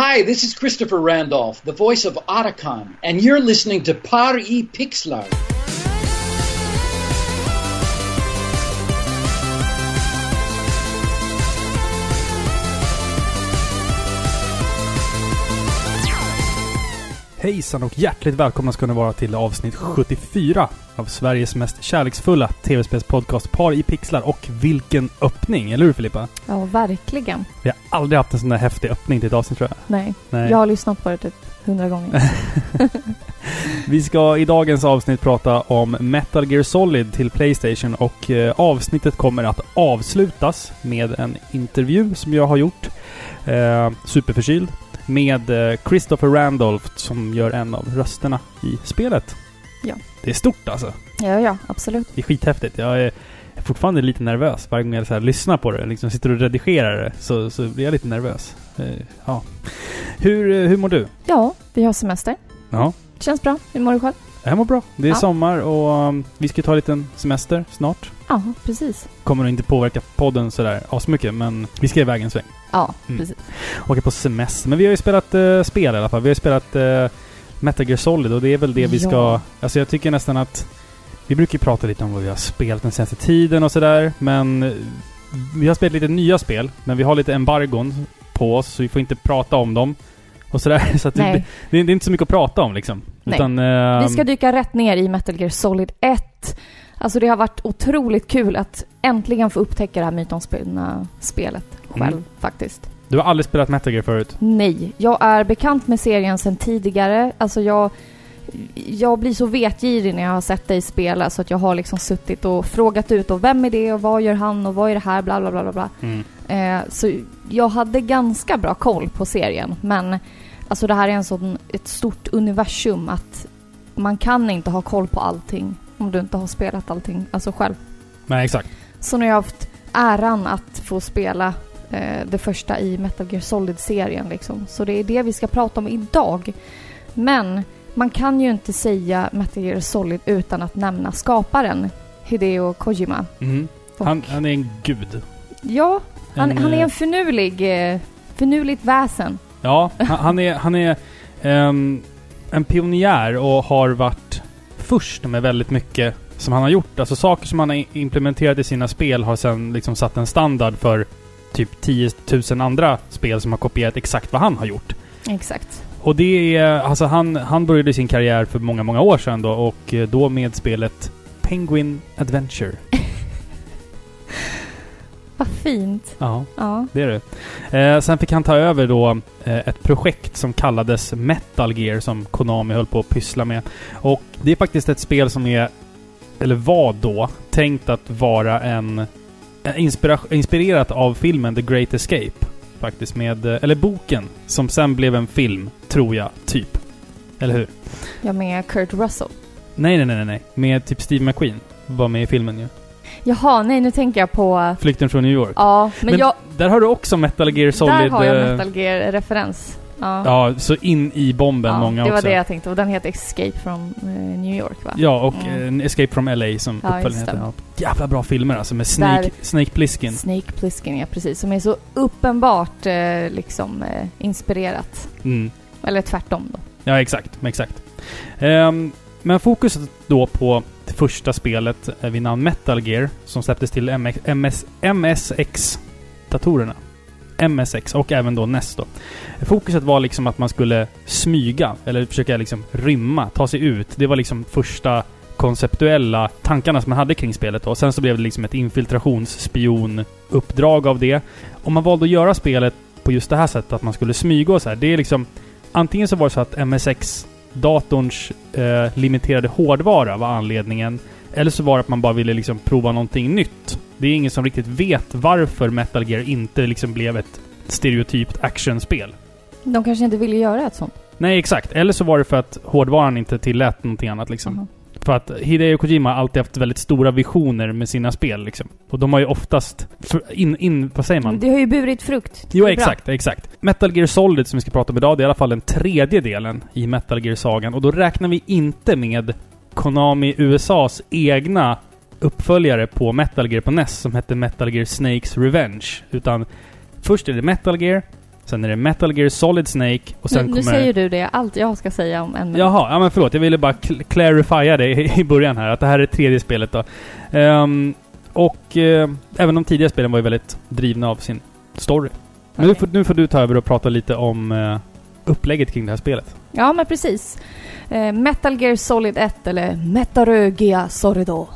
Hi, this is Christopher Randolph, the voice of Otacon, and you're listening to Par Pixlar. Hejsan och hjärtligt välkomna ska ni vara till avsnitt 74 av Sveriges mest kärleksfulla tv-spelspodcast Par i pixlar. Och vilken öppning! Eller hur Filippa? Ja, verkligen. Vi har aldrig haft en sån där häftig öppning till ett avsnitt tror jag. Nej. Nej. Jag har lyssnat på det typ hundra gånger. Vi ska i dagens avsnitt prata om Metal Gear Solid till Playstation och eh, avsnittet kommer att avslutas med en intervju som jag har gjort. Eh, superförkyld. Med eh, Christopher Randolph som gör en av rösterna i spelet. Ja. Det är stort alltså. ja, ja, absolut. Det är skithäftigt. Jag är fortfarande lite nervös varje gång jag så här lyssnar på det. Liksom sitter och redigerar det så, så blir jag lite nervös. Eh, ja. Hur, eh, hur mår du? Ja, vi har semester. Ja, Känns bra. Hur mår du själv? Jag mår bra. Det är Ja. sommar och um, vi ska ta en liten semester snart. Ja, precis. Kommer nog inte påverka podden sådär asmycket men vi ska iväg en sväng. Ja, Mm. precis. Åka på semester. Men vi har ju spelat eh, spel i alla fall. Vi har ju spelat uh, Metal Gear Solid och det är väl det vi Ja. ska... Alltså jag tycker nästan att... Vi brukar ju prata lite om vad vi har spelat den senaste tiden och sådär men... eh, Vi har spelat lite nya spel men vi har lite embargon på oss så vi får inte prata om dem. Och sådär. Så att det, det, det är inte så mycket att prata om liksom. Utan, ehm, vi ska dyka rätt ner i Metal Gear Solid 1. Alltså det har varit otroligt kul att äntligen få upptäcka det här mytomspunna spelet själv Mm. faktiskt. Du har aldrig spelat Metal Gear förut? Nej, jag är bekant med serien sedan tidigare. Alltså jag, jag blir så vetgirig när jag har sett dig spela så att jag har liksom suttit och frågat ut och vem är det och vad gör han och vad är det här bla bla bla bla. Mm. Eh, så jag hade ganska bra koll på serien men alltså det här är en sån, ett stort universum att man kan inte ha koll på allting om du inte har spelat allting alltså själv. Nej, exakt. Så nu har jag haft äran att få spela eh, det första i Metal Gear Solid-serien liksom. Så det är det vi ska prata om idag. Men man kan ju inte säga Metal Gear Solid utan att nämna skaparen Hideo Kojima. Mm. Han, han är en gud. ja, han, En, han är eh, en finurlig, eh, finurligt väsen. Ja, han, är, han är ehm, en pionjär och har varit först med väldigt mycket som han har gjort. Alltså saker som han har implementerat i sina spel har sen liksom satt en standard för typ 10 000 andra spel som har kopierat exakt vad han har gjort. Exakt. Och det är, alltså han, han började sin karriär för många, många år sedan då och eh, då med spelet Penguin Adventure. Vad fint. Ja. Ja. Det är det. Eh, sen fick han ta över då eh, ett projekt som kallades Metal Gear som Konami höll på att pyssla med. Och det är faktiskt ett spel som är, eller var då, tänkt att vara en... en inspira, inspirerat av filmen The Great Escape. Faktiskt med, eh, eller boken, som sen blev en film, tror jag, typ. Eller hur? Jag med Kurt Russell. Nej, nej, nej, nej. Med typ Steve McQueen. Var med i filmen ju. Jaha, nej nu tänker jag på... Flykten från New York. Ja, men, Men jag... där har du också Metal Gear Solid. där har jag eh, Metal Gear-referens. Ja. Ja, så in i bomben Ja, många det var också. det jag tänkte. Och den heter Escape from eh, New York va? Ja, och Mm. eh, Escape from LA som Ja, uppföljaren heter. Ja, jävla bra filmer alltså med Snake, Där- Snake Plissken. Snake Plissken, ja precis. Som är så uppenbart eh, liksom eh, inspirerat. Mm. Eller tvärtom då. Ja, exakt. Exakt. Ehm, men fokuset då på det första spelet eh, vid namn Metal Gear som släpptes till MX, MS, MSX-datorerna. MSX och även då NES då. Fokuset var liksom att man skulle smyga, eller försöka liksom rymma, ta sig ut. Det var liksom första konceptuella tankarna som man hade kring spelet då. Sen så blev det liksom ett infiltrationsspionuppdrag av det. Och man valde att göra spelet på just det här sättet, att man skulle smyga och så här. Det är liksom... Antingen så var det så att MSX MSX-datorns eh, limiterade hårdvara var anledningen. Eller så var det att man bara ville liksom prova någonting nytt. Det är ingen som riktigt vet varför Metal Gear inte liksom blev ett stereotypt actionspel. De kanske inte ville göra ett sånt. Nej, exakt. Eller så var det för att hårdvaran inte tillät någonting annat liksom. Jaha. För att Hideo Kojima har alltid haft väldigt stora visioner med sina spel liksom. Och de har ju oftast... In, in, vad säger man? Det har ju burit frukt. Jo, är bra. exakt, exakt. Metal Gear Solid som vi ska prata om idag, det är i alla fall den tredje delen i Metal Gear-sagan. Och då räknar vi inte med Konami USAs egna uppföljare på Metal Gear på NES som hette Metal Gear Snakes Revenge. Utan först är det Metal Gear, Sen är det Metal Gear Solid Snake och sen nu, nu kommer... säger du det, allt jag ska säga om en minut. Jaha, ja men förlåt. Jag ville bara cl- clarifiera det i- början här. Att det här är tredje spelet då. Ehm, och eh, även de tidigare spelen var ju väldigt drivna av sin story. Men nu, Okej. får, nu får du ta över och prata lite om eh, upplägget kring det här spelet. Ja, men precis. Eh, Metal Gear Solid 1 eller Metarugia Sorido.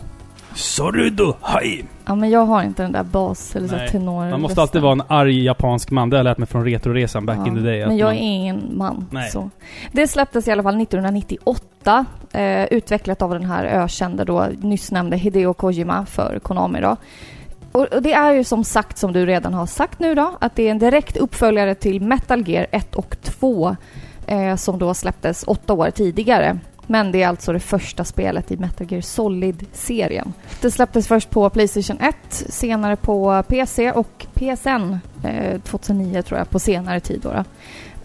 Sorudo Hai! Ja, men jag har inte den där bas eller så tenor. Man måste alltid vara en arg japansk man. Det har jag lärt mig från Retroresan back Ja, in the day. Men jag är man, ingen man. Nej. Så. Det släpptes i alla fall 1998. Eh, utvecklat av den här ökände då, nyss nämnde Hideo Kojima för Konami då. Och, och det är ju som sagt, som du redan har sagt nu då, att det är en direkt uppföljare till Metal Gear 1 och 2 eh, som då släpptes åtta år tidigare. Men det är alltså det första spelet i Metal Gear Solid-serien. Det släpptes först på Playstation 1, senare på PC och PSN eh, 2009 tror jag, på senare tid då. då.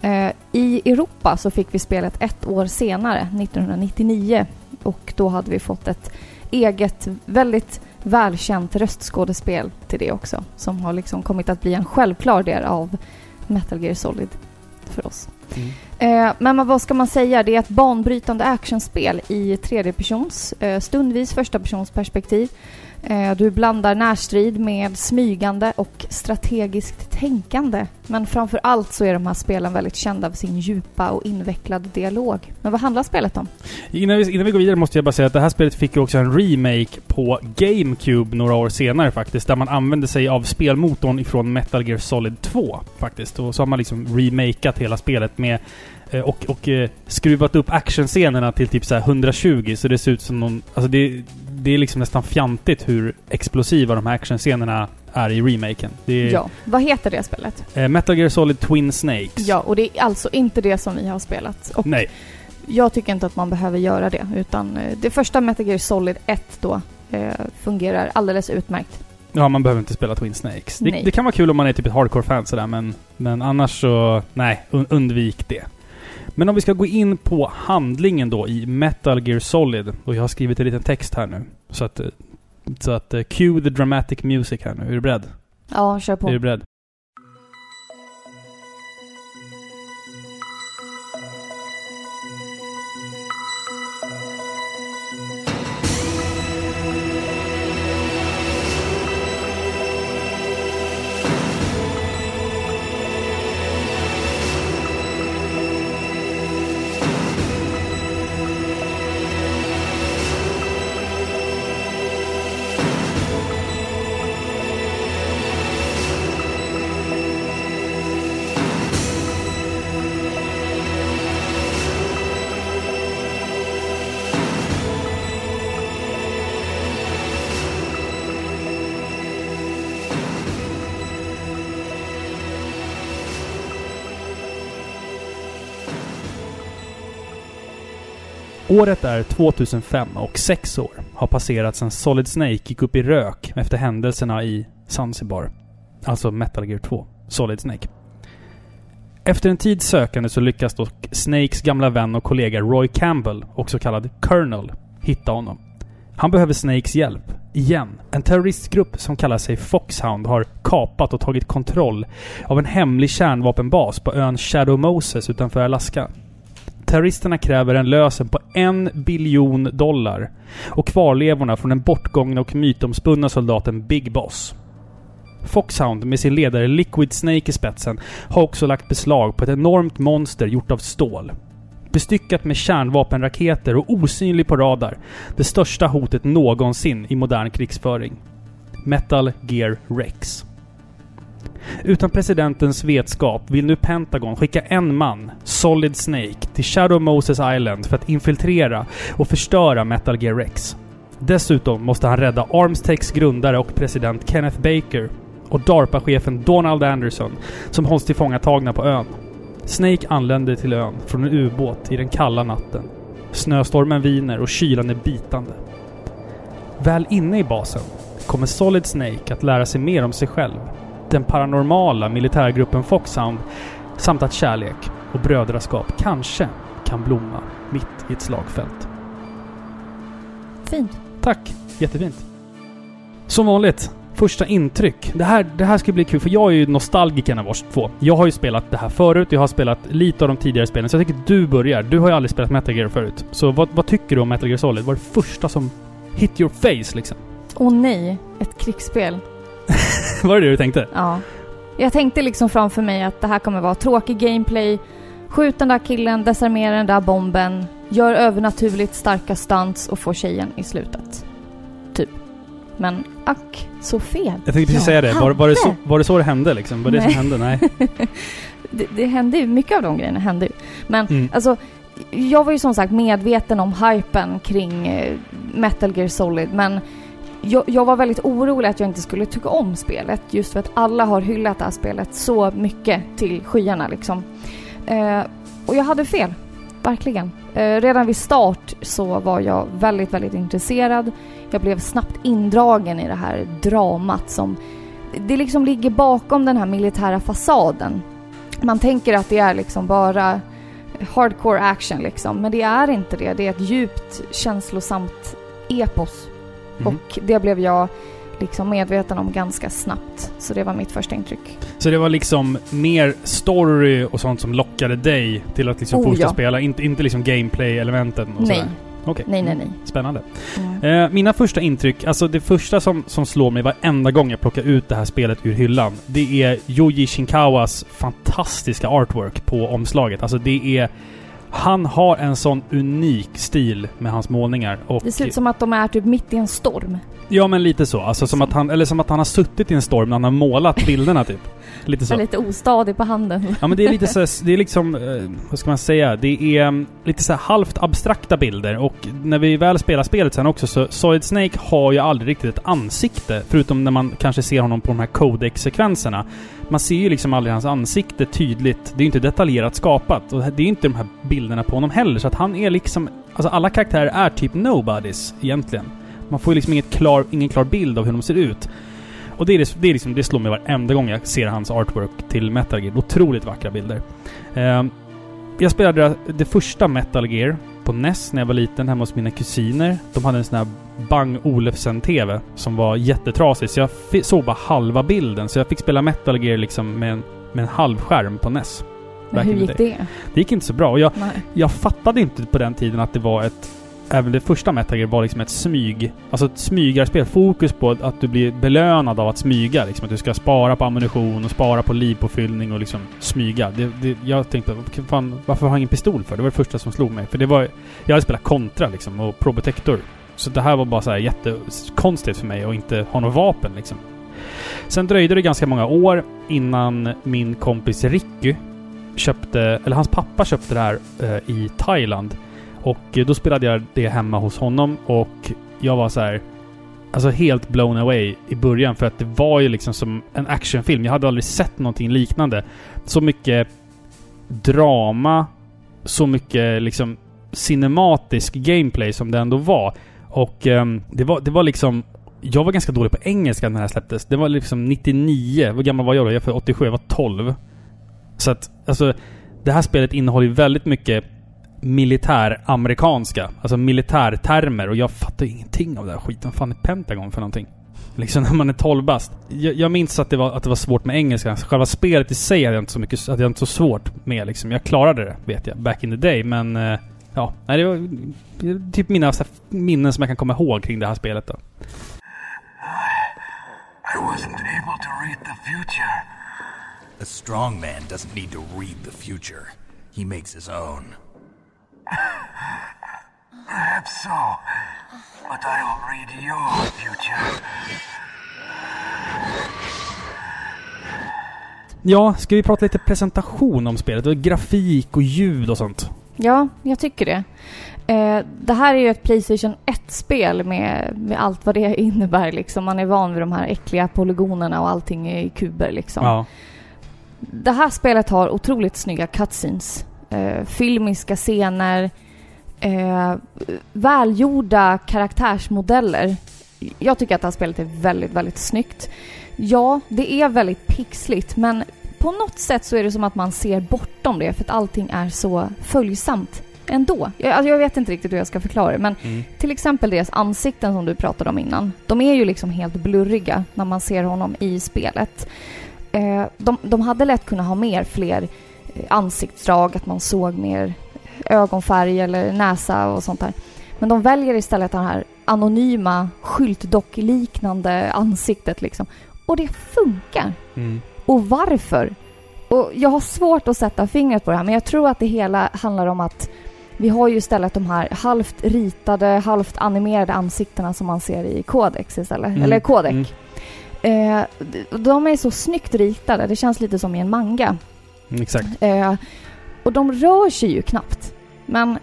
Eh, I Europa så fick vi spelet ett år senare, 1999. Och då hade vi fått ett eget, väldigt välkänt röstskådespel till det också. Som har liksom kommit att bli en självklar del av Metal Gear Solid för oss. Mm. Eh, men vad- ska man säga? Det är ett banbrytande actionspel i tredje persons, eh, stundvis första persons perspektiv. Eh, du blandar närstrid med smygande och strategiskt tänkande. Men framför allt så är de här spelen väldigt kända för sin djupa och invecklade dialog. Men vad handlar spelet om? Innan vi, innan vi går vidare måste jag bara säga att det här spelet fick ju också en remake på GameCube några år senare faktiskt. Där man använde sig av spelmotorn ifrån Metal Gear Solid 2 faktiskt. Och så har man liksom remakat hela spelet med eh, och, och eh, skruvat upp actionscenerna till typ så här 120 så det ser ut som någon... Alltså det, det är liksom nästan fjantigt hur explosiva de här actionscenerna är i remaken. Är Ja, vad heter det spelet? eh, Metal Gear Solid Twin Snakes. Ja, och det är alltså inte det som vi har spelat. Och Nej. Jag tycker inte att man behöver göra det, utan eh, det första Metal Gear Solid 1 då eh, fungerar alldeles utmärkt. Ja, man behöver inte spela Twin Snakes. Det, det kan vara kul om man är typ ett hardcore-fan sådär, men, men annars så... Nej, un, undvik det. Men om vi ska gå in på handlingen då i Metal Gear Solid. Och jag har skrivit en liten text här nu. Så att... eh, Så att... eh, Cue the dramatic music här nu. Är du beredd? Ja, kör på. Är du beredd? Året är 2005 och sex år har passerat sedan Solid Snake gick upp i rök efter händelserna i Zanzibar. Alltså Metal Gear 2. Solid Snake. Efter en tids sökande så lyckas dock Snakes gamla vän och kollega Roy Campbell, också kallad Colonel, hitta honom. Han behöver Snakes hjälp. Igen. En terroristgrupp som kallar sig Foxhound har kapat och tagit kontroll av en hemlig kärnvapenbas på ön Shadow Moses utanför Alaska. Terroristerna kräver en lösen på en biljon dollar och kvarlevorna från den bortgångna och mytomspunna soldaten Big Boss. Foxhound med sin ledare Liquid Snake i spetsen har också lagt beslag på ett enormt monster gjort av stål. Bestyckat med kärnvapenraketer och osynlig på radar. Det största hotet någonsin i modern krigsföring. Metal Gear Rex. Utan presidentens vetskap vill nu Pentagon skicka en man, Solid Snake, till Shadow Moses Island för att infiltrera och förstöra Metal Gear Rex. Dessutom måste han rädda Armsteaks grundare och president Kenneth Baker och DARPA-chefen Donald Anderson som hålls tillfångatagna på ön. Snake anländer till ön från en ubåt i den kalla natten. Snöstormen viner och kylan är bitande. Väl inne i basen kommer Solid Snake att lära sig mer om sig själv, den paranormala militärgruppen Foxhound samt att kärlek och brödraskap kanske kan blomma mitt i ett slagfält. Fint. Tack! Jättefint. Som vanligt Första intryck. Det här, det här ska bli kul, för jag är ju nostalgikern av oss två. Jag har ju spelat det här förut, jag har spelat lite av de tidigare spelen, så jag tycker du börjar. Du har ju aldrig spelat Metal Gear förut. Så vad, vad tycker du om Metal Gear Solid? Vad är det första som hit your face liksom? Åh nej, ett krigsspel. Var det det du tänkte? Ja. Jag tänkte liksom framför mig att det här kommer vara tråkig gameplay, skjut den där killen, desarmera den där bomben, gör övernaturligt starka stunts och få tjejen i slutet. Typ. Men ack, så fel. Jag tänkte precis säga det. Var, var, det så, var det så det hände liksom? Var det Nej. som hände? Nej. Det, det hände ju, mycket av de grejerna hände ju. Men Mm. alltså, jag var ju som sagt medveten om hypen kring eh, Metal Gear Solid, men jag, jag var väldigt orolig att jag inte skulle tycka om spelet, just för att alla har hyllat det här spelet så mycket till skyarna liksom. Eh, och jag hade fel, verkligen. Eh, redan vid start så var jag väldigt, väldigt intresserad. Jag blev snabbt indragen i det här dramat som det liksom ligger bakom den här militära fasaden. Man tänker att det är liksom bara hardcore action liksom, men det är inte det. Det är ett djupt känslosamt epos. Mm. Och det blev jag liksom medveten om ganska snabbt. Så det var mitt första intryck. Så det var liksom mer story och sånt som lockade dig till att liksom Oh, fortsätta ja. spela? Inte, inte liksom gameplay-elementen och Nej. sådär? Okej. Nej, nej, nej. Spännande. Mm. Eh, mina första intryck, alltså det första som, som slår mig varenda gång jag plockar ut det här spelet ur hyllan, det är Yoji Shinkawas fantastiska artwork på omslaget. Alltså det är... Han har en sån unik stil med hans målningar. Och, Det ser ut som att de är typ mitt i en storm. Ja, men lite så. Alltså som att han, eller som att han har suttit i en storm när han har målat bilderna typ. Lite så. Lite ostadig på handen. Ja men det är lite så det är liksom, eh, vad ska man säga? Det är mm, lite så här halvt abstrakta bilder och när vi väl spelar spelet sen också så Solid Snake har ju aldrig riktigt ett ansikte förutom när man kanske ser honom på de här codec-sekvenserna. Man ser ju liksom aldrig hans ansikte tydligt. Det är ju inte detaljerat skapat och det är inte de här bilderna på honom heller så att han är liksom, alltså alla karaktärer är typ nobodies egentligen. Man får ju liksom inget klar, ingen klar bild av hur de ser ut. Och det, är, det, är liksom, det slår mig varenda gång jag ser hans artwork till Metal Gear. Otroligt vackra bilder. Ehm, jag spelade det första Metal Gear på NES när jag var liten hemma hos mina kusiner. De hade en sån här Bang Olufsen-TV som var jättetrasig. Så jag såg bara halva bilden. Så jag fick spela Metal Gear liksom med en, med en halv skärm på NES. Men hur gick det? Det gick inte så bra. Och jag, Nej. jag fattade inte på den tiden att det var ett... Även det första Metal Gear var liksom ett smyg... Alltså ett smygarspel. Fokus på att du blir belönad av att smyga. Liksom att du ska spara på ammunition och spara på livpåfyllning och liksom smyga. Det, det, jag tänkte, fan, varför har jag ingen pistol för? Det var det första som slog mig. För det var... Jag hade spelat kontra liksom och Probotector. Så det här var bara så här jättekonstigt för mig att inte ha något vapen liksom. Sen dröjde det ganska många år innan min kompis Ricky köpte, eller hans pappa köpte det här eh, i Thailand. Och då spelade jag det hemma hos honom och jag var så här. Alltså helt blown away i början för att det var ju liksom som en actionfilm. Jag hade aldrig sett någonting liknande. Så mycket drama, så mycket liksom cinematisk gameplay som det ändå var. Och um, det, var, det var liksom... Jag var ganska dålig på engelska när det här släpptes. Det var liksom 99. Hur gammal var jag då? Jag var 87. Jag var 12. Så att, alltså... Det här spelet innehåller ju väldigt mycket militär-amerikanska. Alltså militärtermer. Och jag fattar ingenting av det här skiten. Vad fan är Pentagon för någonting? Liksom när man är 12 bast. Jag, jag minns att det, var, att det var svårt med engelska. Själva spelet i sig hade jag inte så mycket... Hade jag inte så svårt med liksom. Jag klarade det, vet jag. Back in the day. Men... eh, Ja, nej, det var typ mina så här, minnen som jag kan komma ihåg kring det här spelet då. I wasn't able to read the future. A strong man doesn't need to read the future. He makes his own. Perhaps so. But I'll read your future. Ja, ska vi prata lite presentation om spelet? Och grafik och ljud och sånt. Ja, jag tycker det. Eh, det här är ju ett Playstation 1-spel med, med allt vad det innebär liksom. Man är van vid de här äckliga polygonerna och allting i kuber liksom. Ja. Det här spelet har otroligt snygga cutscenes. Eh, filmiska scener. Eh, välgjorda karaktärsmodeller. Jag tycker att det här spelet är väldigt, väldigt snyggt. Ja, det är väldigt pixligt men på något sätt så är det som att man ser bortom det för att allting är så följsamt ändå. Jag, alltså jag vet inte riktigt hur jag ska förklara det, men Mm. till exempel deras ansikten som du pratade om innan. De är ju liksom helt blurriga när man ser honom i spelet. Eh, de, de hade lätt kunnat ha mer fler ansiktsdrag, att man såg mer ögonfärg eller näsa och sånt där. Men de väljer istället det här anonyma skyltdockliknande ansiktet liksom. Och det funkar. Mm. Och varför? Och jag har svårt att sätta fingret på det här, men jag tror att det hela handlar om att vi har ju istället de här halvt ritade, halvt animerade ansiktena som man ser i Codex istället. Mm, Eller Codec. mm. Eh, de är så snyggt ritade. Det känns lite som i en manga. Exakt. Eh, och de rör sig ju knappt. Men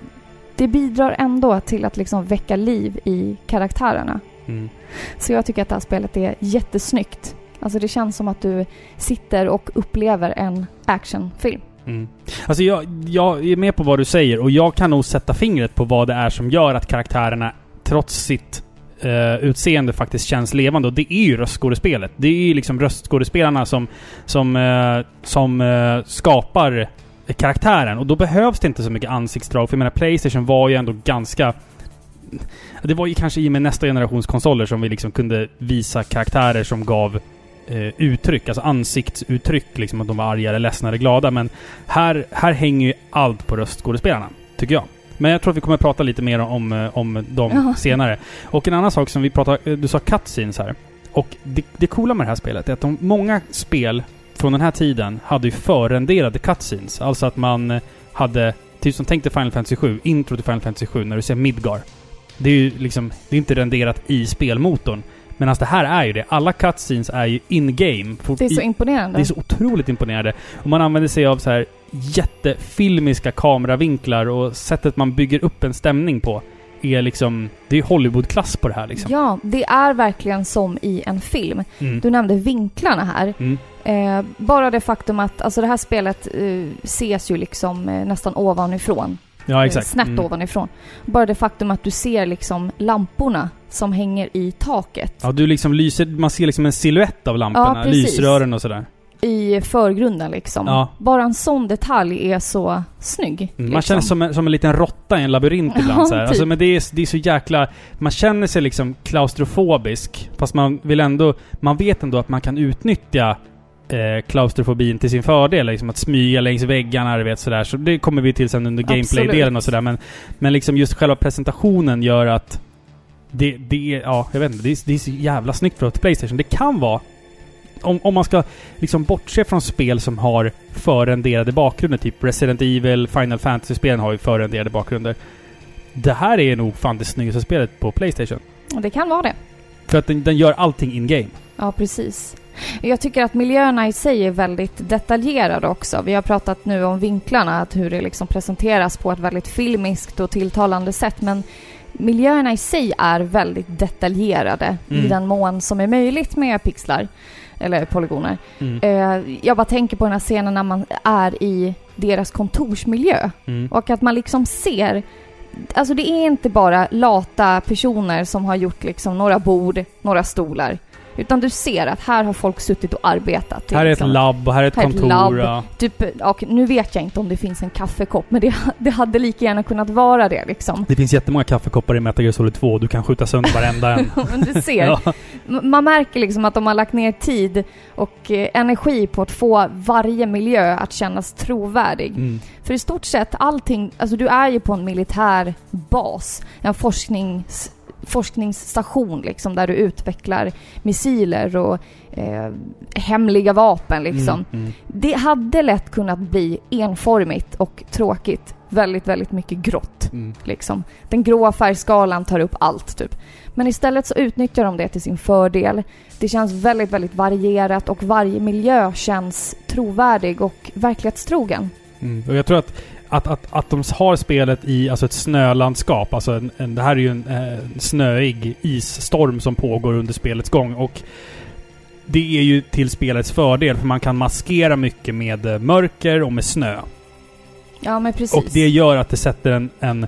det bidrar ändå till att liksom väcka liv i karaktärerna. Mm. Så jag tycker att det här spelet är jättesnyggt. Alltså det känns som att du sitter och upplever en actionfilm. Mm. Alltså jag, jag är med på vad du säger och jag kan nog sätta fingret på vad det är som gör att karaktärerna trots sitt Uh, utseende faktiskt känns levande. Och det är ju röstskådespelet. Det är ju liksom röstskådespelarna som, som, uh, som uh, skapar karaktären. Och då behövs det inte så mycket ansiktsdrag. För jag menar, Playstation var ju ändå ganska... Det var ju kanske i och med nästa generations konsoler som vi liksom kunde visa karaktärer som gav uttryck, alltså ansiktsuttryck, liksom att de var arga ledsnare, ledsna eller glada. Men här, här hänger ju allt på röstskådespelarna, tycker jag. Men jag tror att vi kommer prata lite mer om, eh, om dem Ja. senare. Och en annan sak som vi pratade, eh, du sa cutscenes här. Och det, det coola med det här spelet är att de, många spel från den här tiden hade ju förrenderade cutscenes. Alltså att man eh, hade, typ som tänk dig Final Fantasy 7, intro till Final Fantasy 7, när du ser Midgar. Det är ju liksom, det är inte renderat i spelmotorn. Medan det här är ju det. Alla cutscenes är ju in-game. Det är så imponerande. det är så otroligt imponerande. Och man använder sig av så här jättefilmiska kameravinklar och sättet man bygger upp en stämning på är liksom... Det är Hollywood-klass på det här liksom. Ja, det är verkligen som i en film. Mm. Du nämnde vinklarna här. Mm. Eh, bara det faktum att alltså det här spelet eh, ses ju liksom eh, nästan ovanifrån. Ja, Eh, exakt. Snett Mm. ovanifrån. Bara det faktum att du ser liksom lamporna som hänger i taket. Ja, du liksom lyser... Man ser liksom en silhuett av lamporna. Ja, precis. lysrören och sådär. I förgrunden liksom. Ja. Bara en sån detalj är så snygg. Mm, Man liksom. känner sig som en, som en liten råtta i en labyrint Ja, ibland så här. Alltså, typ. men det är, det är så jäkla... Man känner sig liksom klaustrofobisk. Fast man vill ändå... Man vet ändå att man kan utnyttja eh, klaustrofobin till sin fördel. Liksom att smyga längs väggarna, du vet sådär. Så det kommer vi till sen under gameplay-delen och sådär. Men, men liksom just själva presentationen gör att... Det, det. Ja, jag vet inte. Det är, det är så jävla snyggt för ett Playstation. Det kan vara... Om, om man ska liksom bortse från spel som har förrenderade bakgrunder, typ Resident Evil, Final Fantasy-spelen har ju förrenderade bakgrunder. Det här är nog fan det snyggaste spelet på Playstation. Och det kan vara det. För att den, den gör allting in-game. Ja, precis. Jag tycker att miljöerna i sig är väldigt detaljerade också. Vi har pratat nu om vinklarna, att hur det liksom presenteras på ett väldigt filmiskt och tilltalande sätt. Men miljöerna i sig är väldigt detaljerade Mm. i den mån som är möjligt med pixlar. Eller polygoner. Mm. Eh, jag bara tänker på den här scenen när man är i deras kontorsmiljö. Mm. Och att man liksom ser Alltså det är inte bara lata personer som har gjort liksom några bord, några stolar. Utan du ser att här har folk suttit och arbetat. Här är ett liksom. labb och här är ett Här är ett kontor. labb. ja. Typ, och nu vet jag inte om det finns en kaffekopp, men det, det hade lika gärna kunnat vara det liksom. Det finns jättemånga kaffekoppar i Metal Gear Solid 2. Du kan skjuta sönder varenda en. men du ser. ja. Man märker liksom att de har lagt ner tid och eh, energi på att få varje miljö att kännas trovärdig. Mm. För i stort sett allting, alltså du är ju på en militär bas, en forsknings, forskningsstation liksom där du utvecklar missiler och eh, hemliga vapen liksom. Mm. Mm. Det hade lätt kunnat bli enformigt och tråkigt. Väldigt, väldigt mycket grått Mm. liksom. Den gråa färgskalan tar upp allt typ. Men istället så utnyttjar de det till sin fördel. Det känns väldigt, väldigt varierat och varje miljö känns trovärdig och verklighetstrogen. Mm. Och jag tror att, att, att, att de har spelet i alltså ett snölandskap. Alltså en, en, det här är ju en eh, snöig isstorm som pågår under spelets gång. Och det är ju till spelets fördel för man kan maskera mycket med eh, mörker och med snö. Ja, men precis. Och det gör att det sätter en, en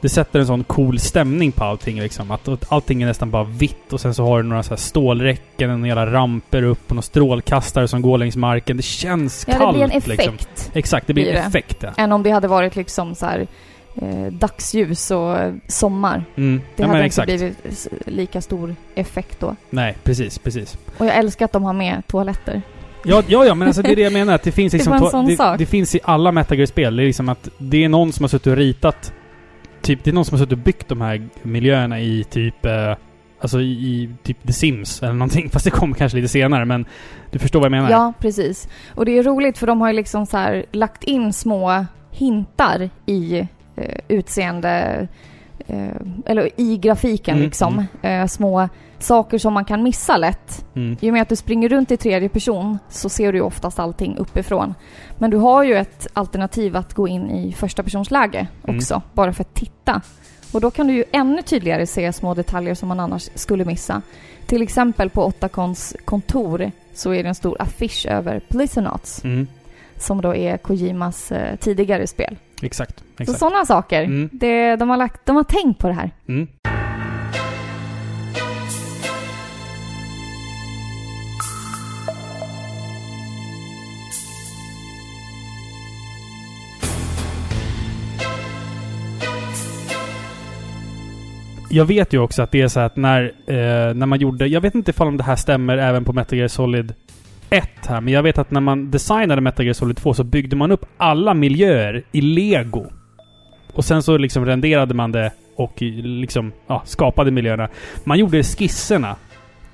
det sätter en sån cool stämning på allting liksom. Att, att allting är nästan bara vitt och sen så har du några så här stålräcken, och några ramper upp och några strålkastare som går längs marken. Det känns ja, det kallt blir en effekt. liksom. Exakt, det blir blir en det. effekt ja. Än om det hade varit liksom så här eh, dagsljus och sommar. Mm. Det ja, hade inte blivit lika stor effekt då. Nej, precis, precis. Och jag älskar att de har med toaletter. Ja, ja, ja, men alltså det är det jag menar. Att det finns Det liksom... det, sak. det finns i alla Metal Gear-spel. Det är liksom att det är någon som har suttit och ritat... Typ, det är någon som har suttit och byggt de här miljöerna i typ... Eh, alltså i, i typ The Sims eller någonting. Fast det kommer kanske lite senare, men du förstår vad jag menar? Ja, precis. Och det är roligt för de har ju liksom så här lagt in små hintar i eh, utseende, eller i grafiken Mm, liksom. Eh, små saker som man kan missa lätt. Mm. I och med att du springer runt i tredje person så ser du oftast allting uppifrån. Men du har ju ett alternativ att gå in i första personsläge Mm. också, bara för att titta. Och då kan du ju ännu tydligare se små detaljer som man annars skulle missa. Till exempel på Ottacons kontor så är det en stor affisch över Polisonauts Mm. som då är Kojimas eh, tidigare spel. Exakt. Så exakt. sådana saker. Mm. Det, de, har lagt, de har tänkt på det här. Mm. Jag vet ju också att det är så att när, eh, när man gjorde... Jag vet inte ifall om det här stämmer även på Metal Gear Solid 1 här, men jag vet att när man designade Metal Gear Solid 2 så byggde man upp alla miljöer i Lego. Och sen så liksom renderade man det och liksom ja, skapade miljöerna. Man gjorde skisserna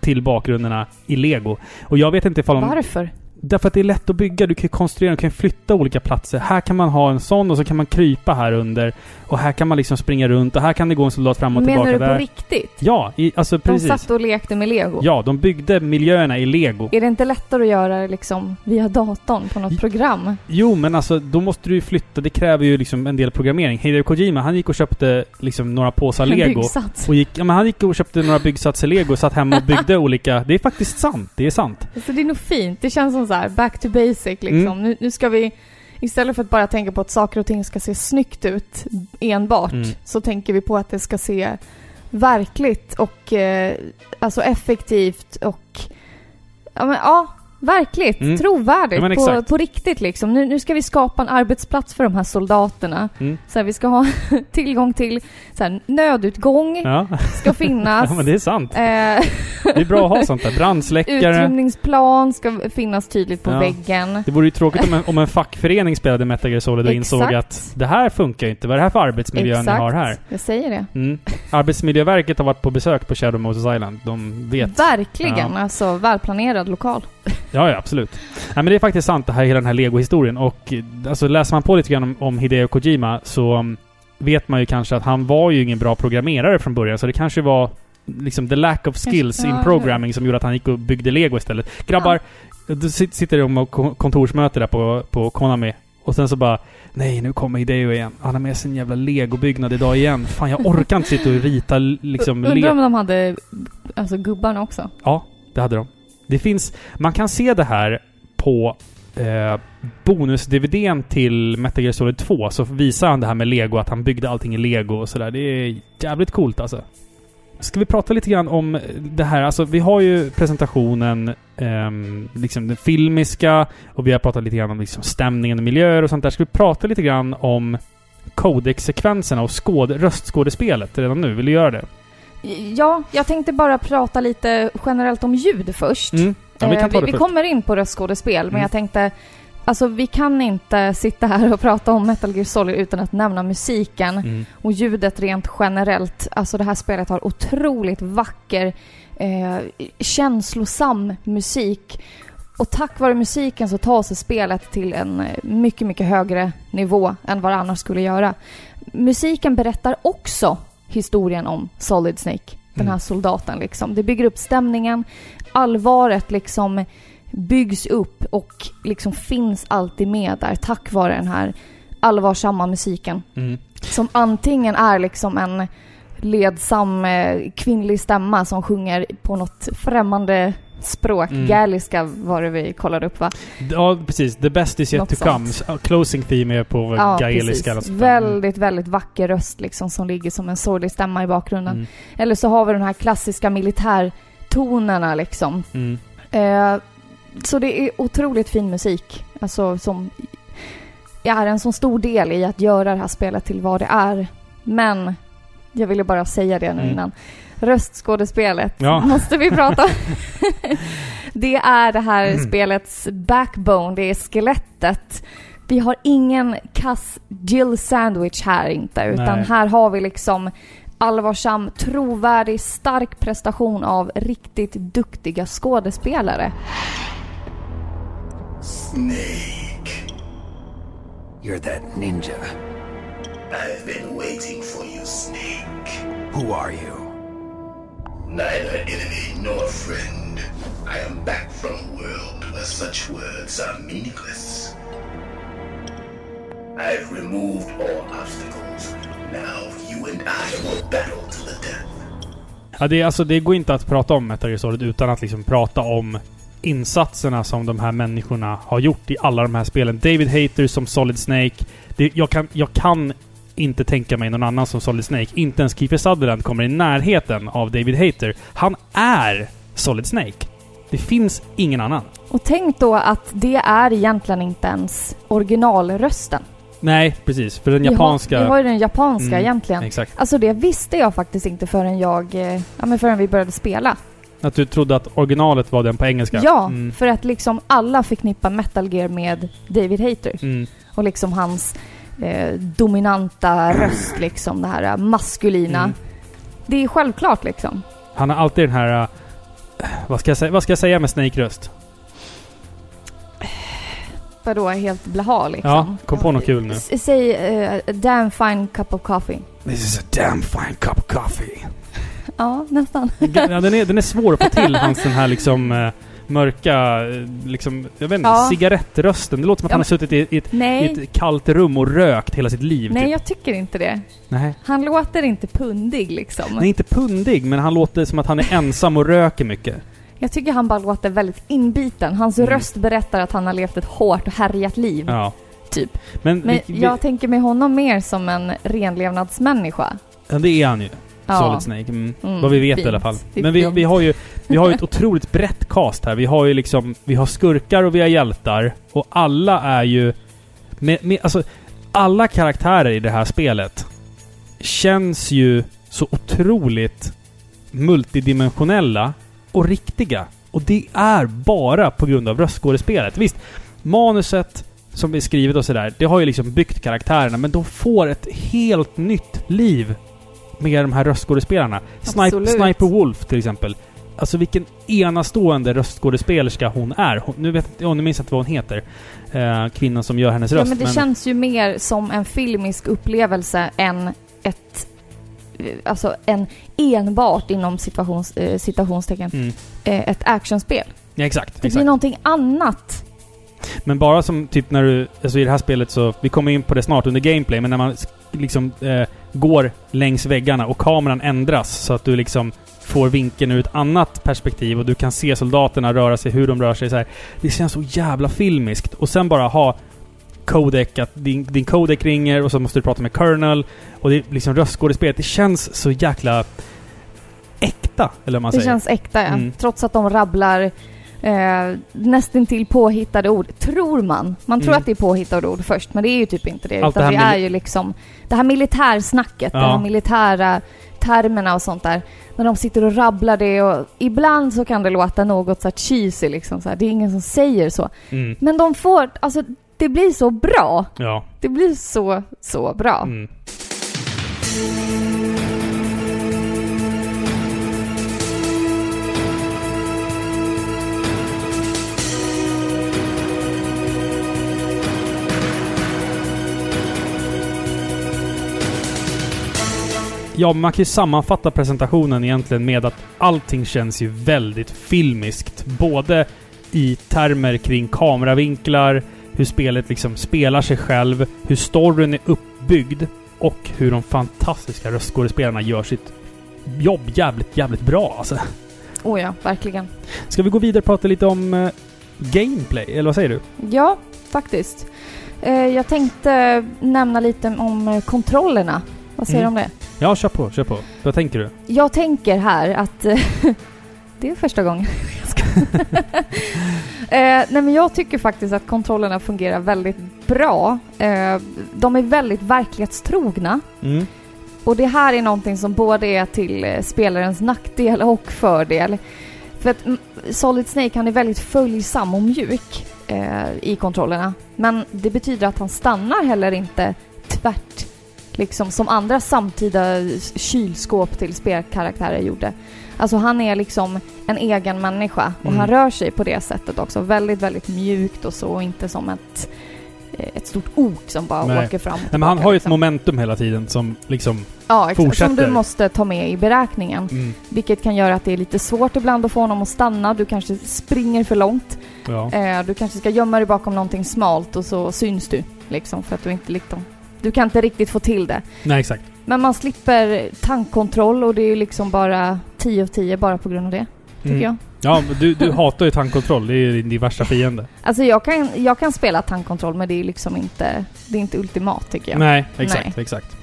till bakgrunderna i Lego. Och jag vet inte ifall om... Varför? Därför att det är lätt att bygga. Du kan konstruera, du kan flytta olika platser. Här kan man ha en sån och så kan man krypa här under. Och här kan man liksom springa runt och här kan det gå en soldat fram och Menar tillbaka du på där. riktigt? Ja, i, alltså De precis. satt och lekte med lego? Ja, de byggde miljöerna i Lego. Är det inte lättare att göra liksom via datorn på något program? Jo, men alltså då måste du ju flytta. Det kräver ju liksom en del programmering. Hideo Kojima, han gick och köpte liksom några påsar En Lego. byggsats. Och gick, ja, men han gick och köpte några byggsatser Lego och satt hemma och byggde olika... Det är faktiskt sant. Det är sant. Så det är nog fint. Det känns som så här, back to basic liksom. Mm. Nu, nu ska vi, istället för att bara tänka på att saker och ting ska se snyggt ut enbart, Mm. så tänker vi på att det ska se verkligt och eh, alltså effektivt och ja, men, ja verkligt, Mm. trovärdigt, Ja, på, på riktigt liksom. Nu, nu ska vi skapa en arbetsplats för de här soldaterna. Mm. Så här, vi ska ha tillgång till så här, nödutgång, Ja. ska finnas. ja, men det är sant. Eh, Det är bra att ha sånt där. Brandsläckare. Utrymningsplan ska finnas tydligt på Ja. väggen. Det vore ju tråkigt om en, om en fackförening spelade Metal Gear Solid och insåg att det här funkar ju inte. Vad är det här för arbetsmiljö ni har här? Jag säger det. Mm. Arbetsmiljöverket har varit på besök på Shadow Moses Island. De vet. Verkligen, Ja. alltså välplanerad lokal. Ja, ja, absolut. Nej, men det är faktiskt sant det här, hela den här Lego-historien. Och alltså läser man på lite grann om, om Hideo Kojima så um, vet man ju kanske att han var ju ingen bra programmerare från början. Så det kanske var liksom the lack of skills Kanske- in ja, programming som gjorde att han gick och byggde Lego istället. Grabbar, du sit- sitter de och ko- kontorsmöte där på, på Konami. Och sen så bara Nej, nu kommer Hideo igen. Han har med sin jävla legobyggnad idag igen. Fan, jag orkar inte sitta och rita liksom... Undrar om de hade alltså gubbarna också. Ja, det hade de. Det finns... Man kan se det här på eh, bonus-DVDn till Metal Gear Solid 2. Så visar han det här med Lego, att han byggde allting i Lego och sådär. Det är jävligt coolt alltså. Ska vi prata lite grann om det här? Alltså, vi har ju presentationen, eh, liksom den filmiska och vi har pratat lite grann om liksom stämningen och miljöer och sånt där. Ska vi prata lite grann om Codex-sekvenserna och skåd röstskådespelet redan nu? Vill du göra det? Ja, jag tänkte bara prata lite generellt om ljud först. Mm. Ja, vi Eh, vi, vi först. kommer in på röstskådespel, men Mm. jag tänkte Alltså vi kan inte sitta här och prata om Metal Gear Solid utan att nämna musiken Mm. och ljudet rent generellt. Alltså det här spelet har otroligt vacker, eh, känslosam musik. Och tack vare musiken så tar sig spelet till en eh, mycket, mycket högre nivå än vad det annars skulle göra. Musiken berättar också historien om Solid Snake, den här Mm. soldaten liksom. Det bygger upp stämningen, allvaret liksom byggs upp och liksom finns alltid med där tack vare den här allvarsamma musiken. Mm. Som antingen är liksom en ledsam eh, kvinnlig stämma som sjunger på något främmande språk. Mm. Var det vi kollade upp va? Ja, precis. The best is yet Något to come. sånt. Closing theme är på Ja, gaeliska. Väldigt, väldigt vacker röst liksom som ligger som en sorglig stämma i bakgrunden. Mm. Eller så har vi de här klassiska militärtonerna liksom. Mm. Eh, så det är otroligt fin musik. Alltså som... är en så stor del i att göra det här spelet till vad det är. Men jag ville bara säga det nu Mm. innan. Röstskådespelet Ja. måste vi prata om. det är det här Mm. spelets backbone, det är skelettet. Vi har ingen kass Jill Sandwich här inte, utan Nej. här har vi liksom allvarsam, trovärdig, stark prestation av riktigt duktiga skådespelare. Snake, You're that ninja. I've been waiting for you, Snake. Who are you? Neither enemy nor friend. I am back from a world where such words are meaningless. I've removed all obstacles. Now you and I will battle to the death. Ja, det, är, alltså, det går inte att prata om Metal Gear Solid utan att liksom prata om insatserna som de här människorna har gjort i alla de här spelen. David Hater som Solid Snake. Det, jag, kan, jag kan inte tänka mig någon annan som Solid Snake. Inte ens Kiefer Sutherland kommer i närheten av David Hayter. Han är Solid Snake. Det finns ingen annan. Och tänk då att det är egentligen inte ens originalrösten. Nej, precis. För den Vi har- japanska... Vi har ju den japanska Mm, egentligen. Exakt. Alltså det visste jag faktiskt inte förrän jag, eh, ja men förrän vi började spela. Att du trodde att originalet var den på engelska? Ja, Mm. för att liksom alla förknippar Metal Gear med David Hayter. Mm. Och liksom hans eh, dominanta röst liksom, det här eh, maskulina. Mm. Det är självklart liksom. Han har alltid den här... äh, vad, ska jag säga, vad ska jag säga med Snake-röst? Vadå, helt blaha liksom. Ja, kom på något kul nu. S- Säg eh, damn fine cup of coffee. This is a damn fine cup of coffee. Ja, nästan. Ja, den, är, den är svår att få till, hans den här liksom eh, mörka, eh, liksom, jag vet inte, Ja. cigarettrösten. Det låter som att Ja, han har suttit i, i, ett, i ett kallt rum och rökt hela sitt liv. nej typ. jag tycker inte det. Nej. Han låter inte pundig liksom. Nej, inte pundig, men han låter som att han är ensam och röker mycket. Jag tycker han bara låter väldigt inbiten. Hans Mm. röst berättar att han har levt ett hårt och härjat liv. Ja. Typ. Men, Men vi, vi, jag tänker mig honom mer som en renlevnadsmänniska. ja, det är han ju. Ja. Solid Snake. Mm. Mm, Vad vi vet fint. i alla fall. Men vi, vi har ju vi har ju ett otroligt brett cast här. Vi har ju liksom... Vi har skurkar och vi har hjältar. Och alla är ju... Med, med, alltså, alla karaktärer i det här spelet känns ju så otroligt multidimensionella och riktiga. Och det är bara på grund av röstskådespelet. Visst, manuset som är skrivet och sådär, det har ju liksom byggt karaktärerna, men de får ett helt nytt liv med de här röstskådespelarna. Snipe. Sniper Wolf till exempel. Alltså vilken enastående röstskådespelerska hon är. Hon, nu, vet, ja, nu minns jag inte vad hon heter. Eh, kvinnan som gör hennes Ja, röst. men det känns ju mer som en filmisk upplevelse än ett... eh, Alltså en enbart inom situations, eh, citationstecken, Mm. eh, ett actionspel. Ja, exakt. Det blir exakt. någonting annat. Men bara som typ när du... Alltså i det här spelet så... Vi kommer in på det snart under gameplay, men när man liksom eh, går längs väggarna och kameran ändras så att du liksom får vinkeln ur ett annat perspektiv och du kan se soldaterna röra sig, hur de rör sig så här. Det känns så jävla filmiskt. Och sen bara ha codec, att din, din codec ringer och så måste du prata med Colonel. Och det är liksom röstskådespelet. Det känns så jäkla äkta, eller vad man Det säger. känns äkta, ja. Mm. Trots att de rabblar eh, nästintill påhittade ord. Tror man. Man tror Mm. att det är påhittade ord först, men det är ju typ inte det. Allt utan det det, är ju liksom det här militärsnacket, Ja. de här militära termerna och sånt där. När de sitter och rabblar det och ibland så kan det låta något så här cheesy liksom. Så här. Det är ingen som säger så. Mm. Men de får, alltså det blir så bra. Ja. Det blir så, så bra. Mm. Ja, man kan ju sammanfatta presentationen egentligen med att allting känns ju väldigt filmiskt. Både i termer kring kameravinklar, hur spelet liksom spelar sig själv, hur storyn är uppbyggd och hur de fantastiska röstskådespelarna gör sitt jobb jävligt, jävligt bra alltså. Oh ja, verkligen. Ska vi gå vidare och prata lite om eh, gameplay, eller vad säger du? Ja, faktiskt. Eh, jag tänkte nämna lite om eh, kontrollerna. Vad säger Mm. du om det? Ja, kör på, kör på. Vad tänker du? Jag tänker här att... det är första gången. Eh, nej men jag tycker faktiskt att kontrollerna fungerar väldigt bra. Eh, de är väldigt verklighetstrogna. Mm. Och det här är någonting som både är till eh, spelarens nackdel och fördel. För att mm, Solid Snake han är väldigt följsam och mjuk eh, i kontrollerna. Men det betyder att han stannar heller inte tvärt. Liksom som andra samtida kylskåp till spelkaraktärer gjorde. Alltså han är liksom en egen människa och Mm. han rör sig på det sättet också. Väldigt, väldigt mjukt och så och inte som ett, eh, ett stort ok som bara Nej. åker fram och Nej, men han har ju ett liksom. momentum hela tiden som liksom... Ja, exakt. Som fortsätter. du måste ta med i beräkningen. Mm, Vilket kan göra att det är lite svårt ibland att få honom att stanna. Du kanske springer för långt. ja. Eh, du kanske ska gömma dig bakom någonting smalt och så syns du. Liksom för att du inte liksom... Du kan inte riktigt få till det. Nej, exakt. Men man slipper tankkontroll och det är ju liksom bara 10 av 10 bara på grund av det. Tycker Mm. jag. Ja, men du, du hatar ju tankkontroll. Det är ju din värsta fiende. Alltså jag kan, jag kan spela tankkontroll men det är liksom inte... Det är inte ultimat tycker jag. Nej, exakt, exakt.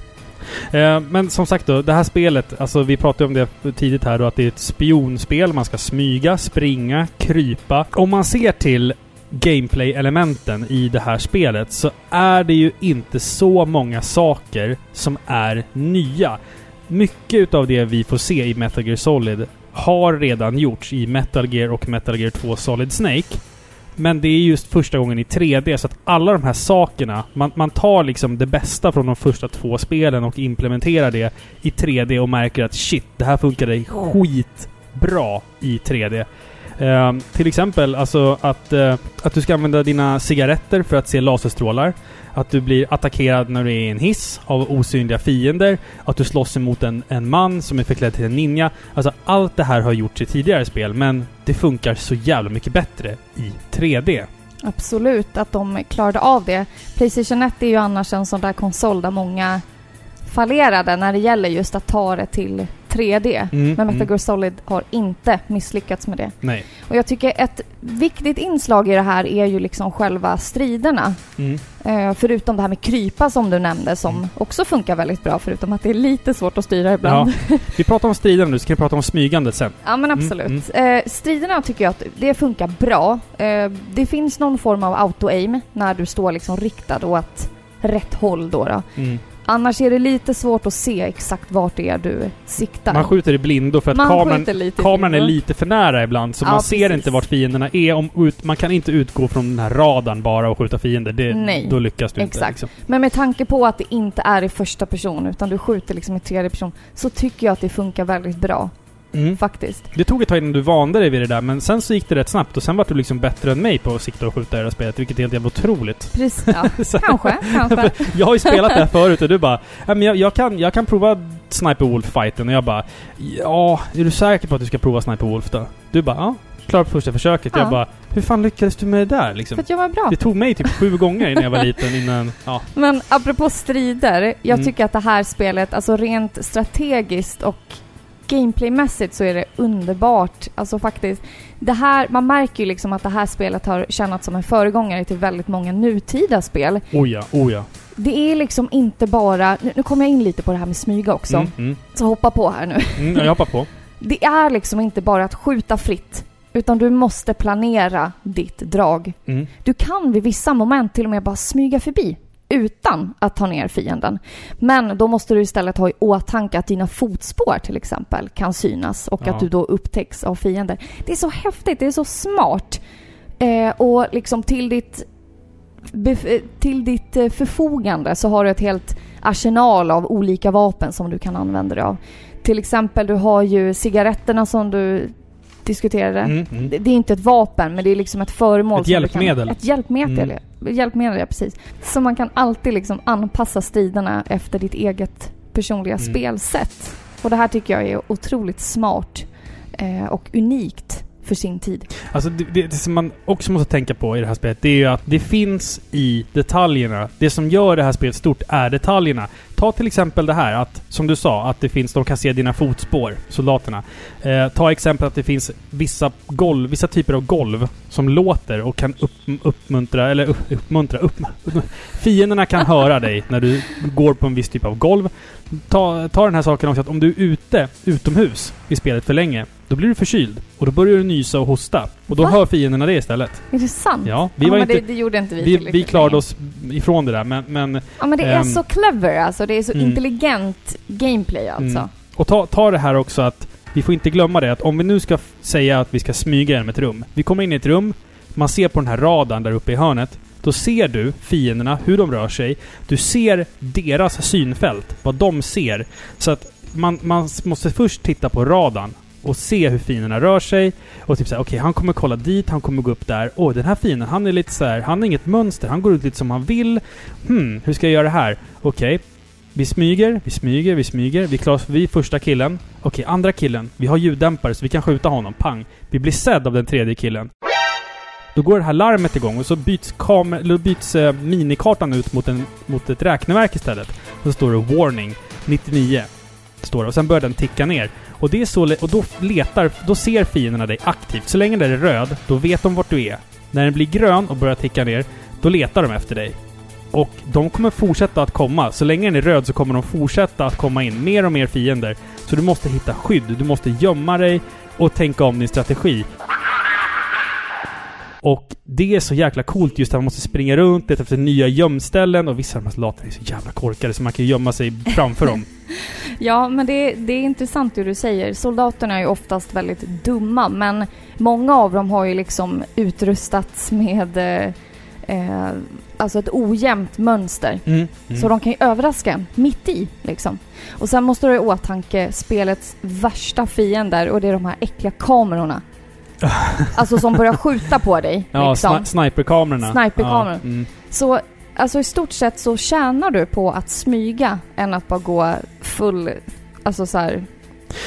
Eh, men som sagt då, det här spelet, alltså vi pratade om det tidigt här då, att det är ett spionspel. Man ska smyga, springa, krypa. Om man ser till gameplay-elementen i det här spelet så är det ju inte så många saker som är nya. Mycket utav det vi får se i Metal Gear Solid har redan gjorts i Metal Gear och Metal Gear 2 Solid Snake. Men det är just första gången i 3D, så att alla de här sakerna, man, man tar liksom det bästa från de första två spelen och implementerar det i 3D och märker att shit, det här funkade skitbra i 3D. Eh, till exempel alltså att, eh, att du ska använda dina cigaretter för att se laserstrålar. Att du blir attackerad när du är i en hiss av osynliga fiender. Att du slåss emot en, en man som är förklädd till en ninja. Alltså allt det här har gjorts i tidigare spel, men det funkar så jävla mycket bättre i 3D. Absolut att de klarade av det. Playstation 1 är ju annars en sån där konsol där många fallerade när det gäller just att ta det till 3D. Mm, Men Metal mm. Gear Solid har inte misslyckats med det. Nej. Och jag tycker ett viktigt inslag i det här är ju liksom själva striderna. Mm. Eh, förutom det här med krypa som du nämnde som Mm. också funkar väldigt bra förutom att det är lite svårt att styra ibland. Ja. Vi pratar om striden nu, så kan vi prata om smygandet sen. Ja men Mm, absolut. Eh, striderna tycker jag att det funkar bra. Eh, det finns någon form av auto-aim när du står liksom riktad åt rätt håll då, då. Mm. Annars är det lite svårt att se exakt vart det är du siktar. Man skjuter i blindo för att Man kameran, kameran är lite för nära ibland. Så Ja, man ser precis. inte vart fienderna är. Om, ut, man kan inte utgå från den här radarn bara och skjuta fiender. Det, Nej. Då lyckas du inte. Exakt. Liksom. Men med tanke på att det inte är i första person utan du skjuter liksom i tredje person så tycker jag att det funkar väldigt bra Mm. faktiskt. Det tog ett tag innan du vande dig vid det där, men sen så gick det rätt snabbt och sen var du liksom bättre än mig på att sikta och skjuta i det här spelet, vilket är helt jävla otroligt. Precis, ja. Så- kanske, kanske. Jag har ju spelat det här förut och du bara men jag, jag, kan, jag kan prova Sniper Wolf-fighten och jag bara Ja, är du säker på att du ska prova Sniper Wolf då? Du bara ja, klar på första försöket. Ja. Jag bara hur fan lyckades du med det där liksom? För att jag var bra. Det tog mig typ sju gånger när jag var liten innan... Ja. Men apropå strider, jag Mm. tycker att det här spelet, alltså rent strategiskt och gameplaymässigt så är det underbart. Alltså faktiskt, det här, man märker ju liksom att det här spelet har tjänat som en föregångare till väldigt många nutida spel. Oh ja, oh ja. Det är liksom inte bara, nu, nu kommer jag in lite på det här med smyga också, Mm, mm, så hoppa på här nu. mm, jag hoppar på. Det är liksom inte bara att skjuta fritt, utan du måste planera ditt drag. Mm. Du kan vid vissa moment till och med bara smyga förbi utan att ta ner fienden. Men då måste du istället ha i åtanke att dina fotspår till exempel kan synas och Ja. att du då upptäcks av fiender. Det är så häftigt, det är så smart. Eh, och liksom till ditt, eh, till ditt eh, förfogande så har du ett helt arsenal av olika vapen som du kan använda dig av. Till exempel, du har ju cigaretterna som du diskuterade. Mm, mm. Det, det är inte ett vapen, men det är liksom ett föremål. Ett hjälpmedel. Kan, ett hjälpmedel, Mm. Hjälpmedel, ja precis. Så man kan alltid liksom anpassa striderna efter ditt eget personliga Mm. spelsätt. Och det här tycker jag är otroligt smart eh, och unikt för sin tid. Alltså det, det, det som man också måste tänka på i det här spelet, det är ju att det finns i detaljerna. Det som gör det här spelet stort är detaljerna. Ta till exempel det här att, som du sa, att det finns, de kan se dina fotspår, soldaterna. Eh, ta exempel att det finns vissa golv, vissa typer av golv som låter och kan upp, uppmuntra, eller upp, uppmuntra, upp, Fienderna kan höra dig när du går på en viss typ av golv. Ta, ta den här saken också att om du är ute, utomhus, i spelet för länge, då blir du förkyld. Och då börjar du nysa och hosta. Och då Va? hör fienderna det istället. Är det sant? Ja, vi ja, var men inte... det, det gjorde inte vi Vi, vi klarade oss ifrån det där, men... men Ja men det är ehm, så clever alltså. Det är så mm. intelligent gameplay alltså. Mm. Och ta, ta det här också att vi får inte glömma det att om vi nu ska säga att vi ska smyga genom ett rum. Vi kommer in i ett rum, man ser på den här radarn där uppe i hörnet. Då ser du fienderna, hur de rör sig. Du ser deras synfält, vad de ser. Så att man, man måste först titta på radarn och se hur finerna rör sig. Och typ såhär, okej han kommer kolla dit, han kommer gå upp där. Åh, den här fienden, han är lite såhär, han har inget mönster, han går ut lite som han vill. Hmm, hur ska jag göra det här? Okej, vi smyger, vi smyger, vi smyger. Vi klarar oss förbi första killen. Okej, andra killen. Vi har ljuddämpare så vi kan skjuta honom. Pang! Vi blir sedd av den tredje killen. Då går det här larmet igång och så byts, kam eller byts eh, minikartan ut mot, en, mot ett räkneverk istället. Och så står det 'Warning' 99. Står det. Och sen börjar den ticka ner. Och, det är så, och då letar, då ser fienderna dig aktivt. Så länge den är röd, då vet de vart du är. När den blir grön och börjar ticka ner, då letar de efter dig. Och de kommer fortsätta att komma. Så länge den är röd så kommer de fortsätta att komma in. Mer och mer fiender. Så du måste hitta skydd. Du måste gömma dig och tänka om din strategi. Och det är så jäkla coolt just att man måste springa runt, leta efter nya gömställen och vissa av de här soldaterna är så jävla korkade så man kan gömma sig framför dem. Ja, men det, det är intressant hur du säger. Soldaterna är ju oftast väldigt dumma, men många av dem har ju liksom utrustats med eh, eh, alltså ett ojämnt mönster. Mm. Så de kan ju överraska mitt i liksom. Och sen måste du ha i åtanke spelets värsta fiender och det är de här äckliga kamerorna. Alltså som börjar skjuta på dig. Ja, liksom. sni- sniperkamerorna. Sniperkameror. Ja, mm. Så alltså i stort sett så tjänar du på att smyga än att bara gå full, alltså så här.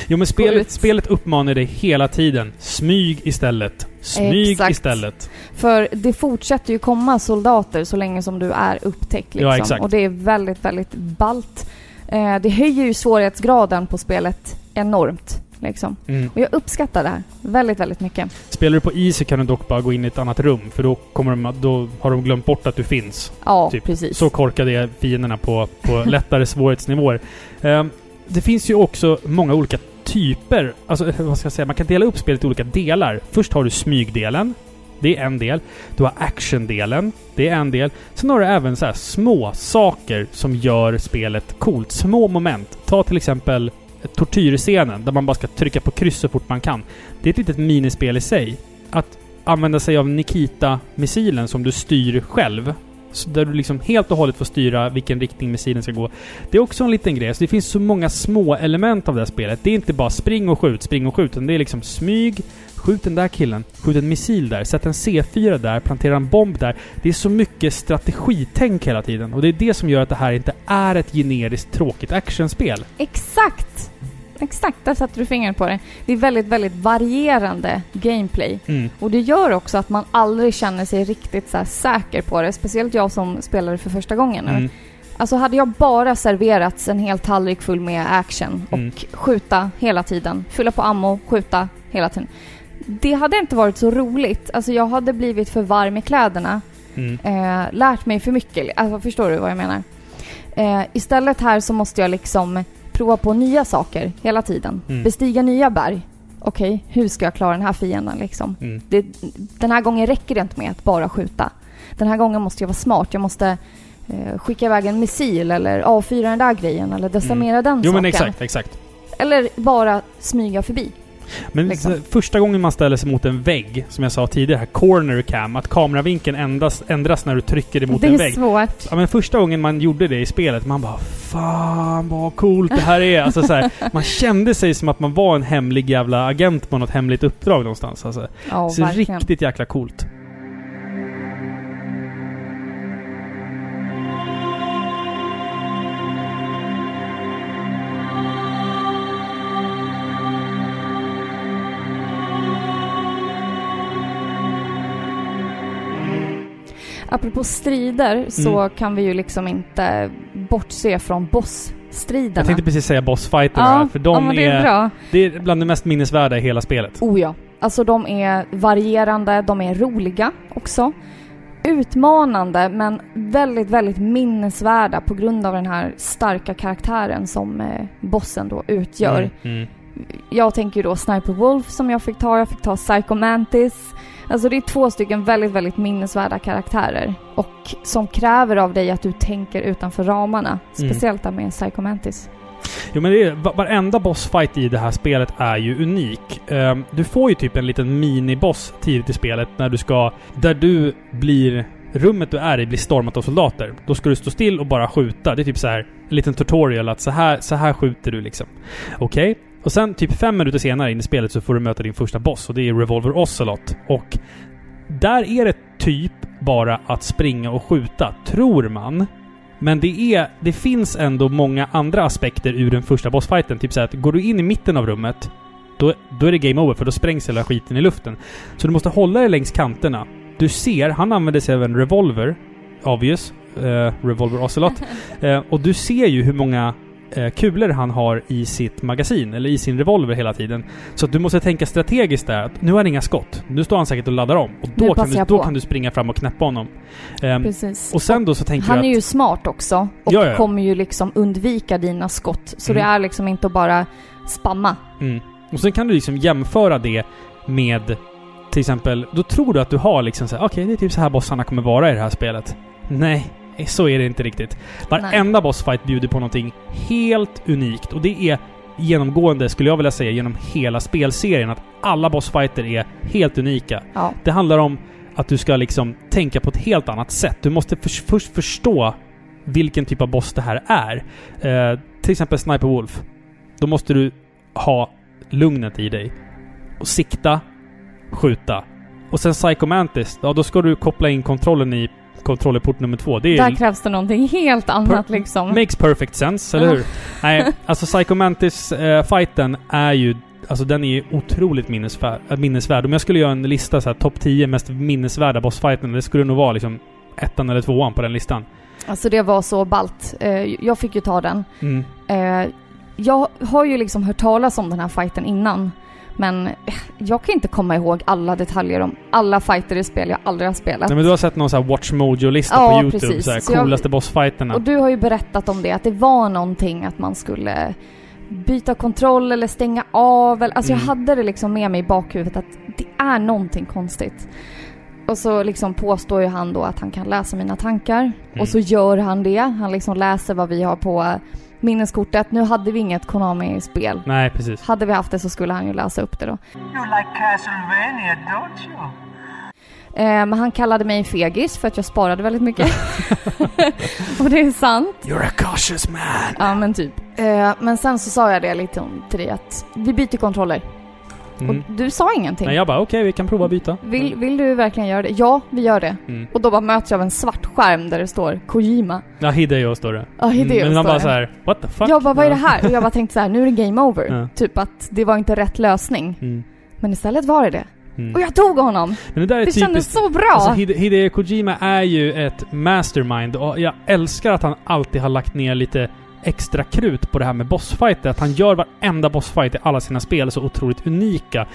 Jo men spelet, spelet uppmanar dig hela tiden. Smyg istället. Smyg Exakt. istället. För det fortsätter ju komma soldater så länge som du är upptäckt liksom. Ja, exakt. Och det är väldigt, väldigt ballt. Eh, det höjer ju svårighetsgraden på spelet enormt. Liksom. Mm. Och jag uppskattar det här väldigt, väldigt mycket. Spelar du på Easy kan du dock bara gå in i ett annat rum för då, kommer de, då har de glömt bort att du finns. Ja, Typ. precis. Så korkade är fienderna på, på lättare svårighetsnivåer. Ehm, det finns ju också många olika typer. Alltså, eh, vad ska jag säga? Man kan dela upp spelet i olika delar. Först har du smygdelen. Det är en del. Du har actiondelen. Det är en del. Sen har du även så små saker som gör spelet coolt. Små moment. Ta till exempel tortyrscenen där man bara ska trycka på kryss så fort man kan. Det är ett litet minispel i sig. Att använda sig av Nikita-missilen som du styr själv. Så där du liksom helt och hållet får styra vilken riktning missilen ska gå. Det är också en liten grej. Så det finns så många små element av det här spelet. Det är inte bara spring och skjut, spring och skjut. Utan det är liksom smyg, skjut den där killen, skjut en missil där, sätt en C4 där, plantera en bomb där. Det är så mycket strategitänk hela tiden. Och det är det som gör att det här inte är ett generiskt tråkigt actionspel. Exakt! Exakt, där satte du fingret på det. Det är väldigt, väldigt varierande gameplay. Mm. Och det gör också att man aldrig känner sig riktigt så säker på det. Speciellt jag som spelade för första gången. nu. Mm. Alltså hade jag bara serverats en hel tallrik full med action och Mm. skjuta hela tiden, fylla på ammo, skjuta hela tiden. Det hade inte varit så roligt. Alltså jag hade blivit för varm i kläderna, Mm. eh, lärt mig för mycket. Alltså förstår du vad jag menar? Eh, istället här så måste jag liksom prova på nya saker hela tiden. Mm. Bestiga nya berg. Okej, hur ska jag klara den här fienden liksom? Mm. Det, den här gången räcker det inte med att bara skjuta. Den här gången måste jag vara smart. Jag måste eh, skicka iväg en missil eller avfyra den där grejen eller decimera den Mm. Jo saken. men exakt, exakt. Eller bara smyga förbi. Men Liksom. första gången man ställer sig mot en vägg, som jag sa tidigare, här corner cam, att kameravinkeln ändras, ändras när du trycker emot det en är vägg. svårt. Ja, men första gången man gjorde det i spelet, man bara Fan vad coolt det här är! Alltså, så här, man kände sig som att man var en hemlig jävla agent på något hemligt uppdrag någonstans. Alltså. Ja, så verkligen. riktigt jäkla coolt. Apropå strider så Mm. kan vi ju liksom inte bortse från bossstriderna. Jag tänkte precis säga bossfighterna ja, här, för de ja, det är är, det är bland det mest minnesvärda i hela spelet. Oh ja. Alltså de är varierande, de är roliga också. Utmanande men väldigt, väldigt minnesvärda på grund av den här starka karaktären som eh, bossen då utgör. Mm, mm. Jag tänker då Sniper Wolf som jag fick ta, jag fick ta Psycho Mantis. Alltså det är två stycken väldigt, väldigt minnesvärda karaktärer. Och som kräver av dig att du tänker utanför ramarna. Mm. Speciellt där med Psycho Mantis. Jo men det är, va- varenda bossfight i det här spelet är ju unik. Ehm, du får ju typ en liten miniboss tidigt i spelet när du ska... Där du blir... Rummet du är i blir stormat av soldater. Då ska du stå still och bara skjuta. Det är typ så här en liten tutorial att så här, så här skjuter du liksom. Okej? Och sen typ fem minuter senare in i spelet så får du möta din första boss och det är Revolver Ocelot. Och där är det typ bara att springa och skjuta, tror man. Men det är... Det finns ändå många andra aspekter ur den första bossfighten. Typ så att går du in i mitten av rummet, då, då är det game over för då sprängs hela skiten i luften. Så du måste hålla dig längs kanterna. Du ser, han använder sig av en revolver. Obvious. Eh, revolver Ocelot. Eh, och du ser ju hur många eh, kulor han har i sitt magasin, eller i sin revolver hela tiden. Så att du måste tänka strategiskt där. Att nu har han inga skott. Nu står han säkert och laddar om. Och då, kan du, jag då på. kan du springa fram och knäppa honom. Ehm, Precis. och sen då så tänker Han är att... ju smart också och Ja, ja. kommer ju liksom undvika dina skott. Så Mm. det är liksom inte att bara spamma. Mm. Och sen kan du liksom jämföra det med till exempel, då tror du att du har liksom så här, okej det är typ så här bossarna kommer vara i det här spelet. Nej, så är det inte riktigt. Varenda bossfight bjuder på någonting helt unikt och det är genomgående, skulle jag vilja säga, genom hela spelserien att alla bossfighter är helt unika. Ja. Det handlar om att du ska liksom tänka på ett helt annat sätt. Du måste förs- först förstå vilken typ av boss det här är. Eh, till exempel Sniper Wolf. Då måste du ha lugnet i dig. Och sikta, skjuta. Och sen Psycho Mantis, ja då ska du koppla in kontrollen i kontrollerport nummer två. Det är Där krävs det någonting helt annat liksom. Makes perfect sense, eller hur? Nej, alltså Psycho Mantis-fighten är ju... Alltså den är ju otroligt minnesvärd. äh, minnesvärd. Om jag skulle göra en lista så här topp 10 mest minnesvärda bossfighten, det skulle nog vara liksom ettan eller tvåan på den listan. Alltså det var så ballt. Eh, Jag fick ju ta den. Mm. Eh, Jag har ju liksom hört talas om den här fighten innan. Men jag kan inte komma ihåg alla detaljer om alla fighter i spel jag aldrig har spelat. Nej, men du har sett någon sån här Watch Mojo-lista Ja, på YouTube? precis. Så här, Så jag- coolaste bossfighterna. Och du har ju berättat om det, att det var någonting att man skulle byta kontroll eller stänga av. Eller, alltså Mm. jag hade det liksom med mig i bakhuvudet att det är någonting konstigt. Och så liksom påstår ju han då att han kan läsa mina tankar. Mm. Och så gör han det. Han liksom läser vad vi har på minneskortet. Nu hade vi inget Konami-spel. Nej, precis. Hade vi haft det så skulle han ju läsa upp det då. You like Castlevania, don't you? Men han kallade mig fegis för att jag sparade väldigt mycket. och det är sant. You're a cautious man. Ja men typ. Eh, men sen så sa jag det lite om till dig att vi byter kontroller. Mm. Och du sa ingenting. Nej, jag bara okej, vi kan prova byta. Vill, vill du verkligen göra det? Ja, vi gör det. Mm. Och då bara möts jag av en svart skärm där det står Kojima. Ja, Hideo står det. Ja, Hideo Mm, Men står bara det. så här, what the fuck? Jag bara, vad är det här? Och jag bara tänkte så här, nu är det game over. Ja. Typ att det var inte rätt lösning. Mm. Men istället var det det. Mm. Och jag tog honom! Men det där är Det kändes typiskt... så bra! Alltså Hide- Hideo Kojima är ju ett mastermind och jag älskar att han alltid har lagt ner lite extra krut på det här med bossfighter. Att han gör varenda bossfight i alla sina spel så otroligt unika.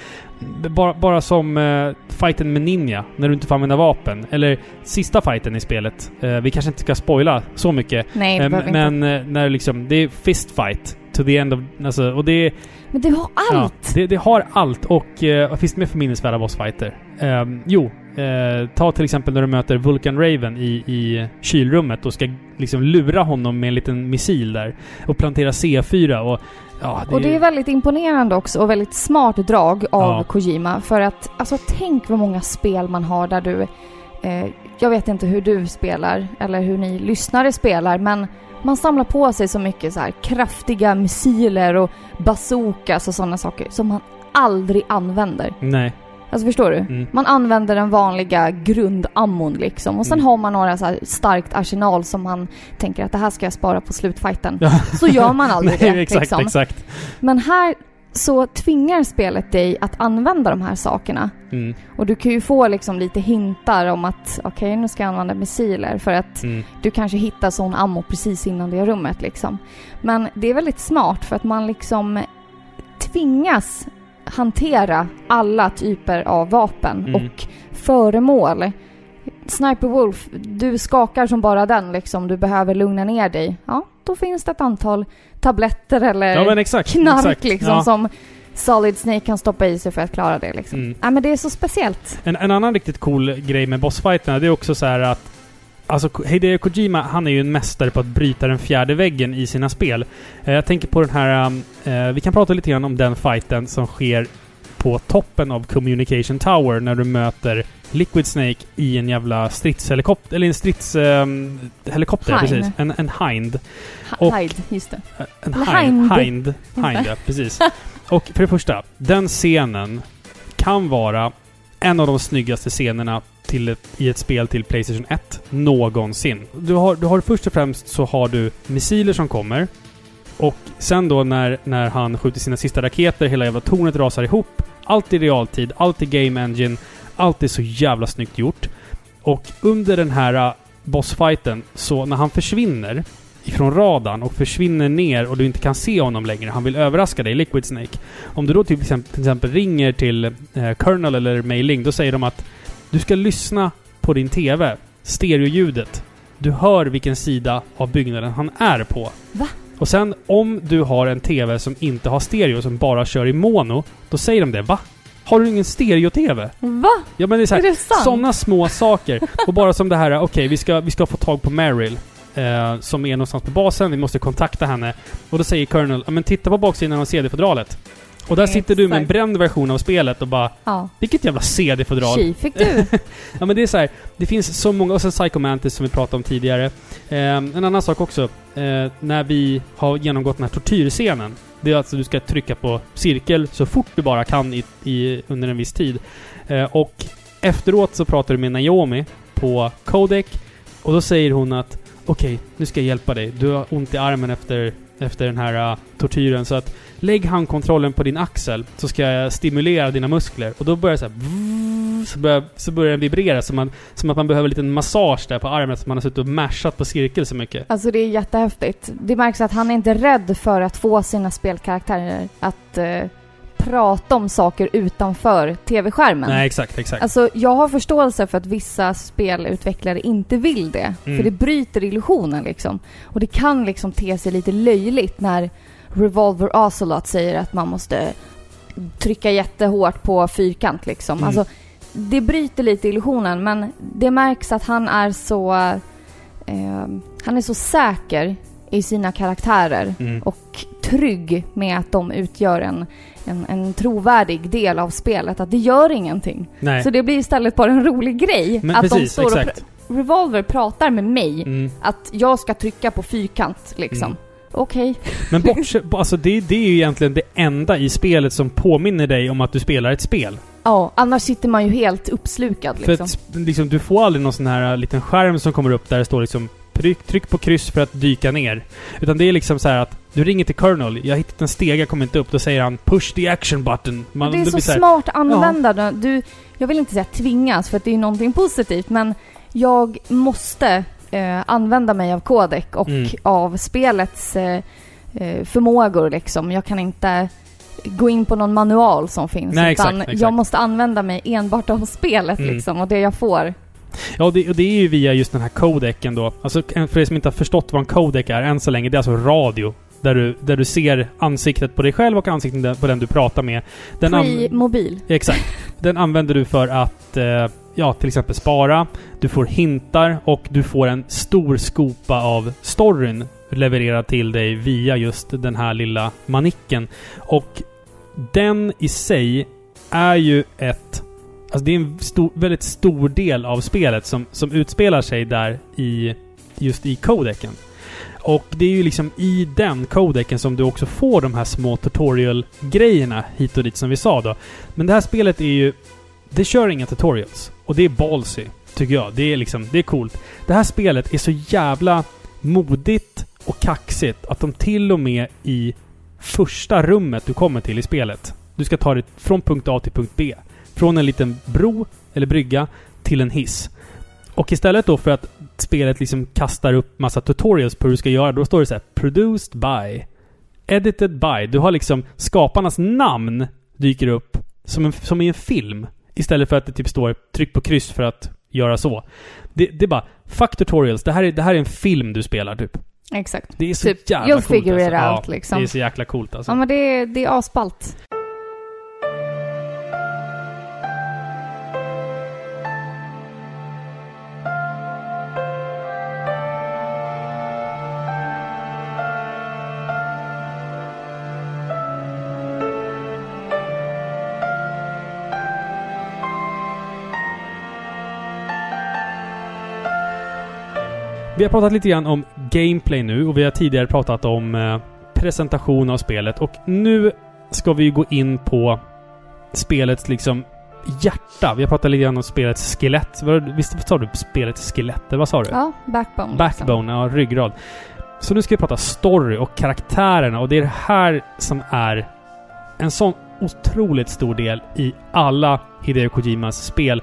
Bara, bara som uh, fighten med Ninja, när du inte får använda vapen. Eller sista fighten i spelet. Eh, vi kanske inte ska spoila så mycket. Nej, det Eh, vi inte. men eh, när liksom, det är fist fight. To the end of... Alltså, och det är... Men det har allt! Ja, det, det har allt och eh, finns det mer för minnesvärda bossfighter? Ehm, jo, eh, ta till exempel när du möter Vulcan Raven i, i kylrummet och ska liksom lura honom med en liten missil där. Och plantera C4 och... Ja, Och det är väldigt imponerande också och väldigt smart drag av Ja. Kojima. För att, alltså tänk vad många spel man har där du... Eh, jag vet inte hur du spelar eller hur ni lyssnare spelar men man samlar på sig så mycket så här kraftiga missiler och bazookas och sådana saker som man aldrig använder. Nej. Alltså förstår du? Mm. Man använder den vanliga grundammon liksom och sen Mm. har man några så starkt arsenal som man tänker att det här ska jag spara på slutfighten. Ja. Så gör man aldrig Nej, det. exakt, liksom. exakt. Men här så tvingar spelet dig att använda de här sakerna. Mm, Och du kan ju få liksom lite hintar om att okej, nu ska jag använda missiler för att mm, du kanske hittar sån ammo precis innan det rummet liksom. Men det är väldigt smart för att man liksom tvingas hantera alla typer av vapen Mm. och föremål. Sniper Wolf, du skakar som bara den liksom. Du behöver lugna ner dig. Ja, då finns det ett antal tabletter eller Ja exakt. knark exakt. liksom Ja. som Solid Snake kan stoppa i sig för att klara det liksom. Mm. Ja men det är så speciellt. En, en annan riktigt cool grej med bossfighterna, det är också så här att Alltså Hideo Kojima, han är ju en mästare på att bryta den fjärde väggen i sina spel. Eh, jag tänker på den här... um, eh, vi kan prata lite grann om den fighten som sker på toppen av Communication Tower när du möter Liquid Snake i en jävla stridshelikopter. Eller en stridshelikopter, Hind. precis. En, en Hind. Hide, just det. En Eller hind. hind. Hind. Ja, precis. Och för det första, den scenen kan vara en av de snyggaste scenerna till ett, i ett spel till Playstation 1 någonsin. Du har, du har först och främst så har du missiler som kommer. Och sen då när, när han skjuter sina sista raketer, hela jävla tornet rasar ihop. Allt i realtid, allt i Game Engine. Allt är så jävla snyggt gjort. Och under den här äh, bossfighten, så när han försvinner ifrån radarn och försvinner ner och du inte kan se honom längre. Han vill överraska dig, Liquid Snake. Om du då till exempel, till exempel ringer till eh, Colonel eller Mailing, då säger de att du ska lyssna på din TV, stereoljudet. Du hör vilken sida av byggnaden han är på. Va? Och sen om du har en TV som inte har stereo, som bara kör i mono, då säger de det. Va? Har du ingen stereo-TV? Va? Ja men det är så Är här, det sant? sådana små saker. Och bara som det här, okej vi, ska, vi ska få tag på Meryl. Eh, som är någonstans på basen, vi måste kontakta henne. Och då säger Colonel, men titta på baksidan av CD-fodralet. Och där sitter du med en bränd version av spelet och bara, Ja. vilket jävla CD-fodral. Tji fick du. Ja men det är så här, det finns så många, och sen Psycho Mantis som vi pratade om tidigare. Eh, en annan sak också, eh, när vi har genomgått den här tortyrscenen. Det är alltså du ska trycka på cirkel så fort du bara kan i, i, under en viss tid. Eh, och efteråt så pratar du med Naomi på Codec och då säger hon att okej, nu ska jag hjälpa dig. Du har ont i armen efter, efter den här uh, tortyren så att lägg handkontrollen på din axel så ska jag stimulera dina muskler. Och då börjar det så här, så börjar, så börjar den vibrera som, man, som att man behöver en liten massage där på armen som man har suttit och mashat på cirkel så mycket. Alltså det är jättehäftigt. Det märks att han är inte rädd för att få sina spelkaraktärer att uh prata om saker utanför tv-skärmen. Nej, exakt, exakt. Alltså jag har förståelse för att vissa spelutvecklare inte vill det. Mm. För det bryter illusionen liksom. Och det kan liksom te sig lite löjligt när Revolver Ocelot säger att man måste trycka jättehårt på fyrkant liksom. Mm. Alltså det bryter lite illusionen men det märks att han är så... Eh, han är så säker i sina karaktärer Mm. och trygg med att de utgör en, en, en trovärdig del av spelet. Att det gör ingenting. Nej. Så det blir istället bara en rolig grej. Men att de precis, står och exakt. pr- Revolver pratar med mig Mm. att jag ska trycka på fyrkant liksom. Mm. Okej. Men bortsett, alltså det, det är ju egentligen det enda i spelet som påminner dig om att du spelar ett spel. Ja, annars sitter man ju helt uppslukad För liksom. att sp- liksom, du får aldrig någon sån här liten skärm som kommer upp där det står liksom tryck, tryck på kryss för att dyka ner. Utan det är liksom så här att du ringer till Colonel, jag har hittat en stege, kommer inte upp. Då säger han 'Push the action button' Man, det är så blir här, smart användande. Du, jag vill inte säga tvingas för att det är någonting positivt men jag måste eh, använda mig av kodek och Mm. av spelets eh, eh, förmågor liksom. Jag kan inte gå in på någon manual som finns Nej, utan exakt, exakt. jag måste använda mig enbart av spelet Mm. liksom och det jag får. Ja, det, och det är ju via just den här codecen då. Alltså för er som inte har förstått vad en codec är än så länge, det är alltså radio. Där du, där du ser ansiktet på dig själv och ansiktet på den du pratar med. Den Pre-mobil. Exakt. Den använder du för att, eh, ja, till exempel spara. Du får hintar och du får en stor skopa av storyn levererad till dig via just den här lilla manicken. Och den i sig är ju ett... Alltså det är en stor, väldigt stor del av spelet som, som utspelar sig där i... Just i codecen. Och det är ju liksom i den codecen som du också får de här små tutorial-grejerna hit och dit som vi sa då. Men det här spelet är ju... Det kör inga tutorials. Och det är ballsy, tycker jag. Det är liksom... Det är coolt. Det här spelet är så jävla modigt och kaxigt att de till och med i första rummet du kommer till i spelet. Du ska ta dig från punkt A till punkt B. Från en liten bro, eller brygga, till en hiss. Och istället då för att spelet liksom kastar upp massa tutorials på hur du ska göra, då står det så här Produced by Edited by. Du har liksom skaparnas namn dyker upp som, en, som i en film. Istället för att det typ står tryck på kryss för att göra så. Det, det är bara Fuck tutorials. Det här är, det här är en film du spelar typ. Exakt. Det är så Typ, jävla you'll coolt figure it alltså. out, ja, liksom. Det är så jäkla coolt alltså. Ja men det är, det är asballt. Vi har pratat lite grann om gameplay nu och vi har tidigare pratat om eh, presentation av spelet och nu ska vi gå in på spelets liksom hjärta. Vi har pratat lite grann om spelets skelett. Visst sa du spelets skelett? Vad sa du? Ja, backbone. liksom. Backbone, ja, ryggrad. Så nu ska vi prata story och karaktärerna och det är det här som är en sån otroligt stor del i alla Hideo Kojimas spel.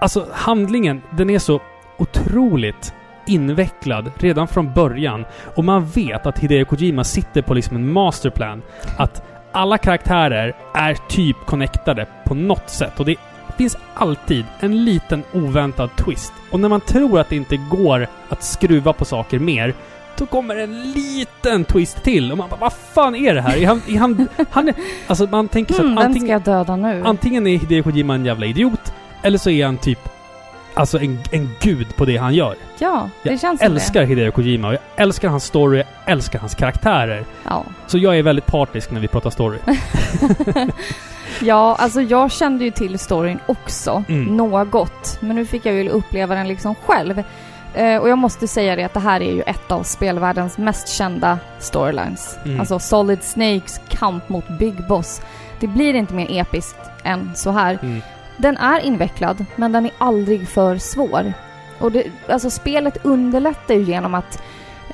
Alltså handlingen, den är så otroligt invecklad redan från början. Och man vet att Hideo Kojima sitter på liksom en masterplan. Att alla karaktärer är typ connectade på något sätt. Och det finns alltid en liten oväntad twist. Och när man tror att det inte går att skruva på saker mer, då kommer en liten twist till. Och man bara, vad fan är det här? Är han... Är han, han är, alltså man tänker Mm, att vem antingen... ska jag döda nu? Antingen är Hideo Kojima en jävla idiot, eller så är han typ Alltså en, en gud på det han gör. ja, det Jag känns som älskar Hideo Kojima och jag älskar hans story, jag älskar hans karaktärer. det. Ja. Så jag är väldigt partisk när vi pratar story. ja, alltså jag kände ju till storyn också. Mm. Något. Men nu fick jag ju uppleva den liksom själv. Eh, och jag måste säga det att det här är ju ett av spelvärldens mest kända storylines. Mm. Alltså Solid Snakes kamp mot Big Boss. Det blir inte mer episkt än så här. Mm. Den är invecklad, men den är aldrig för svår. Och det, alltså spelet underlättar ju genom att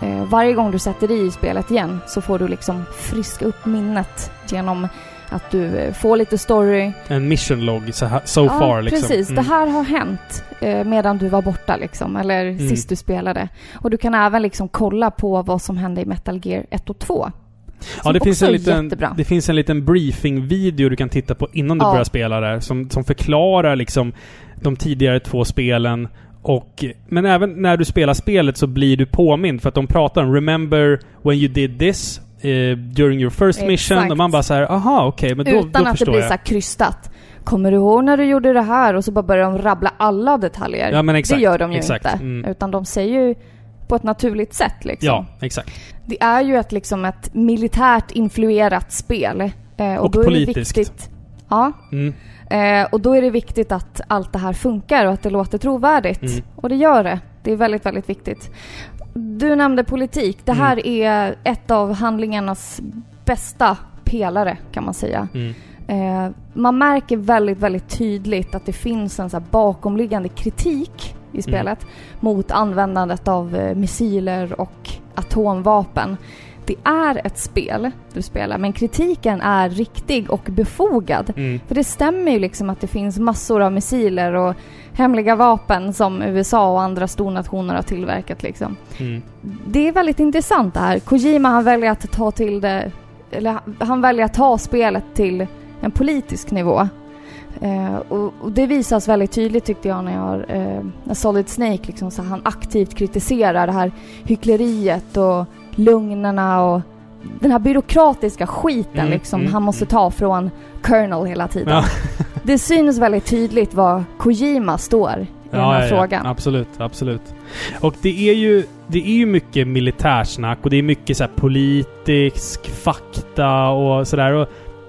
eh, varje gång du sätter i spelet igen så får du liksom friska upp minnet genom att du eh, får lite story. En mission log här, so far liksom. precis. Mm. Det här har hänt eh, medan du var borta liksom, eller Mm. sist du spelade. Och du kan även liksom kolla på vad som hände i Metal Gear 1 och 2. Ja, det finns, en liten, jättebra. det finns en liten briefing-video du kan titta på innan du Ja. börjar spela där. Som, som förklarar liksom de tidigare två spelen. Och, men även när du spelar spelet så blir du påmind för att de pratar om “Remember when you did this eh, during your first mission?” Exakt. och man bara så här, “Aha, okej, men då, Utan då att det förstår blir jag”. så här krystat. Kommer du ihåg när du gjorde det här? Och så bara börjar de rabbla alla detaljer. Ja, exakt, det gör de ju exakt, inte. mm. Utan de säger ju på ett naturligt sätt liksom. Ja, exakt. Det är ju ett, liksom ett militärt influerat spel. Eh, och, Och då politiskt. Är det viktigt, ja. Mm. Eh, och då är det viktigt att allt det här funkar och att det låter trovärdigt. Mm. Och det gör det. Det är väldigt, väldigt viktigt. Du nämnde politik. Det här Mm. är ett av handlingarnas bästa pelare kan man säga. Mm. Eh, man märker väldigt, väldigt tydligt att det finns en så bakomliggande kritik Mm. i spelet mot användandet av eh, missiler och atomvapen. Det är ett spel du spelar, men kritiken är riktig och befogad. Mm. För det stämmer ju liksom att det finns massor av missiler och hemliga vapen som USA och andra stornationer har tillverkat liksom. Mm. Det är väldigt intressant det här. Kojima han väljer att ta till det, eller han- väljer att ta spelet till en politisk nivå. Eh, och, och det visas väldigt tydligt tyckte jag när jag, eh, när Solid Snake liksom så han aktivt kritiserar det här hyckleriet och lögnerna och den här byråkratiska skiten Mm, liksom mm, han måste mm. ta från Colonel hela tiden. Ja. Det syns väldigt tydligt var Kojima står i den här frågan. Absolut, absolut. Och det är ju, det är ju mycket militärsnack och det är mycket så här politisk fakta och sådär.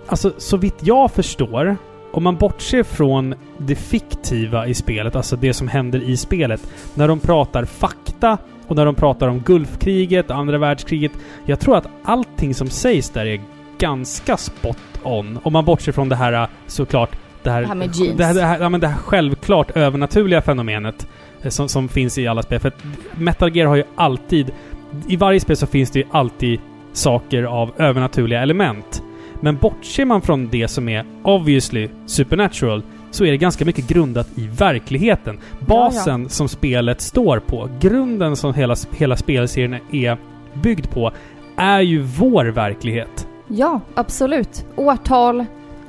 Alltså, så vitt jag förstår, om man bortser från det fiktiva i spelet, alltså det som händer i spelet, när de pratar fakta och när de pratar om Gulfkriget, andra världskriget. Jag tror att allting som sägs där är ganska spot on. Om man bortser från det här såklart det här, Det här med jeans. Det här, det här, ja, men det här självklart övernaturliga fenomenet eh, som, som finns i alla spel. För Metal Gear har ju alltid... I varje spel så finns det ju alltid saker av övernaturliga element. Men bortser man från det som är obviously supernatural så är det ganska mycket grundat i verkligheten. Basen som spelet står på, grunden som hela, hela spelserien är byggd på, är ju vår verklighet. Ja, absolut. Årtal,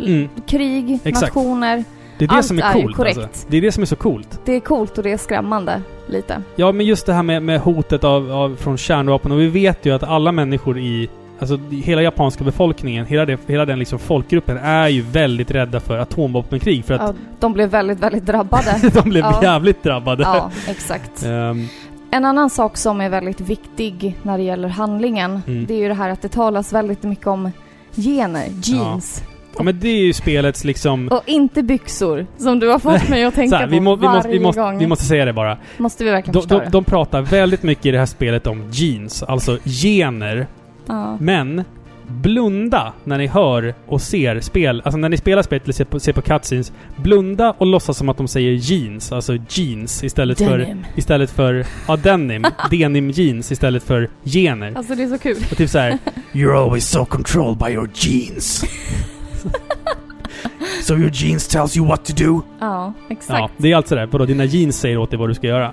Mm. krig, Exakt. nationer. Det är det Allt som är coolt korrekt. alltså. Det är det som är så coolt. Det är coolt och det är skrämmande. lite. Ja, men just det här med, med hotet av, av, från kärnvapen. Och vi vet ju att alla människor i... Alltså hela japanska befolkningen, hela, det, hela den liksom folkgruppen är ju väldigt rädda för atomvapenkrig. För att Ja, de blev väldigt, väldigt drabbade. de blev Ja. jävligt drabbade. ja, exakt. Ehm, En annan sak som är väldigt viktig när det gäller handlingen, Mm. det är ju det här att det talas väldigt mycket om gener, jeans. ja, men det är ju spelets liksom... Och inte byxor, som du har fått mig att tänka här, på vi, må, vi, varje vi, måste, gång. vi måste säga det bara. Måste vi verkligen De, förstå de, det? de pratar väldigt mycket i det här spelet om jeans, alltså gener. Ja. Men blunda när ni hör och ser spel, alltså när ni spelar spelet eller ser på, ser på cutscenes. Blunda och låtsas som att de säger jeans, alltså jeans istället för... Denim. Istället för... Ja, denim. denim jeans istället för gener. Alltså det är så kul. Och typ så här. You're always so controlled by your genes. so your genes tells you what to do? Ja, exakt. Ja, det är alltså det. Vadå, dina jeans säger åt dig vad du ska göra.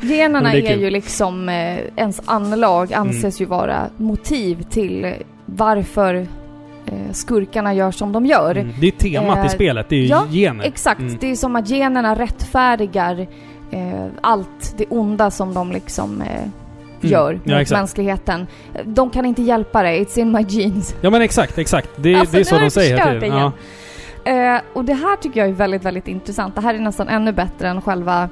Generna är är, ju liksom, eh, ens anlag anses ju vara motiv till varför eh, skurkarna gör som de gör. Mm. Det är temat i Eh, spelet. Det är ju ja, gener. Exakt, Mm. det är som att generna rättfärdigar eh, allt det onda som de liksom eh, gör Mm. Ja, mot exakt. mänskligheten. De kan inte hjälpa det, it's in my genes. Ja men exakt, exakt. Det, Alltså, det är så de säger hela tiden. Ja. Eh, och det här tycker jag är väldigt, väldigt intressant. Det här är nästan ännu bättre än själva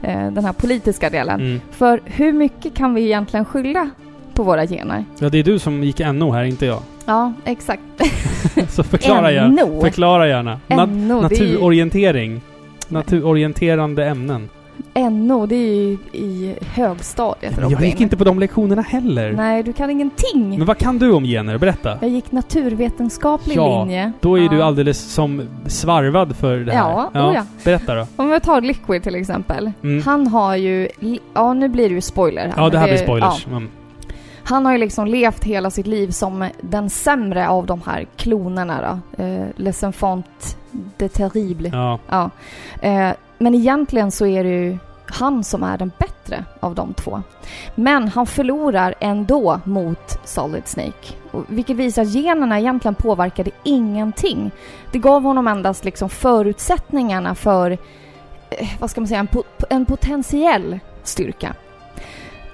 den här politiska delen. Mm. För hur mycket kan vi egentligen skylla på våra gener? ja, det är du som gick NO här, inte jag. Ja, exakt. Så förklara gärna. NO. Förklara gärna. Na- NO, ju, naturorientering. Naturorienterande ämnen. NO, det är ju i högstadiet. Men jag gick inte på de lektionerna heller. Nej, du kan ingenting. Men vad kan du om gener? Berätta. Jag gick naturvetenskaplig Ja, linje. Då är Ja. du alldeles som svarvad för det här. Ja, oh ja. Berätta då. Om vi tar Liquid till exempel. Mm. Han har ju... Ja, nu blir det ju spoiler här. Ja, det här blir ja. spoilers. Mm. Han har ju liksom levt hela sitt liv som den sämre av de här klonerna då. Eh, Les Enfants de Terrible. Ja. Ja. Eh, men egentligen så är det ju han som är den bättre av de två. Men han förlorar ändå mot Solid Snake. Vilket visar att generna egentligen påverkade ingenting. Det gav honom endast liksom förutsättningarna för, eh, vad ska man säga, en, po- en potentiell styrka.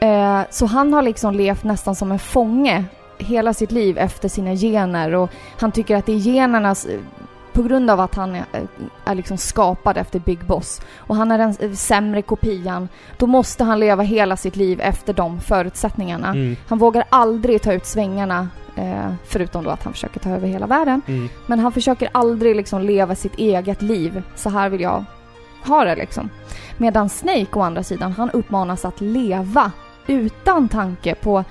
Eh, så han har liksom levt nästan som en fånge hela sitt liv efter sina gener och han tycker att det är genernas eh, på grund av att han är, är liksom skapad efter Big Boss och han är den eh, sämre kopian, då måste han leva hela sitt liv efter de förutsättningarna. Mm. Han vågar aldrig ta ut svängarna, eh, förutom då att han försöker ta över hela världen. Mm. Men han försöker aldrig liksom leva sitt eget liv. Så här vill jag ha det liksom. Medan Snake å andra sidan, han uppmanas att leva utan tanke på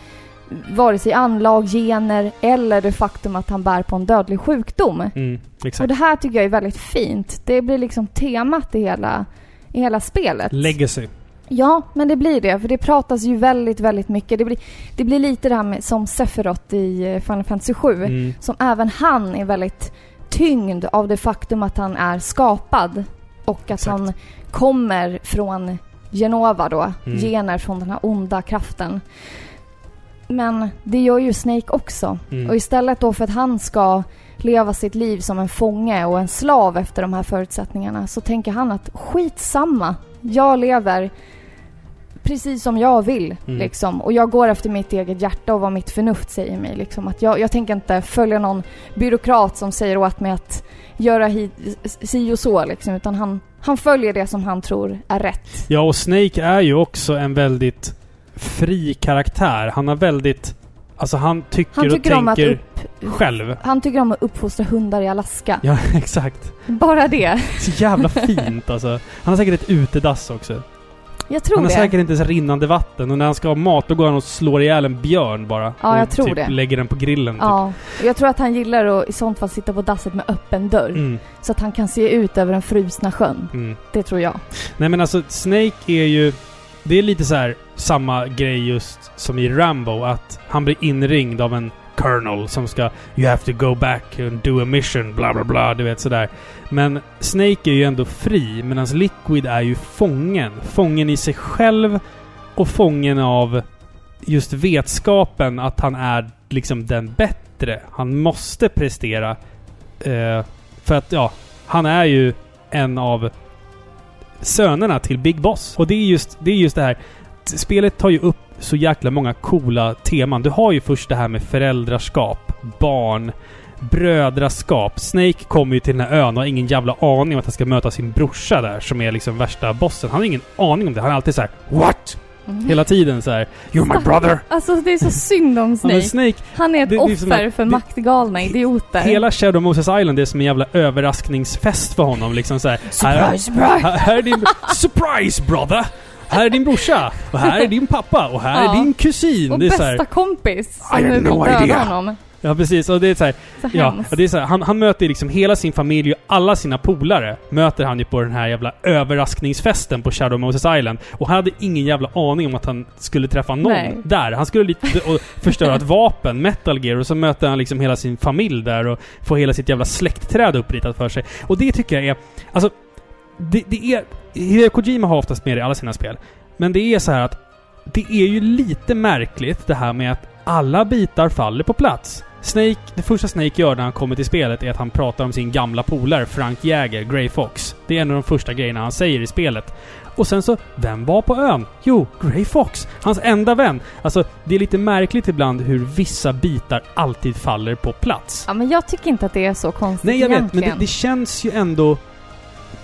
vare sig anlag, gener eller det faktum att han bär på en dödlig sjukdom. Mm. Och det här tycker jag är väldigt fint. Det blir liksom temat i hela, i hela spelet. Legacy. Ja, men det blir det. För det pratas ju väldigt, väldigt mycket. Det blir, det blir lite det här med, som Sephiroth i eh, Final Fantasy 7. Mm. Som även han är väldigt tyngd av det faktum att han är skapad. Och att Exakt. han kommer från Genova då. Mm. Gener från den här onda kraften. Men det gör ju Snake också. Mm. Och istället då för att han ska leva sitt liv som en fånge och en slav efter de här förutsättningarna så tänker han att skitsamma. Jag lever precis som jag vill. Mm. Liksom. Och jag går efter mitt eget hjärta och vad mitt förnuft säger mig. Liksom. Att jag, jag tänker inte följa någon byråkrat som säger åt mig att göra hit, si och så. Liksom. Utan han, han följer det som han tror är rätt. Ja, och Snake är ju också en väldigt fri karaktär. Han har väldigt... Alltså han tycker, Han tycker och om att tänker upp, själv. Han tycker om att uppfostra hundar i Alaska. Ja, exakt. Bara det. Så jävla fint alltså. Han har säkert ett utedass också. Jag tror han har det. säkert inte så rinnande vatten och när han ska ha mat då går han och slår ihjäl en björn bara. Ja, jag och tror typ det. lägger den på grillen. Typ. Ja, jag tror att han gillar att i sånt fall sitta på dasset med öppen dörr. Mm, Så att han kan se ut över den frusna sjön. mm. Det tror jag. Nej men alltså Snake är ju... Det är lite så här samma grej just som i Rambo att han blir inringd av en Colonel som ska You have to go back and do a mission, bla bla bla, du vet sådär. Men Snake är ju ändå fri, medan Liquid är ju fången. Fången i sig själv och fången av just vetskapen att han är liksom den bättre. Han måste prestera. Eh, för att, ja, han är ju en av sönerna till Big Boss. Och det är just det, är just det här. Spelet tar ju upp så jäkla många coola teman. Du har ju först det här med föräldraskap, barn, brödraskap. Snake kommer ju till den här ön och har ingen jävla aning om att han ska möta sin brorsa där som är liksom värsta bossen. Han har ingen aning om det. Han är alltid så här What? Mm. Hela tiden så här You're my brother! Alltså det är så synd om Ja, Snake. men Snake, Han är ett det- det är offer att- för det- maktgalna idioter. hela Shadow Moses Island är som en jävla överraskningsfest för honom. Liksom så här, här, Surprise, surprise! här, här är din... Surprise brother! Här är din brorsa! Och här är din pappa! Och här Ja. är din kusin! Och det är så bästa här, kompis som I nu vill no döda idea. honom. Ja precis, och det är så här, Så Ja, det är så här, han, han möter liksom hela sin familj och alla sina polare möter han ju på den här jävla överraskningsfesten på Shadow Moses Island. Och han hade ingen jävla aning om att han skulle träffa någon Nej. där. Han skulle lite och förstöra ett vapen, Metal Gear, och så möter han liksom hela sin familj där och får hela sitt jävla släktträd uppritat för sig. Och det tycker jag är... Alltså, det, det är... Hideo Kojima har oftast med det i alla sina spel. Men det är så här att det är ju lite märkligt det här med att alla bitar faller på plats. Snake, det första Snake gör när han kommer till spelet är att han pratar om sin gamla polare Frank Jäger, Grey Fox. Det är en av de första grejerna han säger i spelet. Och sen så, vem var på ön? Jo, Grey Fox! Hans enda vän! Alltså, det är lite märkligt ibland hur vissa bitar alltid faller på plats. Ja, men jag tycker inte att det är så konstigt Nej, jag vet, men egentligen. det, det känns ju ändå...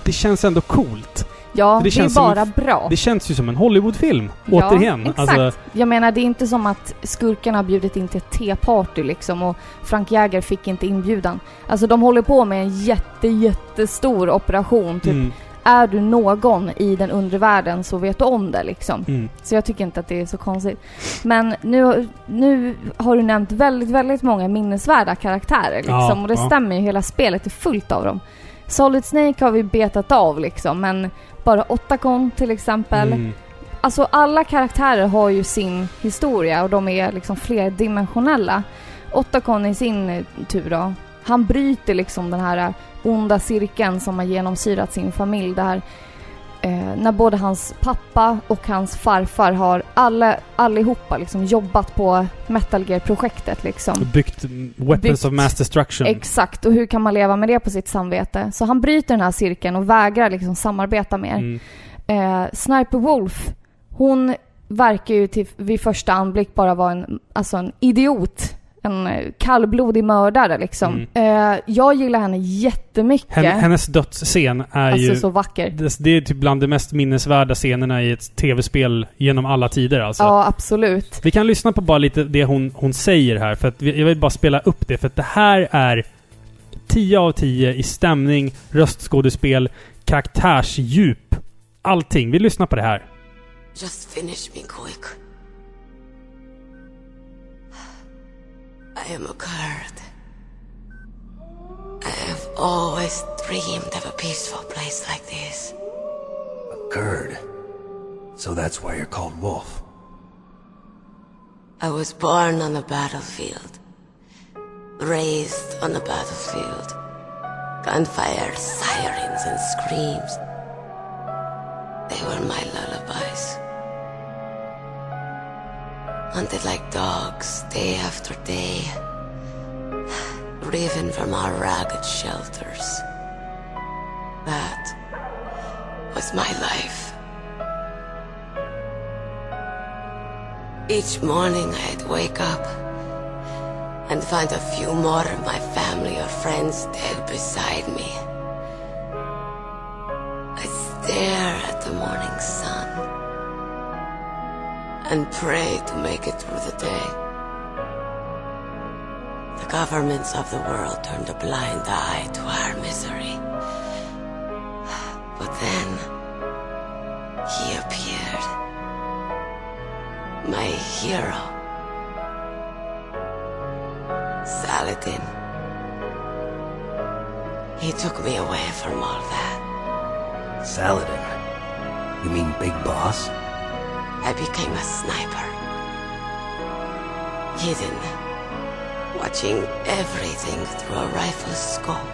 Det känns ändå coolt. ja, det det, känns är bara en bra. Det känns ju som en Hollywoodfilm. Ja, Återigen. exakt. Alltså, Jag menar, det är inte som att skurkarna har bjudit in till ett teparty liksom och Frank Jäger fick inte inbjudan. Alltså de håller på med en jätte, jättestor operation. Typ, mm, är du någon i den undre världen så vet du om det liksom. mm. Så jag tycker inte att det är så konstigt. Men nu, nu har du nämnt väldigt, väldigt många minnesvärda karaktärer liksom. Ja, och det ja. stämmer ju, hela spelet är fullt av dem. Solid Snake har vi betat av liksom, men bara Otacon till exempel. Mm. Alltså alla karaktärer har ju sin historia och de är liksom flerdimensionella. Otacon i sin eh, tur då, han bryter liksom den här onda cirkeln som har genomsyrat sin familj. Där, eh, när både hans pappa och hans farfar har alla, allihopa liksom jobbat på Metal Gear-projektet liksom. Byggt Weapons Byggt- of Mass Destruction. Exakt, och hur kan man leva med det på sitt samvete? Så han bryter den här cirkeln och vägrar liksom samarbeta mer. Mm. Eh, Sniper Wolf, hon verkar ju till, vid första anblick bara vara en, alltså en idiot. En eh, kallblodig mördare liksom. Mm. Eh, jag gillar henne jättemycket. Hen, hennes dödsscen är alltså ju... så vacker. Det, det är typ bland de mest minnesvärda scenerna i ett tv-spel genom alla tider alltså. Ja, absolut. Vi kan lyssna på bara lite det hon, hon säger här, för att vi- jag vill bara spela upp det, för att det här är 10 av 10 i stämning, röstskådespel, karaktärsdjup. Allting. Vi lyssnar på det här. Just finish me quick. I am a Kurd. I have always dreamed of a peaceful place like this. A Kurd. So that's why you're called Wolf. I was born on the battlefield, raised on the battlefield. Gunfire, sirens, and screams. They were my lullabies. Hunted like dogs, day after day. Driven from our ragged shelters. That was my life. Each morning I'd wake up and find a few more of my family or friends dead beside me. I'd stare at the morning sun and pray to make it through the day. The governments of the world turned a blind eye to our misery. But then he appeared. My hero. Saladin. He took me away from all that. Saladin. You mean Big Boss? I became a sniper. Hidden. Watching everything through a rifle scope.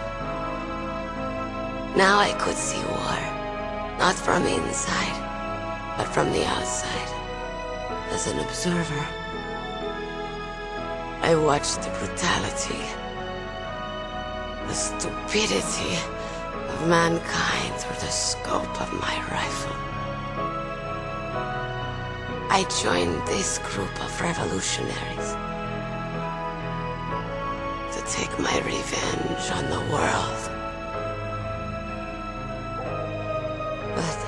Now I could see war. Not from inside, but from the outside. As an observer. I watched the brutality. The stupidity of mankind through the scope of my rifle. I joined this group of revolutionaries to take my revenge on the world. But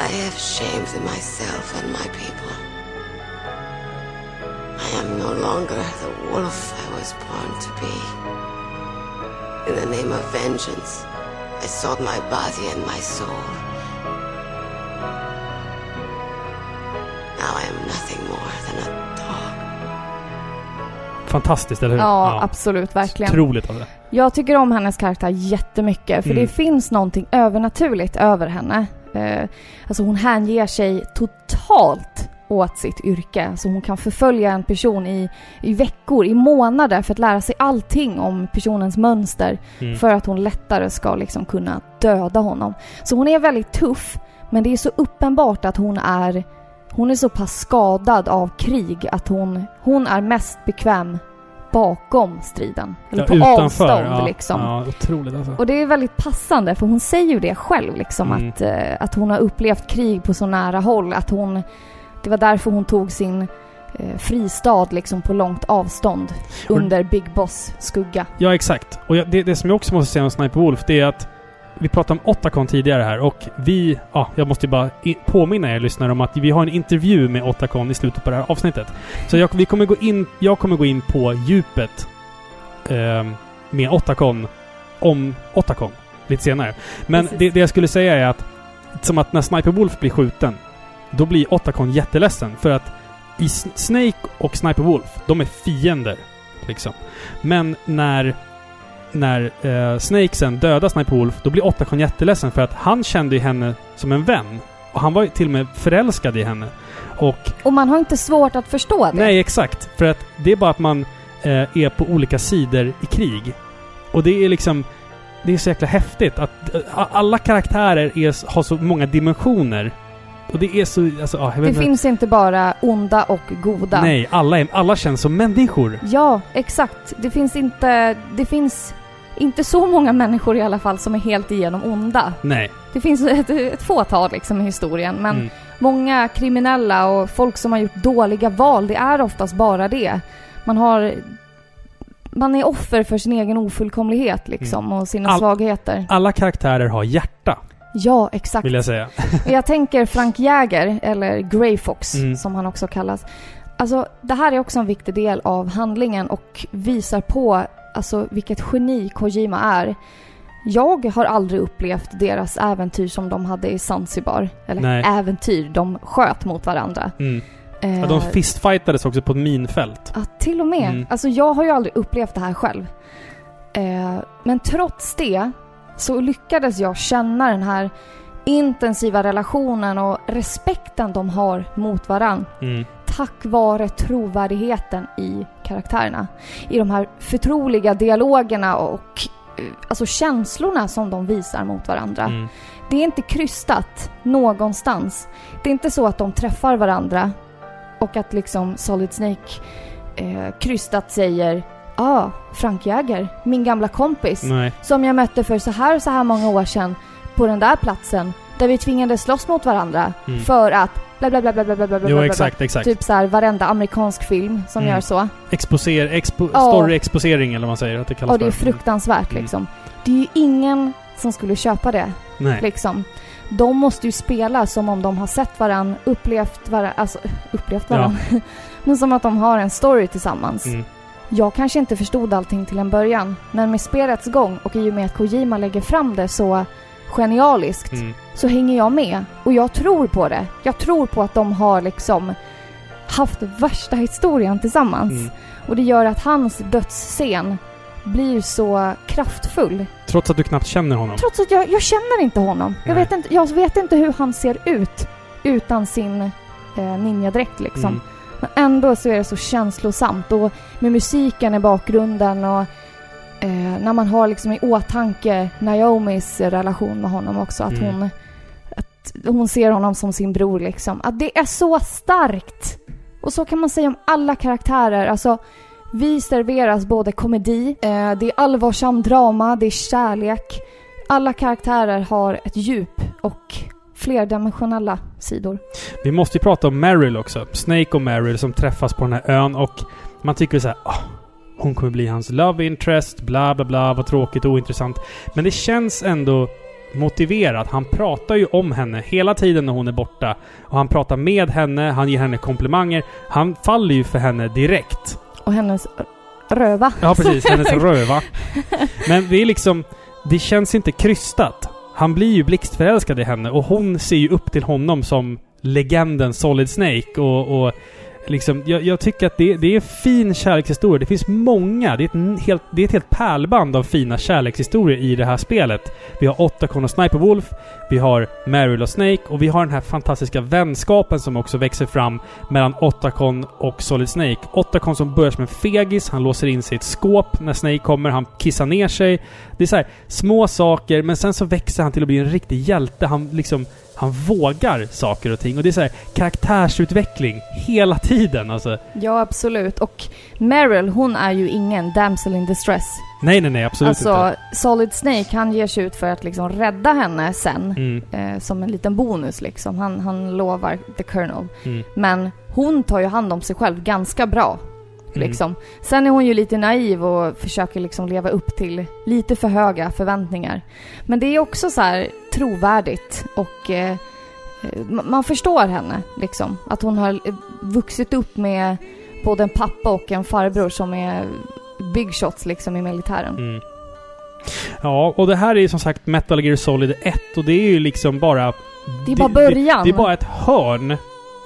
I have shamed myself and my people. I am no longer the wolf I was born to be. In the name of vengeance, I sold my body and my soul. Now I am nothing more than a dog. Fantastiskt, eller hur? Ja, absolut. Verkligen. Otroligt alltså. Jag tycker om hennes karaktär jättemycket för Mm. det finns någonting övernaturligt över henne. Eh, alltså hon hänger sig totalt åt sitt yrke. Alltså hon kan förfölja en person i, i veckor, i månader för att lära sig allting om personens mönster Mm. för att hon lättare ska liksom kunna döda honom. Så hon är väldigt tuff men det är så uppenbart att hon är hon är så pass skadad av krig att hon, hon är mest bekväm bakom striden. Eller Ja, på utanför. avstånd ja. liksom. Ja, otroligt alltså. Och det är väldigt passande för hon säger ju det själv liksom Mm. att, eh, att hon har upplevt krig på så nära håll. Att hon, det var därför hon tog sin eh, fristad liksom på långt avstånd under Big Boss skugga. Ja, exakt. Och det, det som jag också måste säga om Sniper Wolf, det är att vi pratade om Otacon tidigare här och vi... Ja, jag måste ju bara påminna er lyssnare om att vi har en intervju med Otacon i slutet på det här avsnittet. Så jag, vi kommer gå in, jag kommer gå in på djupet eh, med Otacon om Otacon lite senare. Men det, det jag skulle säga är att som att när Sniper Wolf blir skjuten, då blir Otacon jätteledsen för att i Snake och Sniper Wolf, de är fiender. Liksom. Men när när eh, Snake sen dödar Sniper Wolf, då blir Otacon jätteledsen för att han kände ju henne som en vän. Och han var ju till och med förälskad i henne. Och Och man har inte svårt att förstå det. nej, exakt. För att det är bara att man eh, är på olika sidor i krig. Och det är liksom... Det är så jäkla häftigt att eh, alla karaktärer är, har så många dimensioner. Och det är så... Alltså, vet det finns inte bara onda och goda. Nej, alla, är, alla känns som människor. Ja, exakt. Det finns inte... Det finns inte så många människor i alla fall som är helt igenom onda. Nej. Det finns ett, ett fåtal liksom i historien, men Mm. många kriminella och folk som har gjort dåliga val, det är oftast bara det. Man har... Man är offer för sin egen ofullkomlighet liksom och sina Mm. All- svagheter. Alla karaktärer har hjärta, Ja, exakt. vill jag säga. Jag tänker Frank Jäger, eller Grey Fox Mm. som han också kallas. Alltså, det här är också en viktig del av handlingen och visar på alltså, vilket geni Kojima är. Jag har aldrig upplevt deras äventyr som de hade i Zanzibar. Eller Nej. äventyr, de sköt mot varandra. Mm. Eh, Ja, de fistfightades också på ett minfält. Ja, till och med. Mm. Alltså jag har ju aldrig upplevt det här själv. Eh, men trots det så lyckades jag känna den här intensiva relationen och respekten de har mot varann Mm. Tack vare trovärdigheten i karaktärerna. I de här förtroliga dialogerna och eh, alltså känslorna som de visar mot varandra. Mm. Det är inte krystat någonstans. Det är inte så att de träffar varandra och att liksom Solid Snake eh, krystat säger ah, Frank Jäger, min gamla kompis Nej. som jag mötte för så här och så här många år sedan på den där platsen där vi tvingades slåss mot varandra Mm. för att bla bla bla bla bla bla bla. Jo, exakt, exakt. Typ såhär varenda amerikansk film som mm. gör så. Exposer, expo, oh. story-exposering eller vad man säger att det kallas Ja, det är mm. fruktansvärt mm. liksom. Det är ju ingen som skulle köpa det. Nej. Liksom. De måste ju spela som om de har sett varann, upplevt varann, alltså upplevt varann. Ja. men som att de har en story tillsammans. Mm. Jag kanske inte förstod allting till en början, men med spelets gång och i och med att Kojima lägger fram det så genialiskt Mm. så hänger jag med. Och jag tror på det. Jag tror på att de har liksom haft värsta historien tillsammans. Mm. Och det gör att hans dödsscen blir så kraftfull. Trots att du knappt känner honom. Trots att jag, jag känner inte honom. Jag vet inte, jag vet inte hur han ser ut utan sin eh, ninjadräkt liksom. Mm. Men ändå så är det så känslosamt och med musiken i bakgrunden och eh, när man har liksom i åtanke Naomis relation med honom också. Att, Mm. hon, att hon ser honom som sin bror liksom. Att det är så starkt! Och så kan man säga om alla karaktärer. Alltså, Vi serveras både komedi, eh, det är allvarsam drama, det är kärlek. Alla karaktärer har ett djup och flerdimensionella sidor. Vi måste ju prata om Meryl också. Snake och Meryl som träffas på den här ön och man tycker så här, "Ah, hon kommer bli hans love interest, bla bla bla, vad tråkigt och ointressant. Men det känns ändå motiverat. Han pratar ju om henne hela tiden när hon är borta. Och han pratar med henne, han ger henne komplimanger. Han faller ju för henne direkt. Och hennes röva. Ja, precis. Hennes röva. Men det är liksom... Det känns inte krystat. Han blir ju blixtförälskad i henne och hon ser ju upp till honom som legenden Solid Snake och... och liksom, jag, jag tycker att det, det är en fin kärlekshistoria. Det finns många. Det är, ett helt, det är ett helt pärlband av fina kärlekshistorier i det här spelet. Vi har Otacon och Sniper Wolf, vi har Meryl och Snake och vi har den här fantastiska vänskapen som också växer fram mellan Otacon och Solid Snake. Otacon som börjar som en fegis, han låser in sig i ett skåp när Snake kommer, han kissar ner sig. Det är så här små saker, men sen så växer han till att bli en riktig hjälte. Han liksom han vågar saker och ting. Och det är så här karaktärsutveckling hela tiden. Alltså, Ja, absolut. Och Meryl, hon är ju ingen damsel in distress. nej, nej, nej. Absolut alltså, inte. Solid Snake, han ger sig ut för att liksom rädda henne sen. Mm, Eh, som en liten bonus liksom. Han, han lovar the Colonel. mm, Men hon tar ju hand om sig själv ganska bra. Mm. Liksom. Sen är hon ju lite naiv och försöker liksom leva upp till lite för höga förväntningar. Men det är också så här trovärdigt och eh, eh, ma- man förstår henne liksom. Att hon har eh, vuxit upp med både en pappa och en farbror som är big shots liksom i militären. mm. Ja, och det här är ju som sagt Metal Gear Solid 1 och det är ju liksom bara... Det är bara början. Det, det är bara ett hörn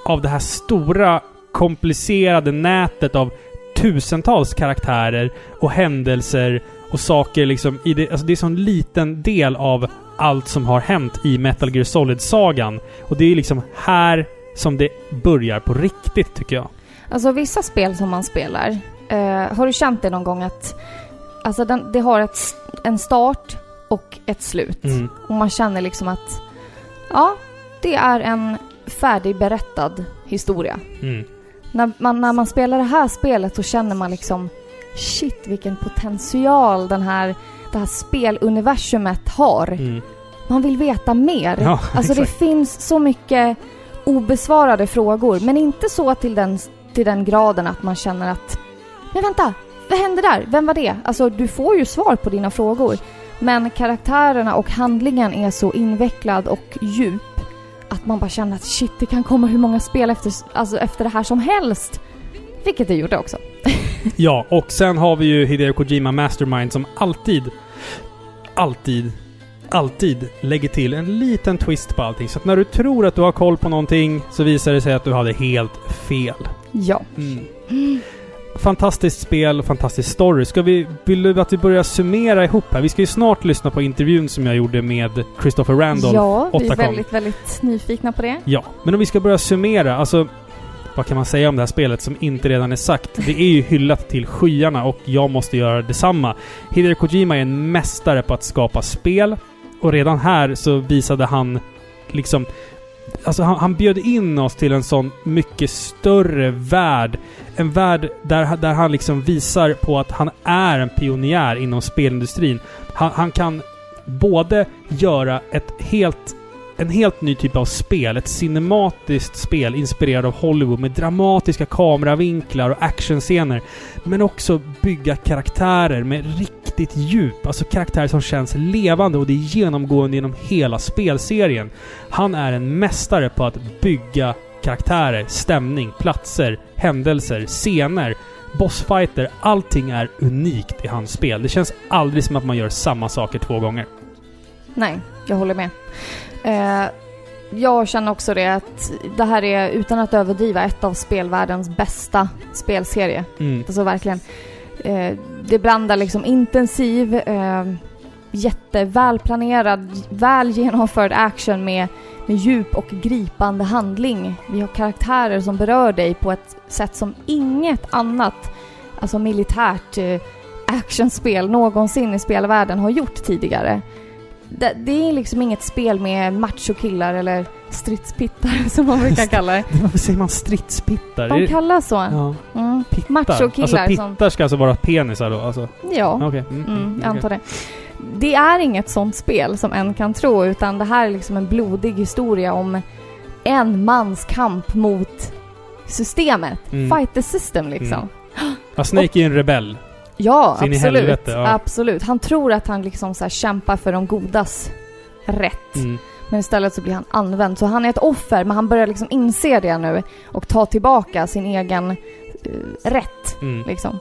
av det här stora, komplicerade nätet av tusentals karaktärer och händelser och saker liksom i det... Alltså det är så en liten del av allt som har hänt i Metal Gear Solid-sagan. Och det är liksom här som det börjar på riktigt, tycker jag. Alltså vissa spel som man spelar, eh, har du känt det någon gång att alltså den, det har ett, en start och ett slut? Mm. Och man känner liksom att ja, det är en färdigberättad historia. Mm. När man, när man spelar det här spelet så känner man liksom shit vilken potential den här, det här speluniversumet har. Mm. Man vill veta mer. Ja, alltså det exakt. finns så mycket obesvarade frågor, men inte så till den, till den graden att man känner att men vänta, vad hände där? Vem var det? Alltså du får ju svar på dina frågor. Men karaktärerna och handlingen är så invecklad och djup att man bara känner att shit, det kan komma hur många spel efter, alltså, efter det här som helst. Vilket det gjorde också. Ja, och sen har vi ju Hideo Kojima Mastermind som alltid, alltid, alltid lägger till en liten twist på allting. Så att när du tror att du har koll på någonting så visar det sig att du hade helt fel. Ja. Mm. Fantastiskt spel fantastisk story. Ska vi, vill du att vi börjar summera ihop här? Vi ska ju snart lyssna på intervjun som jag gjorde med Christopher Randolph. Ja, vi är väldigt, väldigt nyfikna på det. Ja, men om vi ska börja summera, alltså... Vad kan man säga om det här spelet som inte redan är sagt? Det är ju hyllat till skyarna och jag måste göra detsamma. Hideo Kojima är en mästare på att skapa spel. Och redan här så visade han liksom... Alltså han, han bjöd in oss till en sån mycket större värld. En värld där, där han liksom visar på att han är en pionjär inom spelindustrin. Han, han kan både göra ett helt en helt ny typ av spel. Ett cinematiskt spel inspirerat av Hollywood med dramatiska kameravinklar och actionscener. Men också bygga karaktärer med riktigt djup. Alltså karaktärer som känns levande och det är genomgående genom hela spelserien. Han är en mästare på att bygga karaktärer, stämning, platser, händelser, scener, bossfighter. Allting är unikt i hans spel. Det känns aldrig som att man gör samma saker två gånger. Nej, jag håller med. Eh, jag känner också det att det här är, utan att överdriva, ett av spelvärldens bästa spelserie. Mm. Alltså verkligen. Eh, det blandar liksom intensiv, eh, jättevälplanerad, väl genomförd action med, med djup och gripande handling. Vi har karaktärer som berör dig på ett sätt som inget annat, alltså militärt eh, actionspel någonsin i spelvärlden har gjort tidigare. Det, det är liksom inget spel med machokillar eller stridspittar som man brukar kalla det. Varför säger man stridspittar? De kallas så. Ja, Mm. pittar. Machokillar Alltså pittar ska alltså vara penisar då? Alltså. Ja. Okej. Mm, Mm, mm, jag okej. antar det. Det är inget sånt spel som en kan tro, utan det här är liksom en blodig historia om en mans kamp mot systemet. Mm. Fight the system liksom. Ja, Snake är en rebell. Ja, Så in i absolut. helvete, ja. Absolut. Han tror att han liksom så kämpar för de godas rätt. Mm. Men istället så blir han använd. Så han är ett offer, men han börjar liksom inse det nu och ta tillbaka sin egen eh, rätt. Mm. Liksom.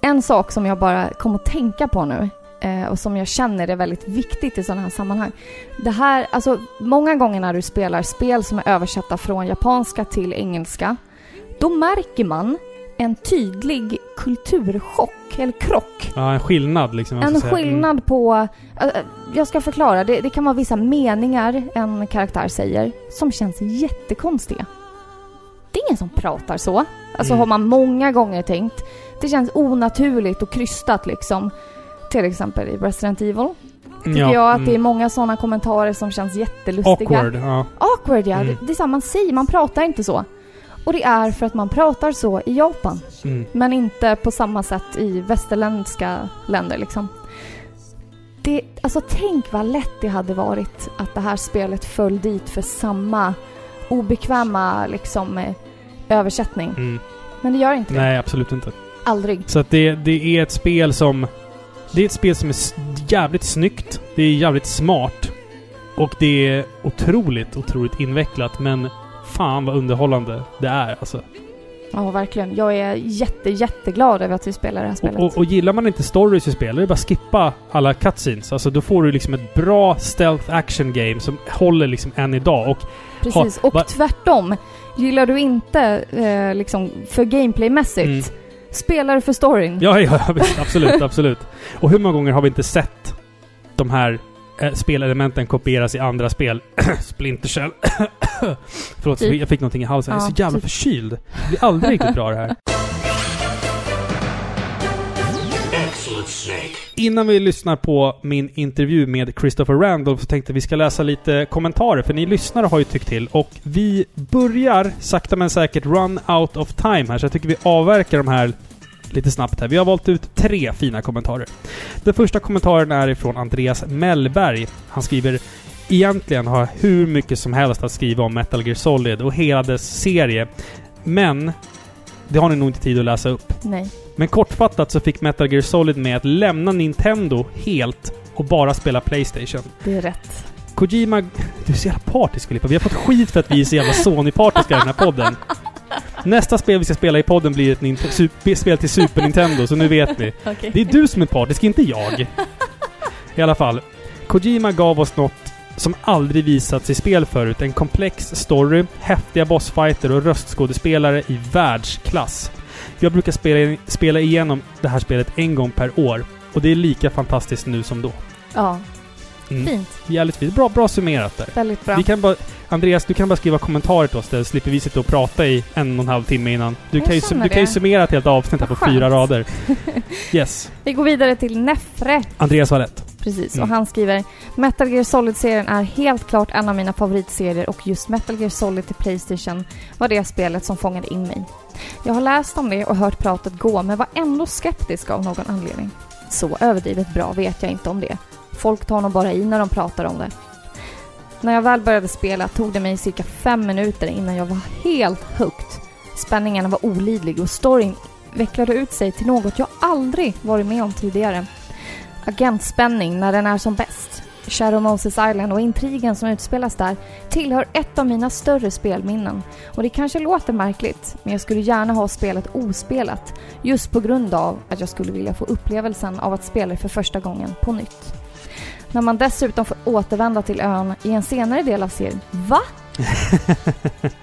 En sak som jag bara kom att tänka på nu eh, och som jag känner är väldigt viktigt i sådana här sammanhang. Det här, alltså många gånger när du spelar spel som är översatta från japanska till engelska, då märker man en tydlig kulturchock, eller krock. Ja, en skillnad liksom. En säga. skillnad på... äh, jag ska förklara. Det, det kan vara vissa meningar en karaktär säger som känns jättekonstiga. Det är ingen som pratar så. Alltså Mm. har man många gånger tänkt. Det känns onaturligt och krystat liksom. Till exempel i Resident Evil. Mm. Tycker Ja, jag att mm. det är många sådana kommentarer som känns jättelustiga. Awkward, ja. Awkward ja. Mm. Det, det är samma man säger. Man pratar inte så. Och det är för att man pratar så i Japan. Mm. Men inte på samma sätt i västerländska länder liksom. Det, alltså tänk vad lätt det hade varit att det här spelet föll dit för samma obekväma liksom eh, översättning. Mm. Men det gör inte det. Nej, absolut inte. Aldrig. Så att det, det är ett spel som... Det är ett spel som är jävligt snyggt. Det är jävligt smart. Och det är otroligt, otroligt invecklat. Men fan vad underhållande det är alltså. Ja, verkligen. Jag är jätte, jätteglad över att vi spelar det här spelet. Och, och, och gillar man inte stories i spel, då är det bara att skippa alla cutscenes. Alltså då får du liksom ett bra stealth action game som håller liksom än idag. Och Precis. ha- och va- tvärtom. Gillar du inte eh, liksom för gameplaymässigt, Mm. spelar du för storyn. Ja, ja, absolut, absolut. Och hur många gånger har vi inte sett de här eh, spelelementen kopieras i andra spel? Splinter Cell. Förlåt, Typ. jag fick någonting i halsen. jag är Ja, så jävla typ. förkyld. Det blir aldrig riktigt bra det här. Innan vi lyssnar på min intervju med Christopher Randolph så tänkte vi ska läsa lite kommentarer, för ni lyssnare har ju tyckt till. Och vi börjar sakta men säkert run out of time här, så jag tycker vi avverkar de här lite snabbt här. Vi har valt ut tre fina kommentarer. Den första kommentaren är ifrån Andreas Mellberg. Han skriver Egentligen har jag hur mycket som helst att skriva om Metal Gear Solid och hela dess serie. Men det har ni nog inte tid att läsa upp. Nej. Men kortfattat så fick Metal Gear Solid med att lämna Nintendo helt och bara spela Playstation. Det är rätt. Kojima... Du är så jävla partisk Filippa. Vi har fått skit för att vi är så jävla Sony-partiska i den här podden. Nästa spel vi ska spela i podden blir ett Nint- spel till Super Nintendo, så nu vet ni. Okej. Det är du som är partisk, inte jag. I alla fall. Kojima gav oss något som aldrig visats i spel förut. En komplex story, häftiga bossfighter och röstskådespelare i världsklass. Jag brukar spela, spela igenom det här spelet en gång per år. Och det är lika fantastiskt nu som då. Ja, Mm. fint. Jävligt fint. Bra, bra summerat där. Väldigt bra. Vi kan bara, Andreas, du kan bara skriva kommentarer till oss där, slipper vi sitta och prata i en och en halv timme innan. Du, Jag kan ju, du kan ju summera ett helt avsnitt här på fyra rader. Yes. Vi går vidare till Nefre. Andreas var rätt. Precis, Mm. och han skriver Metal Gear Solid-serien är helt klart en av mina favoritserier och just Metal Gear Solid till Playstation var det spelet som fångade in mig. Jag har läst om det och hört pratet gå men var ändå skeptisk av någon anledning. Så överdrivet bra vet jag inte om det. Folk tar nog bara i när de pratar om det. När jag väl började spela tog det mig cirka fem minuter innan jag var helt hooked. Spänningen var olidlig och storyn vecklade ut sig till något jag aldrig varit med om tidigare. Agentspänning när den är som bäst. Shadow Moses Island och intrigen som utspelas där tillhör ett av mina större spelminnen. Och det kanske låter märkligt, men jag skulle gärna ha spelet ospelat just på grund av att jag skulle vilja få upplevelsen av att spela det för första gången på nytt. När man dessutom får återvända till ön i en senare del av serien. Va?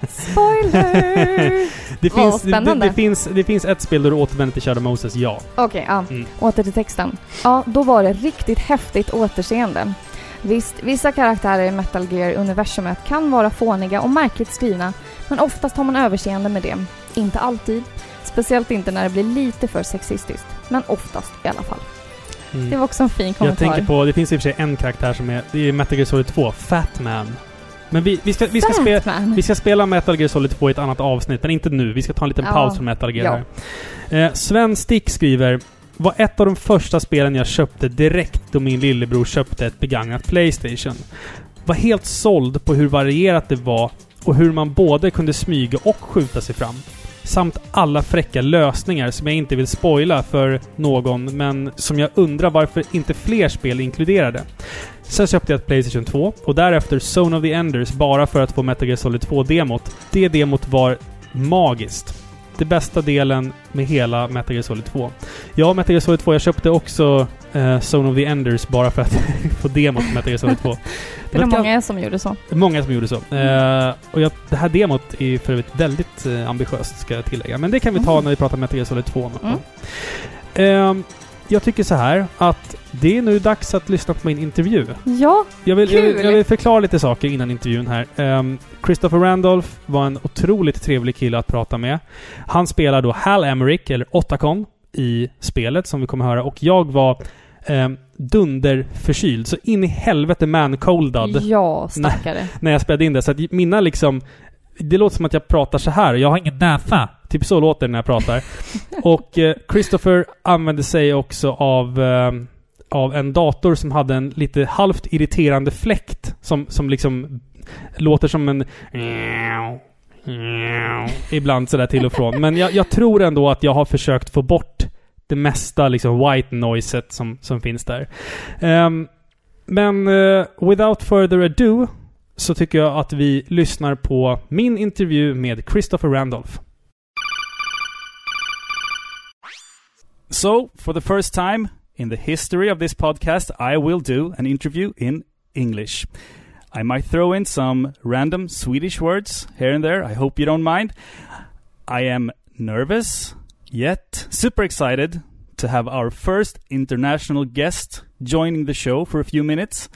Spoiler! Det Vad finns, det, det, spännande. det, finns, det finns ett spel där du återvänder till Shadow Moses, ja. Okej, ja. Mm. Åter till texten. Ja, då var det riktigt häftigt återseende. Visst, vissa karaktärer i Metal Gear-universumet kan vara fåniga och märkligt skrivna, men oftast har man överseende med det. Inte alltid. Speciellt inte när det blir lite för sexistiskt. Men oftast i alla fall. Det var också en fin Jag kommentar. tänker på, det finns i och för sig en karaktär som är, det är Metal Gear Solid 2, Fat Man. Men vi, vi, ska, vi, ska spela, vi ska spela Metal Gear Solid 2 i ett annat avsnitt, men inte nu. Vi ska ta en liten Ja. paus från Metal Gear Ja. Eh, Sven Stick skriver var ett av de första spelen jag köpte direkt då min lillebror köpte ett begagnat Playstation. Var helt såld på hur varierat det var och hur man både kunde smyga och skjuta sig fram. Samt alla fräcka lösningar som jag inte vill spoila för någon, men som jag undrar varför inte fler spel inkluderade. Sen köpte jag ett Playstation 2 och därefter Zone of the Enders bara för att få Metal Gear Solid 2-demot. Det demot var magiskt. Det bästa delen med hela Metal Gear Solid 2. Ja, Metal Gear Solid 2. Jag köpte också eh, Zone of the Enders bara för att få demot på Metal Gear Solid 2. Det var många som gjorde så. Många som gjorde så. Eh, och jag, det här demot är för övrigt väldigt eh, ambitiöst, ska jag tillägga. Men det kan vi ta Mm. när vi pratar Metal Gear Solid 2. någon Mm. Ehm, jag tycker så här att det är nu dags att lyssna på min intervju. Ja, Jag vill, jag, vill, Kul! jag vill förklara lite saker innan intervjun här. Ehm, Christopher Randolph var en otroligt trevlig kille att prata med. Han spelar då Hal Emmerich, eller Otacon, i spelet som vi kommer höra. Och jag var um, dunderförkyld. Så in i helvete man-coldad ja stackare. när jag spelade in det. Så att mina liksom... Det låter som att jag pratar så här. Jag har ingen näsa. Typ så låter det när jag pratar. och eh, Christopher använde sig också av, eh, av en dator som hade en lite halvt irriterande fläkt. Som, som liksom låter som en... Ibland sådär till och från. Men jag, jag tror ändå att jag har försökt få bort det mesta liksom white noiset som, som finns där. Um, men uh, without further ado så tycker jag att vi lyssnar på min intervju med Christopher Randolph. So, for the first time in the history of this podcast, I will do an interview in English. I might throw in some random Swedish words here and there. I hope you don't mind. I am nervous, yet super excited to have our first international guest joining the show for a few minutes.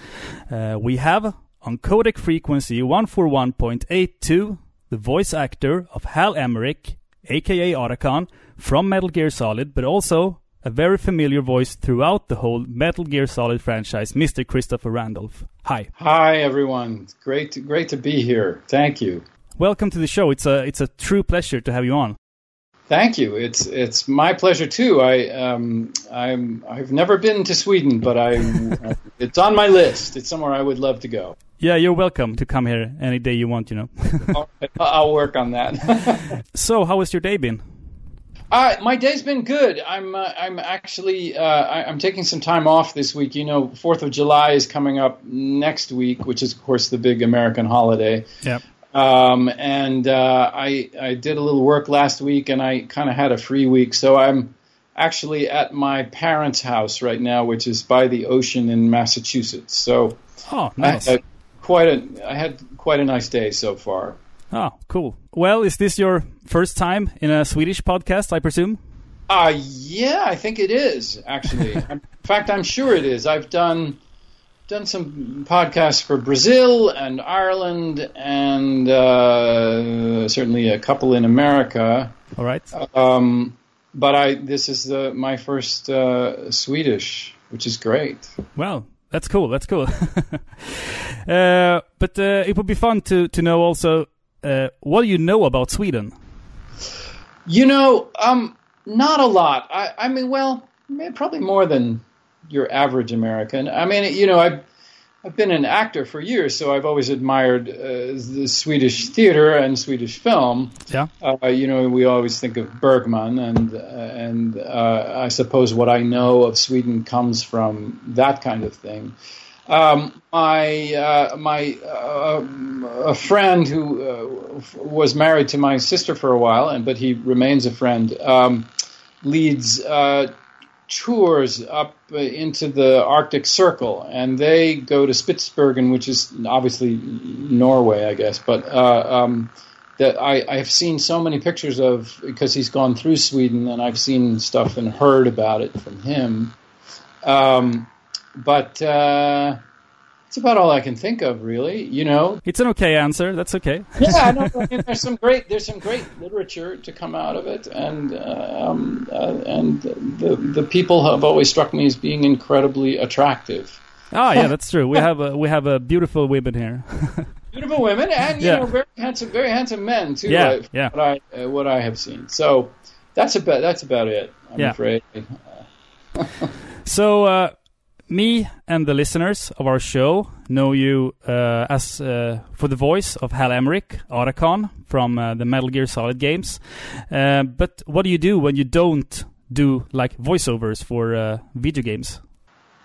Uh, we have on codec frequency 141.82 the voice actor of Hal Emmerich, aka Otacon, from Metal Gear Solid, but also a very familiar voice throughout the whole Metal Gear Solid franchise, Mr. Christopher Randolph. Hi. Hi, everyone. It's great, to, great to be here. Thank you. Welcome to the show. It's a it's a true pleasure to have you on. Thank you. It's it's my pleasure too. I um I'm I've never been to Sweden, but I it's on my list. It's somewhere I would love to go. Yeah, you're welcome to come here any day you want, you know. I'll, I'll work on that. so, how has your day been? Uh, my day's been good. I'm uh, I'm actually uh, I, I'm taking some time off this week. You know, Fourth of July is coming up next week, which is of course the big American holiday. Yeah. Um, and uh, I I did a little work last week, and I kind of had a free week, so I'm actually at my parents' house right now, which is by the ocean in Massachusetts. So Oh, I nice. had quite a I had quite a nice day so far. Oh, cool. Well, is this your first time in a Swedish podcast, I presume? Uh, yeah, I think it is actually. in fact, I'm sure it is. I've done done some podcasts for Brazil and Ireland, and uh, certainly a couple in America. All right. Um, but I this is the my first uh, Swedish, which is great. Well, that's cool. That's cool. uh, but uh, it would be fun to to know also uh, what do you know about Sweden? You know, um, not a lot. I, I mean, well, probably more than your average American. I mean, you know, I've I've been an actor for years, so I've always admired uh, the Swedish theater and Swedish film. Yeah. Uh, you know, we always think of Bergman, and uh, and uh, I suppose what I know of Sweden comes from that kind of thing. Um, my uh, my uh, a friend who uh, f- was married to my sister for a while, and but he remains a friend. Um, leads uh, tours up uh, into the Arctic Circle, and they go to Spitsbergen, which is obviously Norway, I guess. But uh, um, that I, I have seen so many pictures of because he's gone through Sweden, and I've seen stuff and heard about it from him. Um, but uh, That's about all I can think of, really. You know, It's an okay answer. That's okay. yeah, no, I mean, there's some great there's some great literature to come out of it, and uh, um, uh, and the the people have always struck me as being incredibly attractive. Ah, yeah, that's true. We have a, we have a beautiful women here. Beautiful women, and you Yeah. know, very handsome, very handsome men too. Yeah, yeah. What I uh, what I have seen. So that's about that's about it. I'm Yeah. afraid. So, uh, me and the listeners of our show know you uh, as uh, for the voice of Hal Emmerich, Otacon from uh, the Metal Gear Solid games. Uh, but what do you do when you don't do like voiceovers for uh, video games?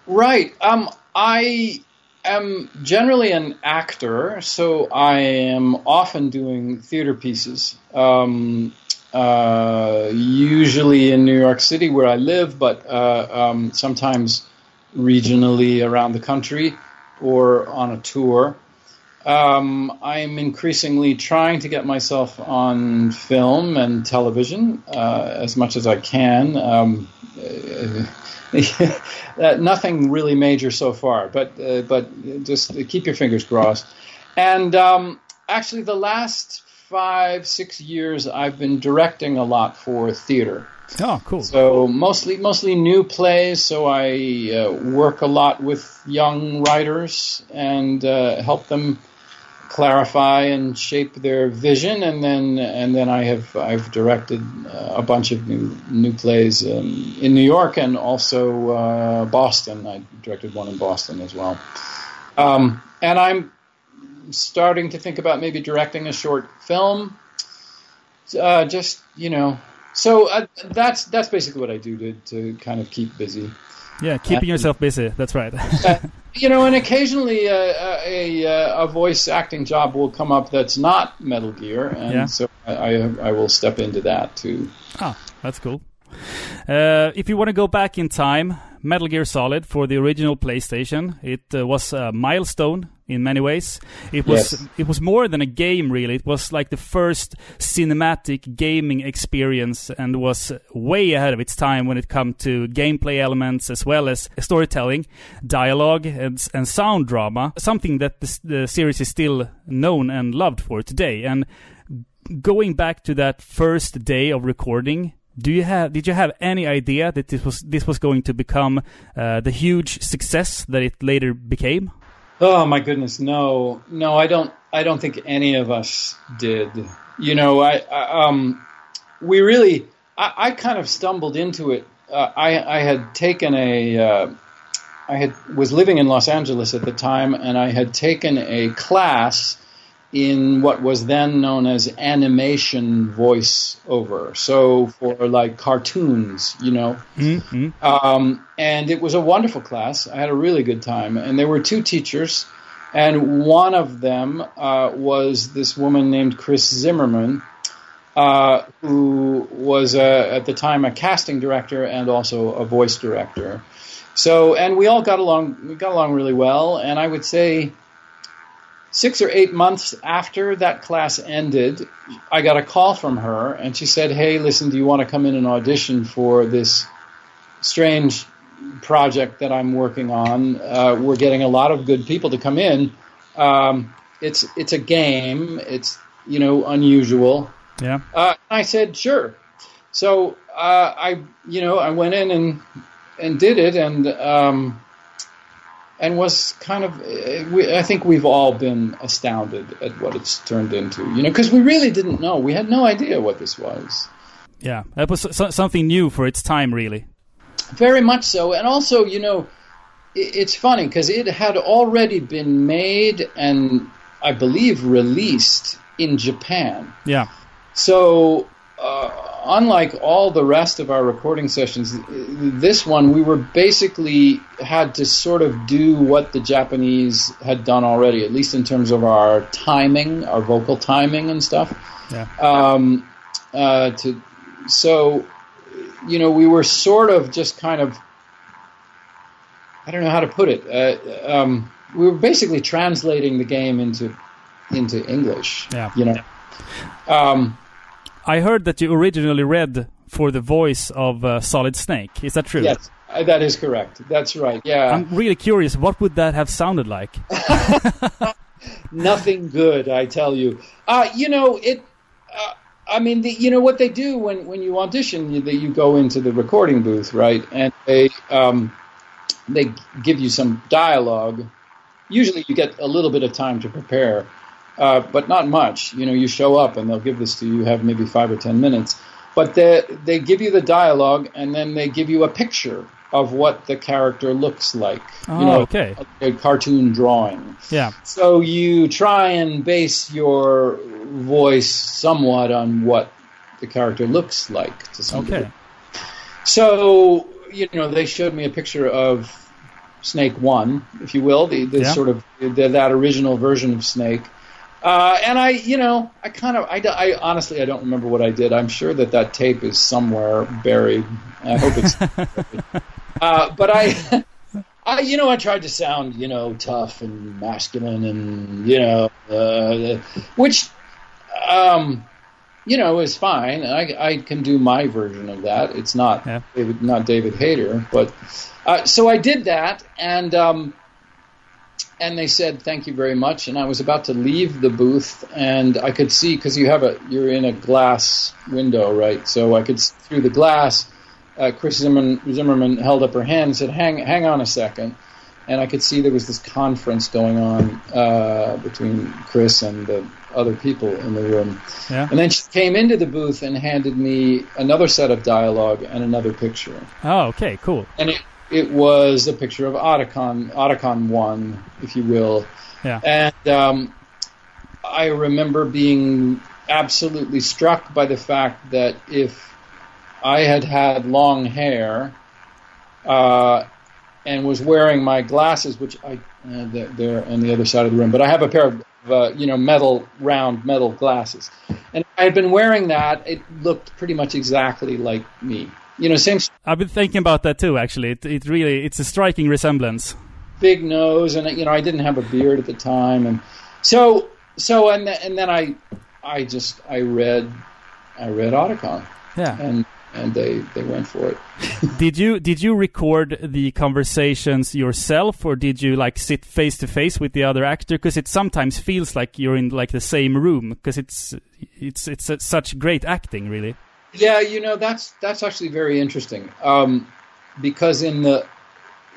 Right. Um, I am generally an actor, so I am often doing theater pieces. Um, uh, usually in New York City, where I live, but uh, um, sometimes regionally around the country or on a tour. Um, I'm increasingly trying to get myself on film and television uh, as much as I can. Um, uh, nothing really major so far, but uh, but just keep your fingers crossed. And um, actually, the last five six years, I've been directing a lot for theater. Oh, cool. So mostly mostly new plays. So I uh, work a lot with young writers and uh, help them clarify and shape their vision. And then and then I have I've directed uh, a bunch of new new plays um, in New York and also uh, Boston. I directed one in Boston as well. Um, and I'm starting to think about maybe directing a short film. Uh, just you know, so uh, that's that's basically what I do to to kind of keep busy. Yeah, keeping yourself busy. That's right. Uh, you know, and occasionally uh, a, a a voice acting job will come up that's not Metal Gear, and Yeah. so I, I I will step into that too. Ah, that's cool. Uh, if you want to go back in time, Metal Gear Solid for the original PlayStation, it uh, was a milestone in many ways. It was Yes. it was more than a game, really. It was like the first cinematic gaming experience, and was way ahead of its time when it come to gameplay elements as well as storytelling, dialogue, and, and sound drama. Something that the, the series is still known and loved for today. And going back to that first day of recording, do you have did you have any idea that this was this was going to become uh, the huge success that it later became? Oh my goodness, no, no, I don't. I don't think any of us did. You know, I, I um, we really, I, I kind of stumbled into it. Uh, I, I had taken a, uh, I had was living in Los Angeles at the time, and I had taken a class in what was then known as animation voiceover. So for like cartoons, you know. Mm-hmm. Um, and it was a wonderful class. I had a really good time. And there were two teachers, and one of them uh, was this woman named Chris Zimmerman, uh, who was uh, at the time a casting director and also a voice director. So, and we all got along. We got along really well. And I would say six or eight months after that class ended, I got a call from her, and she said, "Hey, listen, do you want to come in and audition for this strange project that I'm working on. Uh, we're getting a lot of good people to come in. Um, it's it's a game. It's you know unusual. Yeah. Uh, I said sure. So uh, I you know I went in and and did it and um, and was kind of we, I think we've all been astounded at what it's turned into. You know because we really didn't know. We had no idea what this was. Yeah, that was so- something new for its time, really. Very much so. And also, you know, it's funny because it had already been made and I believe released in Japan. Yeah. So, uh, unlike all the rest of our recording sessions, this one we were basically had to sort of do what the Japanese had done already, at least in terms of our timing, our vocal timing and stuff. Yeah. Um, uh, to so, you know, we were sort of just kind of I don't know how to put it. Uh, um, we were basically translating the game into into English. Yeah. You know. Um, I heard that you originally read for the voice of uh, Solid Snake. Is that true? Yes, Uh, that is correct. That's right. Yeah. I'm really curious. What would that have sounded like? Nothing good, I tell you. Uh, you know it. Uh, I mean, the, you know what they do when when you audition, you, that you go into the recording booth, right? And they um, they give you some dialogue. Usually, you get a little bit of time to prepare, uh, but not much. You know, you show up and they'll give this to you. You have maybe five or ten minutes, but they they give you the dialogue and then they give you a picture of what the character looks like. Oh, you know, okay. a, a cartoon drawing. Yeah. So you try and base your voice somewhat on what the character looks like to some Okay. degree. So you know, they showed me a picture of Snake One, if you will, the, the Yeah. sort of the, that original version of Snake. Uh, and I, you know, I kind of, I, d- I honestly, I don't remember what I did. I'm sure that that tape is somewhere buried. I hope it's. uh, but I, I, you know, I tried to sound, you know, tough and masculine, and you know, uh, which, um, you know, is fine. I, I can do my version of that. It's not Yeah. David, not David Hayter, but uh, so I did that, and um, and they said thank you very much. And I was about to leave the booth, and I could see because you have a you're in a glass window, right? So I could see through the glass. Uh, Chris Zimmerman, Zimmerman held up her hand and said, "Hang, hang on a second. And I could see there was this conference going on uh, between Chris and the other people in the room. Yeah. And then she came into the booth and handed me another set of dialogue and another picture. Oh, okay, cool. And it, it was a picture of Otacon, Otacon 1, if you will. Yeah. And um, I remember being absolutely struck by the fact that if I had had long hair uh, and was wearing my glasses, which I uh, they're, they're on the other side of the room, but I have a pair of uh, you know metal round metal glasses, and I had been wearing that. It looked pretty much exactly like me. You know, same I've been thinking about that too. Actually, it, it really it's a striking resemblance. big nose, and you know I didn't have a beard at the time, and so so and and then I I just I read I read Otacon, Yeah. and and they they went for it. did you did you record the conversations yourself, or did you like sit face to face with the other actor? Because it sometimes feels like you're in like the same room because it's it's it's uh, such great acting, really. Yeah, you know that's that's actually very interesting um, because in the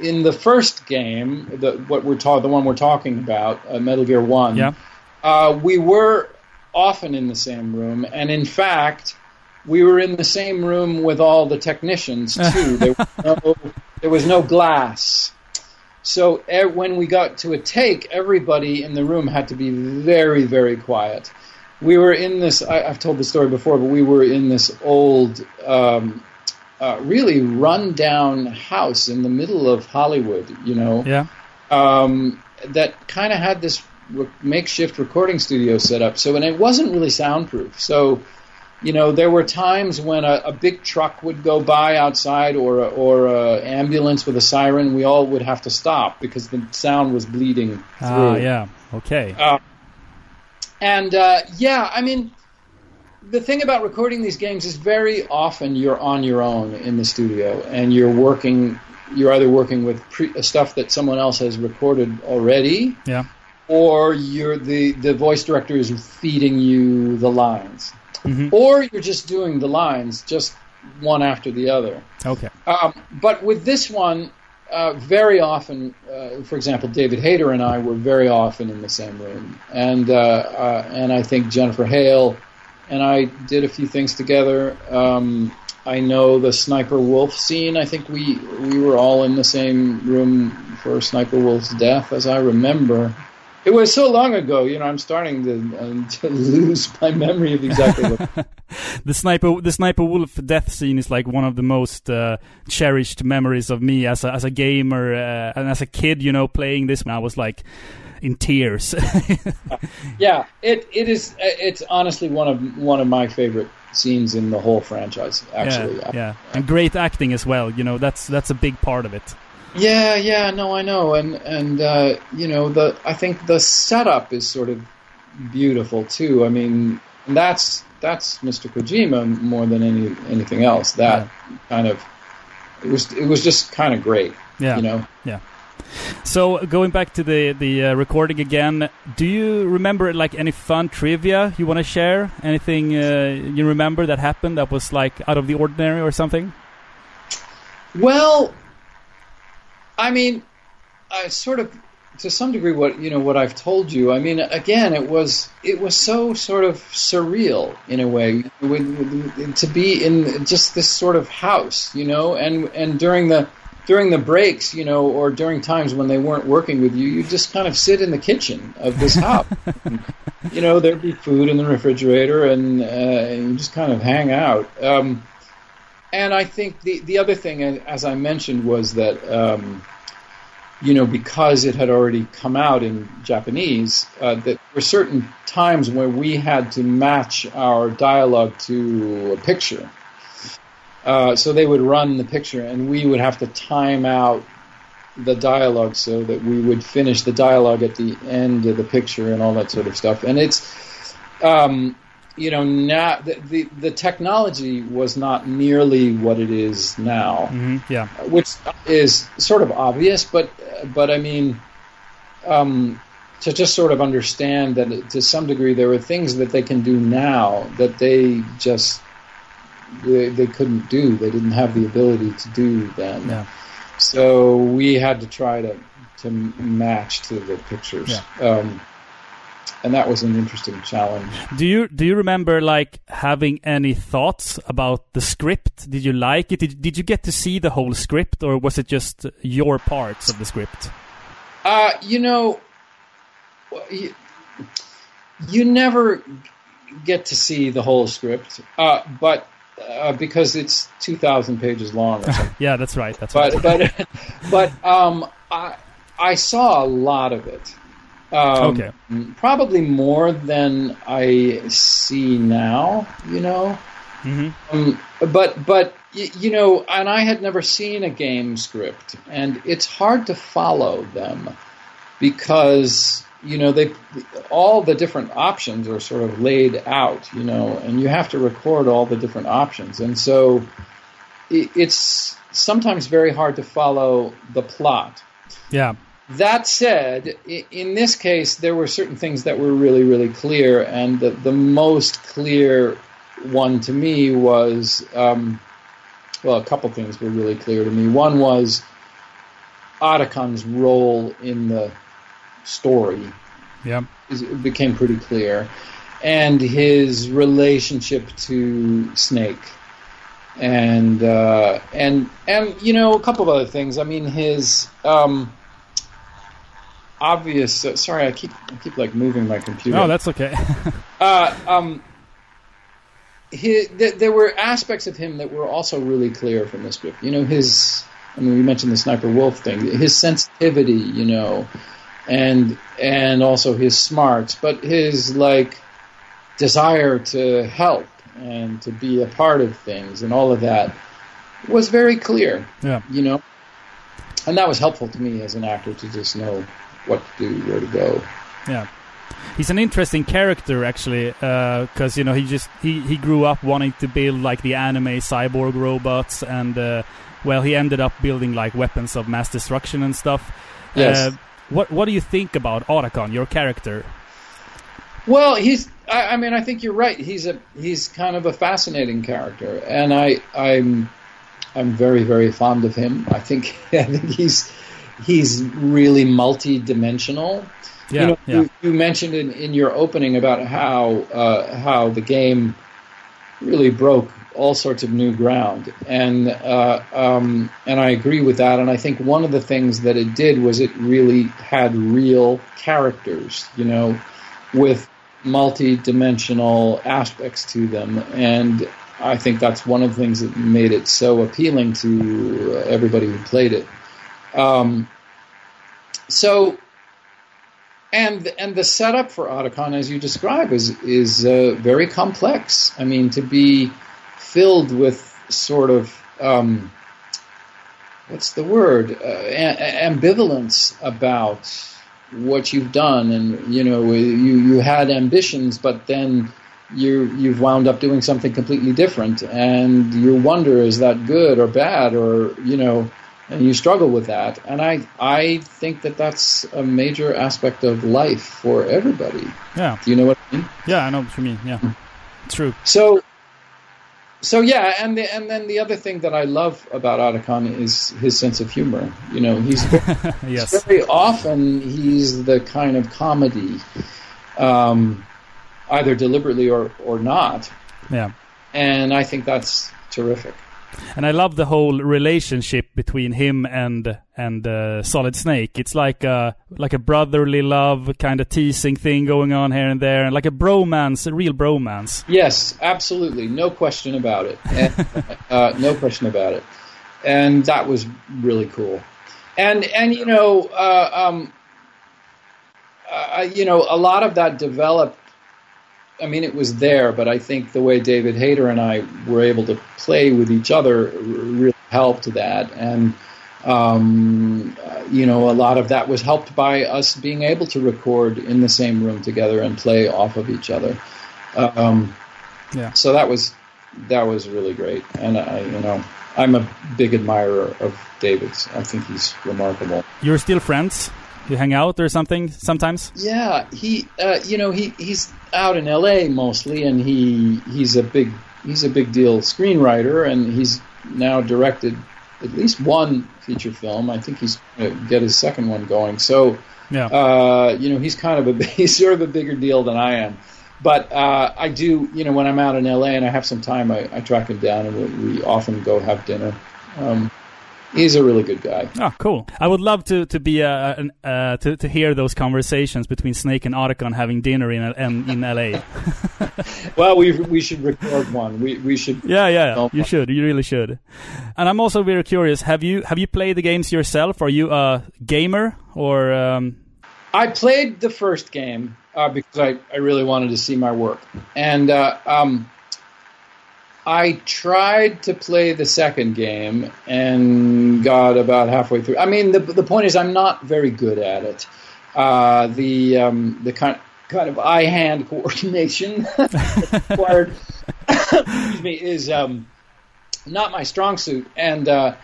in the first game, the what we're ta- the one we're talking about, uh, Metal Gear One, Yeah. uh, we were often in the same room, and in fact, we were in the same room with all the technicians too. there, was no, there was no glass. So when we got to a take, everybody in the room had to be very, very quiet. We were in this. I, I've told the story before, but we were in this old, um, uh, really run-down house in the middle of Hollywood. You know, Yeah. um, that kind of had this re- makeshift recording studio set up. So, and it wasn't really soundproof. So, you know, there were times when a, a big truck would go by outside or a, or a ambulance with a siren. We all would have to stop because the sound was bleeding through. Ah, yeah. Okay. And uh, yeah, I mean, the thing about recording these games is very often you're on your own in the studio and you're working. You're either working with pre- stuff that someone else has recorded already, Yeah. or you're the the voice director is feeding you the lines, Mhm. or you're just doing the lines just one after the other. Okay. Um, but with this one, uh, very often, uh, for example, David Hayter and I were very often in the same room, and uh, uh, and I think Jennifer Hale and I did a few things together. Um, I know the Sniper Wolf scene. I think we we were all in the same room for Sniper Wolf's death, as I remember. It was so long ago, you know. I'm starting to, um, to lose my memory of exactly what. The sniper, the sniper wolf death scene is like one of the most uh, cherished memories of me as a, as a gamer uh, and as a kid. You know, playing this, when I was like in tears. Yeah, it it is. It's honestly one of one of my favorite scenes in the whole franchise. Actually, yeah, yeah, and great acting as well. You know, that's that's a big part of it. yeah, yeah. No, I know, and and uh, you know the I think the setup is sort of beautiful too. I mean, that's that's Mr. Kojima more than any anything else. That kind of it was it was just kind of great. Yeah. You know. Yeah. So going back to the the uh, recording again, do you remember like any fun trivia you want to share? Anything uh, you remember that happened that was like out of the ordinary or something? Well, I mean, I sort of, to some degree, what you know, what I've told you. I mean, again, it was it was so sort of surreal in a way to be in just this sort of house, you know, and and during the during the breaks, you know, or during times when they weren't working with you, you just kind of sit in the kitchen of this house. you know, there'd be food in the refrigerator, and, uh, and you just kind of hang out. Um, and I think the the other thing, as I mentioned, was that um, you know because it had already come out in Japanese, uh, that there were certain times where we had to match our dialogue to a picture. Uh, so they would run the picture, and we would have to time out the dialogue so that we would finish the dialogue at the end of the picture and all that sort of stuff. And it's um, you know, now the, the, the technology was not nearly what it is now, hmm Yeah. which is sort of obvious. But but I mean, um, to just sort of understand that to some degree there are things that they can do now that they just they, they couldn't do. They didn't have the ability to do then. Yeah. So we had to try to to match to the pictures. Um, and that was an interesting challenge. Do you do you remember like having any thoughts about the script? Did you like it? Did, did you get to see the whole script, or was it just your parts of the script? Uh, you know, you, you never get to see the whole script, uh, but uh, because it's two thousand pages long. Yeah, that's right. That's but right. but but um, I I saw a lot of it. Um, Okay. Probably more than I see now. You know. hmm Um, but but you know, and I had never seen a game script, and it's hard to follow them because you know they all the different options are sort of laid out, you know, and you have to record all the different options, and so it's sometimes very hard to follow the plot. Yeah. That said, in this case, there were certain things that were really, really clear, and the, the most clear one to me was, um, well, a couple things were really clear to me. One was Otacon's role in the story Yeah. it became pretty clear, and his relationship to Snake, and uh, and and you know a couple of other things. I mean his um, obvious. Uh, sorry, I keep I keep like moving my computer. No, that's okay. Uh, um, he, th- there were aspects of him that were also really clear from this book. You know, his, I mean, we mentioned the Sniper Wolf thing, his sensitivity, you know, and and also his smarts, but his like desire to help and to be a part of things and all of that was very clear. yeah. You know, and that was helpful to me as an actor to just know what to do, where to go. Yeah. He's an interesting character, actually, because you know he just he, he grew up wanting to build like the anime cyborg robots, and uh, well, he ended up building like weapons of mass destruction and stuff. Yes. Uh, what what do you think about Otacon, your character? Well, he's. I, I mean, I think you're right. He's a. He's kind of a fascinating character, and I. I'm. I'm very, very fond of him. I think. I think he's. He's really multi-dimensional. Yeah, you know, yeah, you, you mentioned in, in your opening about how uh, how the game really broke all sorts of new ground, and uh, um, and I agree with that. And I think one of the things that it did was it really had real characters, you know, with multi-dimensional aspects to them, and I think that's one of the things that made it so appealing to everybody who played it. Um, so and and the setup for Otacon, as you describe, is is uh, very complex. I mean, to be filled with sort of um, what's the word uh, a- ambivalence about what you've done, and you know you you had ambitions, but then you you've wound up doing something completely different, and you wonder is that good or bad, or you know, and you struggle with that. And I I think that that's a major aspect of life for everybody. Yeah. Do you know what I mean? Yeah, I know what you mean. Yeah. True. So, so yeah, and the, and then the other thing that I love about Otacon is his sense of humor. You know, he's Yes. very often he's the kind of comedy, um, either deliberately or or not, Yeah. and I think that's terrific. And I love the whole relationship between him and and uh, Solid Snake. It's like a like a brotherly love kind of teasing thing going on here and there, and like a bromance, a real bromance. Yes, absolutely, no question about it. And, uh, no question about it, and that was really cool. And and you know, uh, um, uh, you know, a lot of that developed. I mean, it was there, but I think the way David Hayter and I were able to play with each other really helped that. And um, you know, a lot of that was helped by us being able to record in the same room together and play off of each other. Um, Yeah. So that was that was really great, and I, you know, I'm a big admirer of David's. I think he's remarkable. You're still friends? You hang out or something sometimes? Yeah, he, uh, you know, he he's out in L.A. mostly, and he he's a big he's a big deal screenwriter, and he's now directed at least one feature film. I think he's going to get his second one going. So, Yeah. uh, you know, he's kind of a he's sort of a bigger deal than I am. But uh, I do, you know, when I'm out in L.A. and I have some time, I, I track him down, and we, we often go have dinner. Um, he's a really good guy. Oh, cool! I would love to to be uh, an, uh, to to hear those conversations between Snake and Otacon having dinner in in, in LA. Well, we we should record one. We we should. Yeah, yeah, you should. You really should. And I'm also very curious. Have you have you played the games yourself? Are you a gamer or? Um, I played the first game uh, because I, I really wanted to see my work, and uh, um, I tried to play the second game and got about halfway through. I mean, the the point is, I'm not very good at it. Uh, the um, the kind kind of eye hand coordination required excuse me is um, not my strong suit, and uh,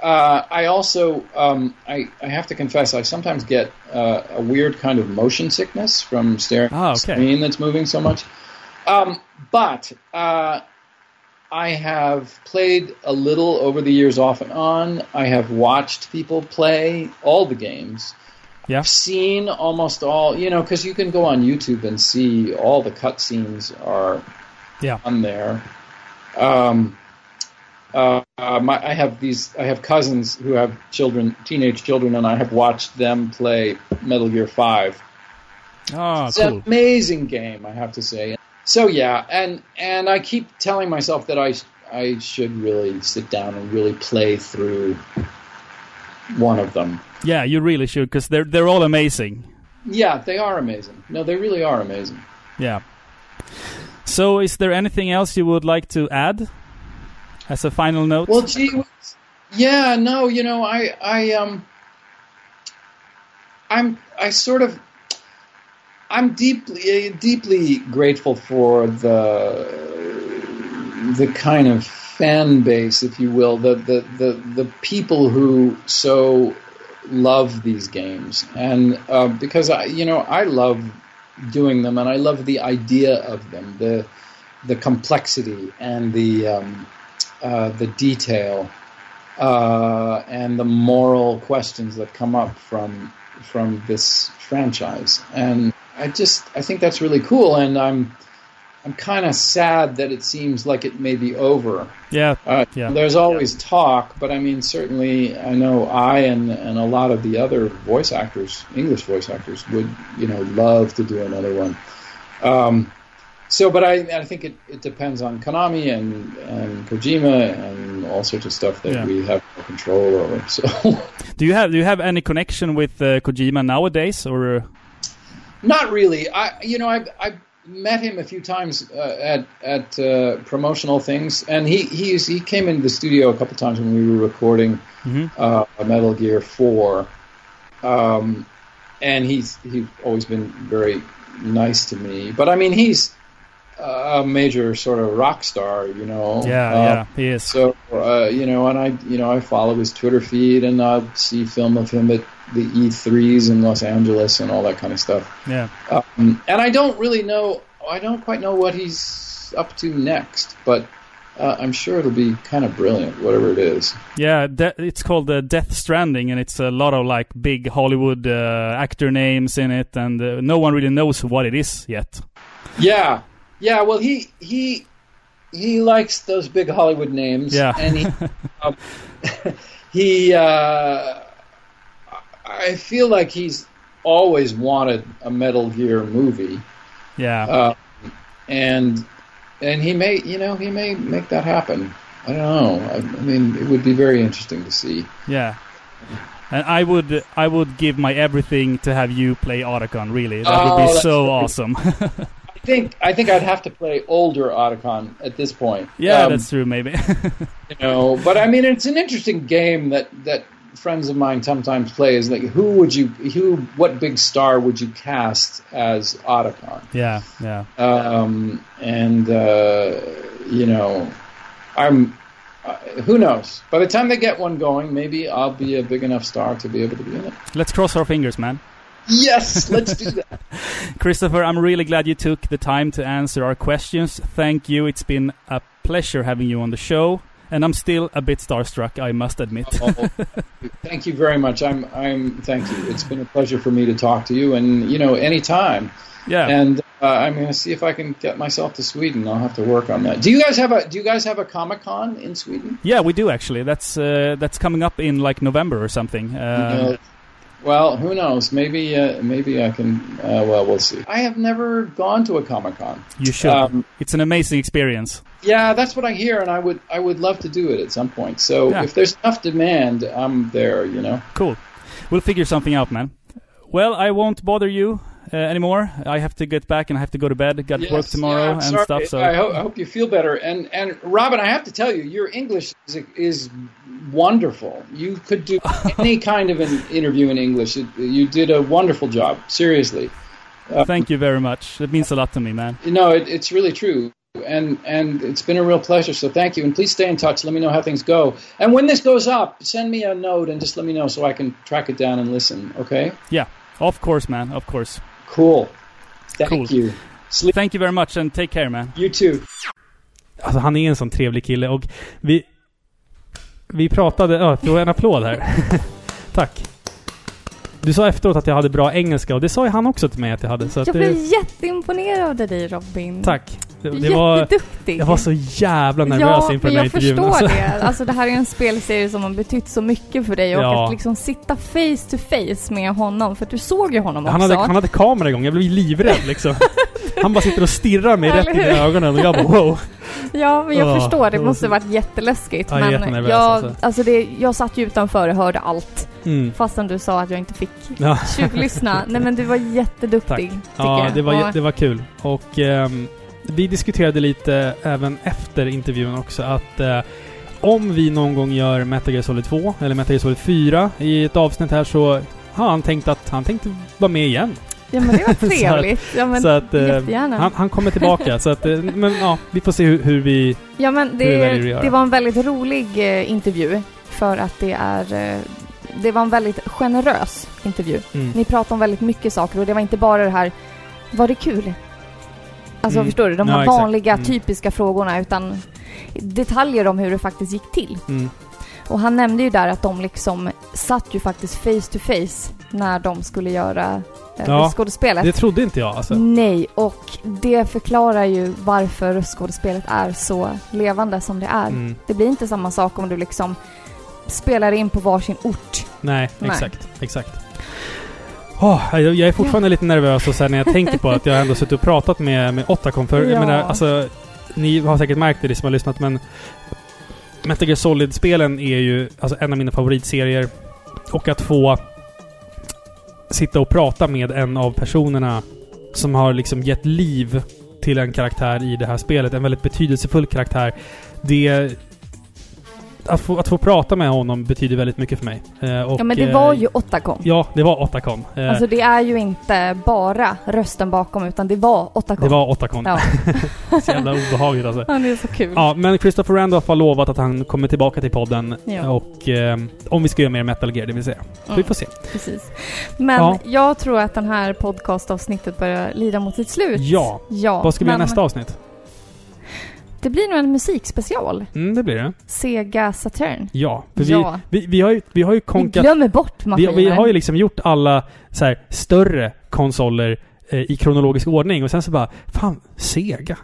uh, I also um, I, I have to confess I sometimes get uh, a weird kind of motion sickness from staring Ah, at the screen that's moving so much. Um, but uh, I have played a little over the years, off and on. I have watched people play all the games. yeah. I've seen almost all, you know, because you can go on YouTube and see all the cutscenes are Yeah. on there. Um, uh, my, I have these. I have cousins who have children, teenage children, and I have watched them play Metal Gear Five. Oh, It's cool. an amazing game, I have to say. So yeah, and and I keep telling myself that I I should really sit down and really play through one of them. Yeah, you really should because they're they're all amazing. Yeah, they are amazing. No, they really are amazing. Yeah. So, is there anything else you would like to add as a final note? Well, gee, yeah, no, you know, I, I, um, I'm, I sort of, I'm deeply, deeply grateful for the, the kind of fan base, if you will, the, the, the, the people who so love these games, and uh, because I, you know, I love doing them, and I love the idea of them, the, the complexity and the. Um, uh, the detail uh, and the moral questions that come up from from this franchise. And I just I think that's really cool. And I'm I'm kind of sad that it seems like it may be over. yeah, Uh, Yeah. There's always talk, but I mean, certainly, I know I and and a lot of the other voice actors, English voice actors, would you know love to do another one. Um, so, but I, I think it, it depends on Konami and, and Kojima and all sorts of stuff that Yeah. we have no control over. So, Do you have do you have any connection with uh, Kojima nowadays, or? Not really. I, you know, I've, I've met him a few times uh, at at uh, promotional things, and he he's, he came into the studio a couple times when we were recording Mhm. uh, Metal Gear Four, um, and he's he's always been very nice to me. But I mean, he's a major sort of rock star, you know. Yeah, Uh, yeah, he is. So uh, you know, and I you know I follow his Twitter feed and I see film of him at the E3s in Los Angeles and all that kind of stuff. Yeah. Um, and I don't really know. I don't quite know what he's up to next, but uh, I'm sure it'll be kind of brilliant, whatever it is. Yeah, de- it's called uh, Death Stranding, and it's a lot of like big Hollywood uh, actor names in it, and uh, no one really knows what it is yet. Yeah, yeah. Well, he he he likes those big Hollywood names. Yeah. and he um, he. I feel like he's always wanted a Metal Gear movie, Yeah, uh, and and he may you know he may make that happen. I don't know. I, I mean, it would be very interesting to see. yeah. And I would, I would give my everything to have you play Otacon. Really, that would Oh, be that's so awesome. I think I think I'd have to play older Otacon at this point. yeah, Um, that's true. Maybe. you know but i mean it's an interesting game that that friends of mine sometimes play is like who would you who what big star would you cast as otacon yeah, yeah. um and uh you know i'm uh, who knows by the time they get one going maybe i'll be a big enough star to be able to be in it Let's cross our fingers, man. yes let's do that Christopher, I'm really glad you took the time to answer our questions. Thank you. It's been a pleasure having you on the show. And I'm still a bit starstruck, I must admit. Oh, thank you very much i'm i'm thank you it's been a pleasure for me to talk to you and you know anytime yeah. and uh, I'm going to see if I can get myself to Sweden. I'll have to work on that. Do you guys have a Do you guys have a Comic Con in Sweden? Yeah, we do actually. That's uh, that's coming up in like November or something. Uh, Uh, well, who knows? Maybe uh, maybe I can. Uh, well, we'll see. I have never gone to a Comic Con. you should. Um, it's an amazing experience. yeah, that's what I hear, and I would I would love to do it at some point. So Yeah. if there's enough demand, I'm there. You know. Cool. We'll figure something out, man. Well, I won't bother you uh, anymore. I have to get back and I have to go to bed. Got Yes, work tomorrow yeah, and sorry. stuff. So I, ho- I hope you feel better. And and Robin, I have to tell you, your English is, is wonderful. You could do any kind of an interview in English. It, you did a wonderful job. Seriously, thank you very much. It means a lot to me, man. you know it, it's really true. And and it's been a real pleasure. So thank you, and please stay in touch. Let me know how things go. And when this goes up, send me a note and just let me know so I can track it down and listen. Okay? Yeah, of course, man. Of course. Cool. Thank Cool. you. Sleep. Thank you very much and take care, man. You too. Alltså han är en sån trevlig kille och vi... Vi pratade... Ja, får jag en applåd här? Tack. Du sa efteråt att jag hade bra engelska och det sa ju han också till mig att jag hade. Så att Jag det, blev jätteimponerad av dig Robin. tack. Det, det var, jag var så jävla nervös ja, inför den här jag intervjun. förstår alltså. det. Alltså det här är en spelserie som har betytt så mycket för dig och Ja. att liksom sitta face to face med honom, för att du såg ju honom också. Han hade, han hade kamera igång, jag blev livrädd liksom. Han bara sitter och stirrar mig rätt i ögonen och jag bara wow. Ja, men jag Ja, förstår. Det måste så- varit jätteläskigt. Ja, men jag, alltså. alltså. det, jag satt ju utanför och hörde allt. Mm. Fastän du sa att jag inte fick Ja. tjuvlyssna. Nej men du var jätteduktig. tycker Ja, jag. det var, Och- det var kul. Och ehm, vi diskuterade lite även efter intervjun också att eh, om vi någon gång gör Metal Gear Solid 2 eller Metal Gear Solid 4 i ett avsnitt här så har han tänkt att han tänkte vara med igen. Ja men det var Så att- trevligt. ja men så att, eh, jättegärna. Han, han kommer tillbaka. så att, eh, men ja, vi får se hur, hur vi... Ja men det, det var en väldigt rolig eh, intervju. För att det är... Eh, det var en väldigt generös intervju. Mm. Ni pratade om väldigt mycket saker och det var inte bara det här... Var det kul? Alltså Mm. förstår du? De här vanliga Mm. typiska frågorna utan detaljer om hur det faktiskt gick till. Mm. Och han nämnde ju där att de liksom satt ju faktiskt face to face när de skulle göra eh, Ja, skådespelet. Det trodde inte jag alltså. Nej, och det förklarar ju varför skådespelet är så levande som det är. Mm. Det blir inte samma sak om du liksom spelar in på varsin ort. Nej, Nej. exakt. Exakt. Åh, jag, jag är fortfarande lite nervös och sen när jag tänker på att jag ändå suttit och pratat med, med Ottacon för, jag Ja. menar, alltså, ni har säkert märkt det, ni som har lyssnat, men Metal Gear Solid-spelen är ju alltså, en av mina favoritserier. Och att få sitta och prata med en av personerna som har liksom gett liv till en karaktär i det här spelet, en väldigt betydelsefull karaktär. Det... att, få, att få prata med honom betyder väldigt mycket för mig. Eh, och, Ja men det eh, var ju Ottacon. Ja, det var Ottacon. Eh, Alltså det är ju inte bara rösten bakom utan det var Ottacon. det var Ottacon. Ja. Så jävla obehagligt alltså. Han är så kul. Ja, men Christopher Randolph har lovat att han kommer tillbaka till podden Ja. och eh, om vi ska göra mer Metal Gear, det vill säga. Så Mm. vi får se. Precis. Men Ja. jag tror att den här podcastavsnittet börjar lida mot sitt slut. Ja. Ja. Vad ska bli men nästa avsnitt? Det blir nog en musikspecial. Mm, det blir det. Sega Saturn. Ja. För Ja. Vi, vi, vi, har ju, vi har ju Vi konkat... glömmer bort Vi, maskiner. vi har ju liksom gjort alla så här, större konsoler eh, i kronologisk ordning och sen så bara, fan, Sega.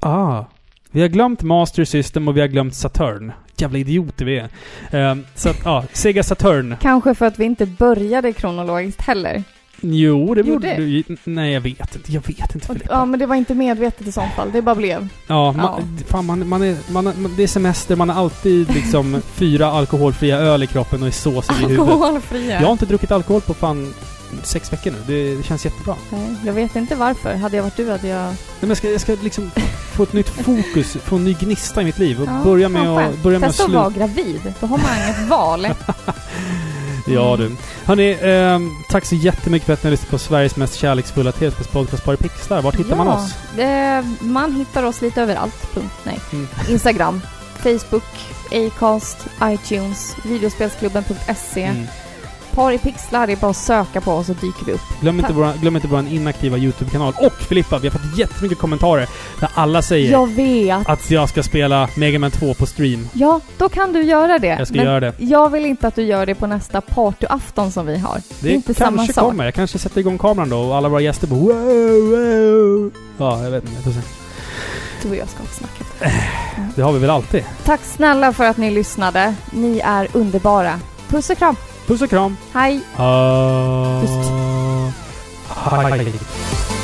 Ah. Vi har glömt Master System och vi har glömt Saturn. Jävla idioter vi är. Ehm, så att, ja, Sega Saturn. Kanske för att vi inte började kronologiskt heller. Jo, det borde du... Nej, jag vet inte. Jag vet inte, Filippa. ja, men det var inte medvetet i sånt fall. Det bara blev. Ja, man, fan, man, man, är, man, det är semester, man har alltid liksom fyra alkoholfria öl i kroppen och är såsig i huvudet. Alkoholfria. Jag har inte druckit alkohol på fan sex veckor nu. Det, det känns jättebra. Nej, jag vet inte varför. Hade jag varit du hade jag... Nej, men jag, ska, jag ska liksom få ett nytt fokus, få en ny gnista i mitt liv och Ja, börja med att, börja med att Testa att vara gravid. Då har man inget val. Ja du. Hörni, ehm, tack så jättemycket för att ni har lyssnat på Sveriges mest kärleksfulla tv-spelspodcast Bara Pixlar. Vart hittar man Ja, oss? eh, man hittar oss lite överallt. Punkt. Nej. Mm. Instagram, Facebook, Acast, iTunes, videospelsklubben.se. Mm. Par i pixlar, det är bara att söka på oss så dyker vi upp. Glöm, inte våra, glöm inte vår inaktiva YouTube-kanal. Och Filippa, vi har fått jättemycket kommentarer där alla säger Jag vet. att jag ska spela Mega Man 2 på stream. Ja, då kan du göra det. Jag ska Men göra det. jag vill inte att du gör det på nästa partyafton som vi har. Det är inte kanske samma sak. kommer. Jag kanske sätter igång kameran då och alla våra gäster bara wow, wow. Ja, jag vet inte. Jag. Du och jag ska ha ett snack. Det har vi väl alltid. Tack snälla för att ni lyssnade. Ni är underbara. Puss och kram. Puss och kram. Hej. Uh, Pust. Hej.